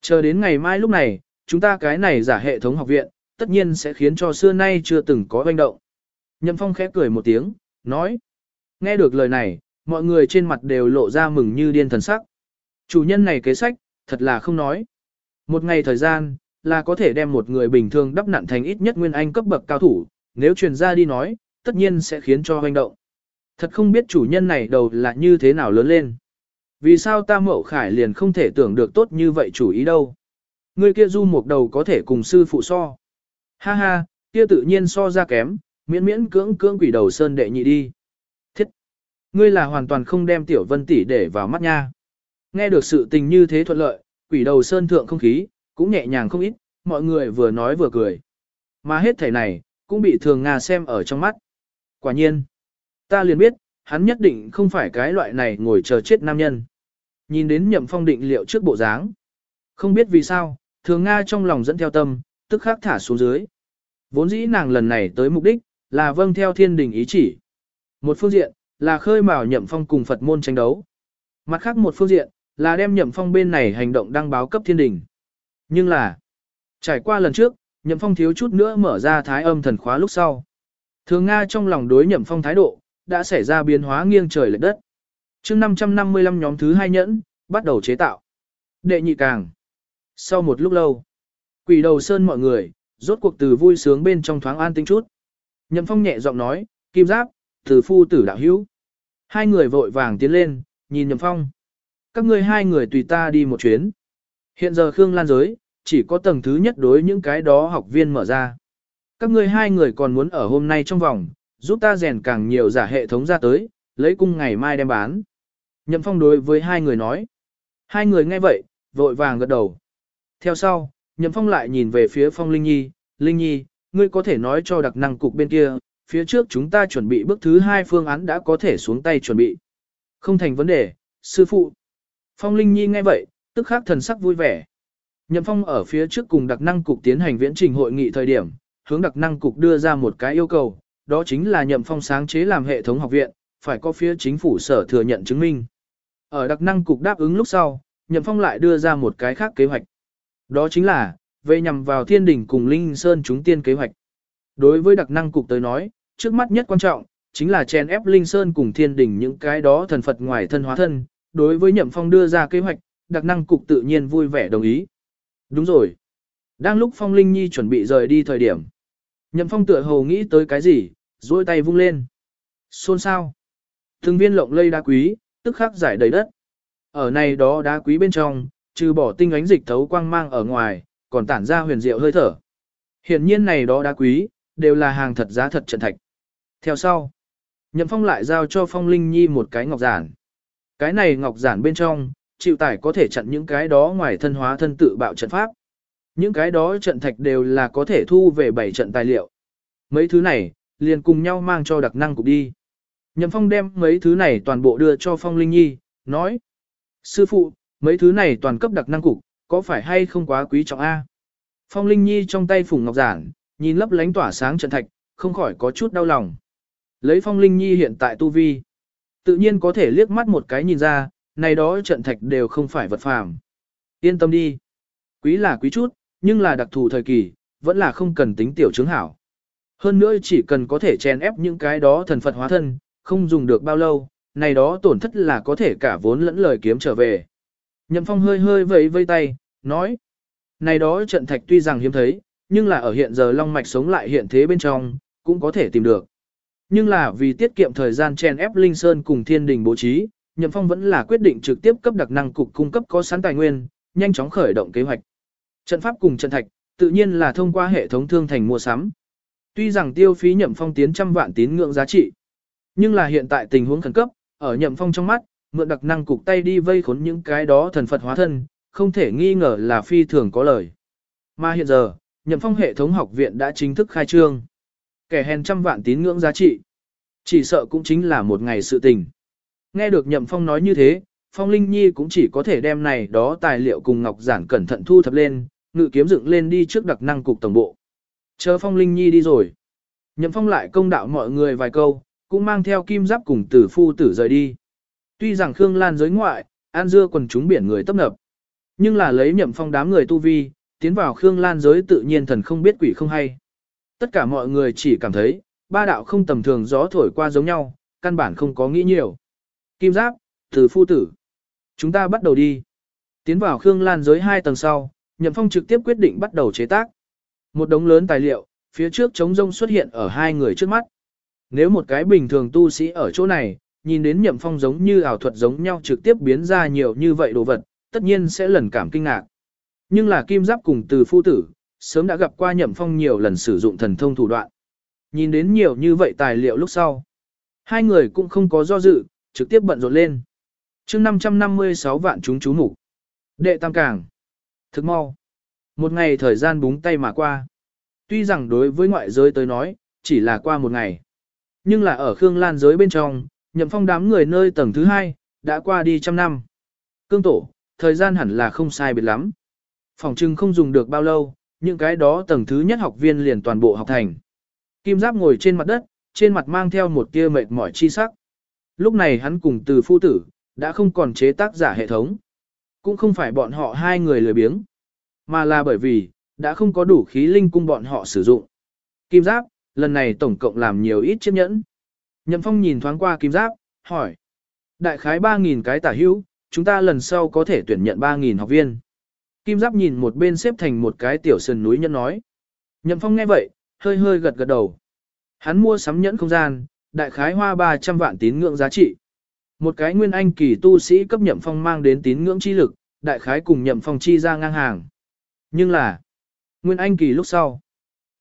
Chờ đến ngày mai lúc này, chúng ta cái này giả hệ thống học viện, tất nhiên sẽ khiến cho xưa nay chưa từng có hoành động. Nhậm phong khẽ cười một tiếng, nói. Nghe được lời này, mọi người trên mặt đều lộ ra mừng như điên thần sắc. Chủ nhân này kế sách, thật là không nói. Một ngày thời gian, là có thể đem một người bình thường đắp nặn thành ít nhất nguyên anh cấp bậc cao thủ, nếu truyền ra đi nói, tất nhiên sẽ khiến cho hoành động. Thật không biết chủ nhân này đầu là như thế nào lớn lên. Vì sao ta mậu khải liền không thể tưởng được tốt như vậy chủ ý đâu. Người kia du một đầu có thể cùng sư phụ so. Ha ha, kia tự nhiên so ra kém, miễn miễn cưỡng cưỡng quỷ đầu sơn đệ nhị đi. Thiết! Ngươi là hoàn toàn không đem tiểu vân tỷ để vào mắt nha. Nghe được sự tình như thế thuận lợi, quỷ đầu sơn thượng không khí, cũng nhẹ nhàng không ít, mọi người vừa nói vừa cười. Mà hết thể này, cũng bị thường Nga xem ở trong mắt. Quả nhiên, ta liền biết, hắn nhất định không phải cái loại này ngồi chờ chết nam nhân. Nhìn đến nhậm phong định liệu trước bộ dáng. Không biết vì sao, thường Nga trong lòng dẫn theo tâm, tức khắc thả xuống dưới. Vốn dĩ nàng lần này tới mục đích, là vâng theo thiên đình ý chỉ. Một phương diện, là khơi mào nhậm phong cùng Phật môn tranh đấu. Mặt khác một phương diện, là đem nhậm phong bên này hành động đăng báo cấp thiên đình. Nhưng là, trải qua lần trước, nhậm phong thiếu chút nữa mở ra thái âm thần khóa lúc sau. Thường Nga trong lòng đối nhậm phong thái độ, đã xảy ra biến hóa nghiêng trời lệch đất. chương 555 nhóm thứ hai nhẫn, bắt đầu chế tạo. Đệ nhị càng. Sau một lúc lâu, quỷ đầu sơn mọi người, rốt cuộc từ vui sướng bên trong thoáng an tinh chút. Nhậm phong nhẹ giọng nói, kim giáp, từ phu tử đạo hữu. Hai người vội vàng tiến lên, nhìn nhậm phong. Các ngươi hai người tùy ta đi một chuyến. Hiện giờ Khương Lan giới, chỉ có tầng thứ nhất đối những cái đó học viên mở ra. Các ngươi hai người còn muốn ở hôm nay trong vòng, giúp ta rèn càng nhiều giả hệ thống ra tới, lấy cung ngày mai đem bán. Nhậm phong đối với hai người nói. Hai người nghe vậy, vội vàng gật đầu. Theo sau, Nhậm phong lại nhìn về phía phong Linh Nhi, Linh Nhi, ngươi có thể nói cho đặc năng cục bên kia, phía trước chúng ta chuẩn bị bước thứ hai phương án đã có thể xuống tay chuẩn bị. Không thành vấn đề, sư phụ. Phong Linh Nhi nghe vậy, tức khắc thần sắc vui vẻ. Nhậm Phong ở phía trước cùng đặc năng cục tiến hành viễn trình hội nghị thời điểm, hướng đặc năng cục đưa ra một cái yêu cầu, đó chính là Nhậm Phong sáng chế làm hệ thống học viện, phải có phía chính phủ sở thừa nhận chứng minh. Ở đặc năng cục đáp ứng lúc sau, Nhậm Phong lại đưa ra một cái khác kế hoạch. Đó chính là, về nhằm vào thiên đỉnh cùng Linh Sơn chúng tiên kế hoạch. Đối với đặc năng cục tới nói, trước mắt nhất quan trọng, chính là chèn ép Linh Sơn cùng thiên đỉnh những cái đó thần Phật ngoài thân hóa thân. Đối với Nhậm Phong đưa ra kế hoạch, đặc năng cục tự nhiên vui vẻ đồng ý. Đúng rồi. Đang lúc Phong Linh Nhi chuẩn bị rời đi thời điểm. Nhậm Phong tựa hồ nghĩ tới cái gì, duỗi tay vung lên. Xôn sao. Thường viên lộng lây đá quý, tức khắc giải đầy đất. Ở này đó đá quý bên trong, trừ bỏ tinh ánh dịch thấu quang mang ở ngoài, còn tản ra huyền diệu hơi thở. Hiển nhiên này đó đá quý, đều là hàng thật giá thật trận thạch. Theo sau, Nhậm Phong lại giao cho Phong Linh Nhi một cái ngọc giản. Cái này ngọc giản bên trong, chịu tải có thể chặn những cái đó ngoài thân hóa thân tự bạo trận pháp. Những cái đó trận thạch đều là có thể thu về bảy trận tài liệu. Mấy thứ này, liền cùng nhau mang cho đặc năng cục đi. Nhậm Phong đem mấy thứ này toàn bộ đưa cho Phong Linh Nhi, nói. Sư phụ, mấy thứ này toàn cấp đặc năng cục, có phải hay không quá quý trọng A? Phong Linh Nhi trong tay phùng ngọc giản, nhìn lấp lánh tỏa sáng trận thạch, không khỏi có chút đau lòng. Lấy Phong Linh Nhi hiện tại tu vi, tự nhiên có thể liếc mắt một cái nhìn ra, này đó trận thạch đều không phải vật phàm. Yên tâm đi. Quý là quý chút, nhưng là đặc thù thời kỳ, vẫn là không cần tính tiểu chứng hảo. Hơn nữa chỉ cần có thể chèn ép những cái đó thần Phật hóa thân, không dùng được bao lâu, này đó tổn thất là có thể cả vốn lẫn lời kiếm trở về. Nhậm Phong hơi hơi vẫy vây tay, nói. Này đó trận thạch tuy rằng hiếm thấy, nhưng là ở hiện giờ Long Mạch sống lại hiện thế bên trong, cũng có thể tìm được. Nhưng là vì tiết kiệm thời gian chèn ép Linh Sơn cùng Thiên Đình bố trí, Nhậm Phong vẫn là quyết định trực tiếp cấp đặc năng cục cung cấp có sẵn tài nguyên, nhanh chóng khởi động kế hoạch. Trận pháp cùng trận thạch, tự nhiên là thông qua hệ thống thương thành mua sắm. Tuy rằng tiêu phí Nhậm Phong tiến trăm vạn tín ngưỡng giá trị, nhưng là hiện tại tình huống khẩn cấp, ở Nhậm Phong trong mắt, mượn đặc năng cục tay đi vây khốn những cái đó thần Phật hóa thân, không thể nghi ngờ là phi thường có lời. Mà hiện giờ, Nhậm Phong hệ thống học viện đã chính thức khai trương. Kẻ hèn trăm vạn tín ngưỡng giá trị. Chỉ sợ cũng chính là một ngày sự tình. Nghe được Nhậm Phong nói như thế, Phong Linh Nhi cũng chỉ có thể đem này đó tài liệu cùng Ngọc Giản cẩn thận thu thập lên, ngự kiếm dựng lên đi trước đặc năng cục tổng bộ. Chờ Phong Linh Nhi đi rồi. Nhậm Phong lại công đạo mọi người vài câu, cũng mang theo kim giáp cùng tử phu tử rời đi. Tuy rằng Khương Lan giới ngoại, An Dưa quần chúng biển người tấp nập. Nhưng là lấy Nhậm Phong đám người tu vi, tiến vào Khương Lan giới tự nhiên thần không biết quỷ không hay. Tất cả mọi người chỉ cảm thấy, ba đạo không tầm thường gió thổi qua giống nhau, căn bản không có nghĩ nhiều. Kim giáp, tử phu tử. Chúng ta bắt đầu đi. Tiến vào Khương Lan giới hai tầng sau, Nhậm Phong trực tiếp quyết định bắt đầu chế tác. Một đống lớn tài liệu, phía trước trống rông xuất hiện ở hai người trước mắt. Nếu một cái bình thường tu sĩ ở chỗ này, nhìn đến Nhậm Phong giống như ảo thuật giống nhau trực tiếp biến ra nhiều như vậy đồ vật, tất nhiên sẽ lần cảm kinh ngạc. Nhưng là kim giáp cùng từ phu tử, sớm đã gặp qua Nhậm Phong nhiều lần sử dụng thần thông thủ đoạn. Nhìn đến nhiều như vậy tài liệu lúc sau. Hai người cũng không có do dự, trực tiếp bận rộn lên. chương 556 vạn chúng chú mục Đệ Tam Cảng. thực mau. Một ngày thời gian búng tay mà qua. Tuy rằng đối với ngoại giới tới nói, chỉ là qua một ngày. Nhưng là ở Khương Lan giới bên trong, nhậm phong đám người nơi tầng thứ hai, đã qua đi trăm năm. Cương tổ, thời gian hẳn là không sai biệt lắm. Phòng trưng không dùng được bao lâu, những cái đó tầng thứ nhất học viên liền toàn bộ học thành. Kim Giáp ngồi trên mặt đất, trên mặt mang theo một tia mệt mỏi chi sắc. Lúc này hắn cùng từ phu tử, đã không còn chế tác giả hệ thống. Cũng không phải bọn họ hai người lười biếng, mà là bởi vì, đã không có đủ khí linh cung bọn họ sử dụng. Kim Giáp, lần này tổng cộng làm nhiều ít chiếc nhẫn. Nhậm Phong nhìn thoáng qua Kim Giáp, hỏi. Đại khái 3.000 cái tả hữu, chúng ta lần sau có thể tuyển nhận 3.000 học viên. Kim Giáp nhìn một bên xếp thành một cái tiểu sườn núi nhân nói. Nhậm Phong nghe vậy, hơi hơi gật gật đầu. Hắn mua sắm nhẫn không gian, đại khái hoa 300 vạn tín ngưỡng giá trị. Một cái nguyên anh kỳ tu sĩ cấp Nhậm Phong mang đến tín ngưỡng chi lực, đại khái cùng Nhậm Phong chi ra ngang hàng. Nhưng là, nguyên anh kỳ lúc sau,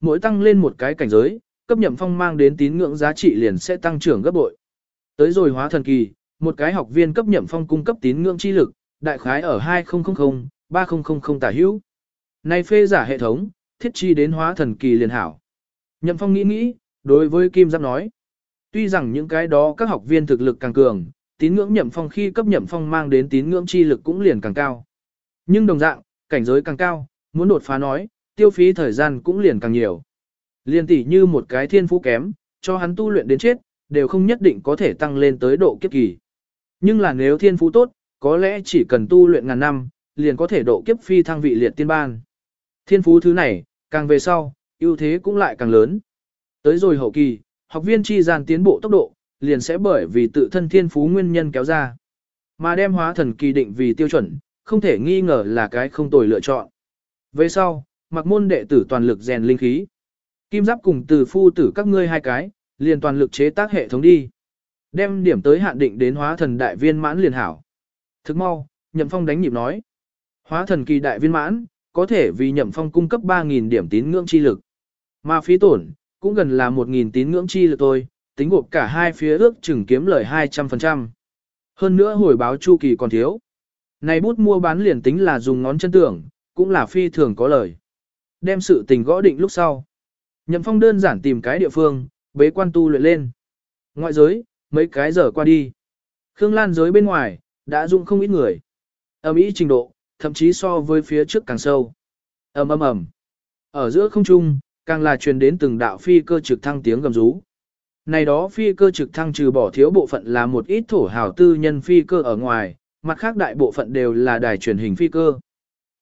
mỗi tăng lên một cái cảnh giới, cấp Nhậm Phong mang đến tín ngưỡng giá trị liền sẽ tăng trưởng gấp bội. Tới rồi hóa thần kỳ, một cái học viên cấp Nhậm Phong cung cấp tín ngưỡng chi lực, đại khái ở 2000, 3000 tả hữu. Này phê giả hệ thống, thiết chi đến hóa thần kỳ liền hảo. Nhậm Phong nghĩ nghĩ, đối với Kim Giáp nói. Tuy rằng những cái đó các học viên thực lực càng cường, tín ngưỡng Nhậm Phong khi cấp Nhậm Phong mang đến tín ngưỡng chi lực cũng liền càng cao. Nhưng đồng dạng, cảnh giới càng cao, muốn đột phá nói, tiêu phí thời gian cũng liền càng nhiều. Liên tỷ như một cái thiên phú kém, cho hắn tu luyện đến chết, đều không nhất định có thể tăng lên tới độ kiếp kỳ. Nhưng là nếu thiên phú tốt, có lẽ chỉ cần tu luyện ngàn năm, liền có thể độ kiếp phi thăng vị liệt tiên ban. Thiên phú thứ này, càng về sau, ưu thế cũng lại càng lớn. Tới rồi hậu kỳ, học viên chi gian tiến bộ tốc độ, liền sẽ bởi vì tự thân thiên phú nguyên nhân kéo ra. Mà đem hóa thần kỳ định vì tiêu chuẩn, không thể nghi ngờ là cái không tồi lựa chọn. Về sau, mặc môn đệ tử toàn lực rèn linh khí. Kim giáp cùng từ phu tử các ngươi hai cái, liền toàn lực chế tác hệ thống đi. Đem điểm tới hạn định đến hóa thần đại viên mãn liền hảo. Thức mau, nhậm phong đánh nhịp nói. Hóa thần kỳ đại viên mãn, có thể vì nhậm phong cung cấp 3.000 điểm tín ngưỡng chi lực. Mà phí tổn, cũng gần là 1.000 tín ngưỡng chi lực thôi, tính gộp cả hai phía ước chừng kiếm lời 200%. Hơn nữa hồi báo chu kỳ còn thiếu. Này bút mua bán liền tính là dùng ngón chân tưởng, cũng là phi thường có lời. Đem sự tình gõ định lúc sau. Nhậm phong đơn giản tìm cái địa phương, bế quan tu luyện lên. Ngoại giới, mấy cái giờ qua đi. Khương Lan giới bên ngoài, đã dụng không ít người. Ở Mỹ trình độ, thậm chí so với phía trước càng sâu. ầm ầm ầm. Ở giữa không trung, càng là truyền đến từng đạo phi cơ trực thăng tiếng gầm rú. Này đó phi cơ trực thăng trừ bỏ thiếu bộ phận là một ít thổ hào tư nhân phi cơ ở ngoài, mặt khác đại bộ phận đều là đài truyền hình phi cơ.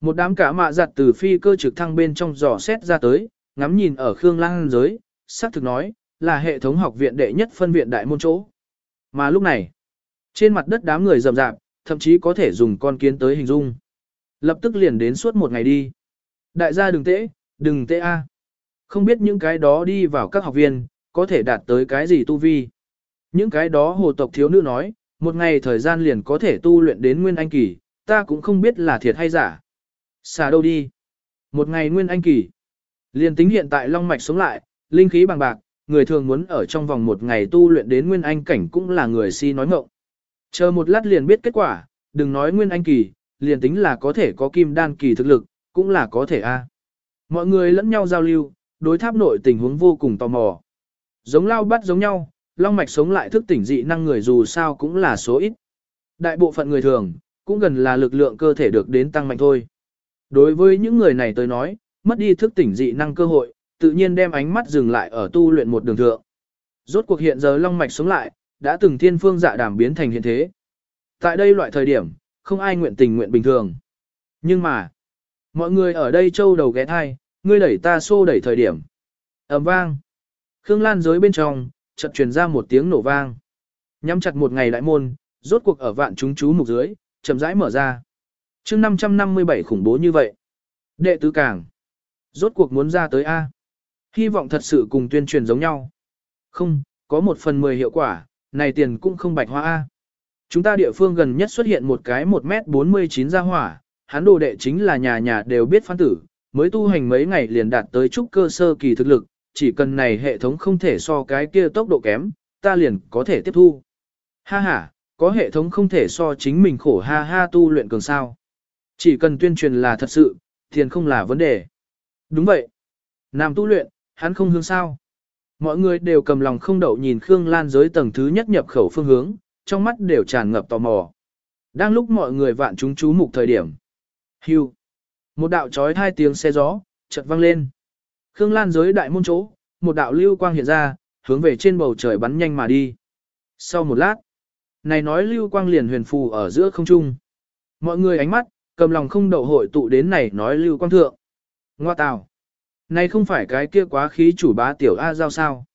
Một đám cả mạ giặt từ phi cơ trực thăng bên trong dò xét ra tới, ngắm nhìn ở Khương Lang giới, xác thực nói, là hệ thống học viện đệ nhất phân viện đại môn chỗ. Mà lúc này, trên mặt đất đám người rầm rạp, thậm chí có thể dùng con kiến tới hình dung. Lập tức liền đến suốt một ngày đi. Đại gia đừng tễ, đừng tễ a. Không biết những cái đó đi vào các học viên, có thể đạt tới cái gì tu vi. Những cái đó hồ tộc thiếu nữ nói, một ngày thời gian liền có thể tu luyện đến nguyên anh kỳ, ta cũng không biết là thiệt hay giả. Xà đâu đi. Một ngày nguyên anh kỳ. Liền tính hiện tại long mạch sống lại, linh khí bằng bạc, người thường muốn ở trong vòng một ngày tu luyện đến nguyên anh cảnh cũng là người si nói ngộng. Chờ một lát liền biết kết quả, đừng nói nguyên anh kỳ, liền tính là có thể có kim đan kỳ thực lực, cũng là có thể a. Mọi người lẫn nhau giao lưu, đối tháp nội tình huống vô cùng tò mò. Giống lao bắt giống nhau, long mạch sống lại thức tỉnh dị năng người dù sao cũng là số ít. Đại bộ phận người thường, cũng gần là lực lượng cơ thể được đến tăng mạnh thôi. Đối với những người này tôi nói, mất đi thức tỉnh dị năng cơ hội, tự nhiên đem ánh mắt dừng lại ở tu luyện một đường thượng. Rốt cuộc hiện giờ long mạch sống lại, đã từng thiên phương dạ đàm biến thành hiện thế. Tại đây loại thời điểm, không ai nguyện tình nguyện bình thường. Nhưng mà, mọi người ở đây châu đầu ghé thai, ngươi đẩy ta xô đẩy thời điểm. ầm vang. Khương Lan giới bên trong, chợt truyền ra một tiếng nổ vang. Nhắm chặt một ngày đại môn, rốt cuộc ở vạn chúng chú mục dưới, chậm rãi mở ra. chương 557 khủng bố như vậy. Đệ tứ càng. Rốt cuộc muốn ra tới A. Hy vọng thật sự cùng tuyên truyền giống nhau. Không, có một phần mười hiệu quả, này tiền cũng không bạch hoa A. Chúng ta địa phương gần nhất xuất hiện một cái 1m49 ra hỏa, hắn đồ đệ chính là nhà nhà đều biết phan tử, mới tu hành mấy ngày liền đạt tới trúc cơ sơ kỳ thực lực, chỉ cần này hệ thống không thể so cái kia tốc độ kém, ta liền có thể tiếp thu. Ha ha, có hệ thống không thể so chính mình khổ ha ha tu luyện cường sao. Chỉ cần tuyên truyền là thật sự, tiền không là vấn đề. Đúng vậy. Nam tu luyện, hắn không hướng sao. Mọi người đều cầm lòng không đậu nhìn Khương Lan giới tầng thứ nhất nhập khẩu phương hướng, trong mắt đều tràn ngập tò mò. Đang lúc mọi người vạn chúng chú mục thời điểm. Hưu. Một đạo trói hai tiếng xe gió, chợt vang lên. Khương Lan giới đại môn chỗ, một đạo lưu quang hiện ra, hướng về trên bầu trời bắn nhanh mà đi. Sau một lát, này nói lưu quang liền huyền phù ở giữa không trung. Mọi người ánh mắt, cầm lòng không đậu hội tụ đến này nói lưu quang thượng. Ngoa tào. Này không phải cái kia quá khí chủ bá tiểu A giao sao.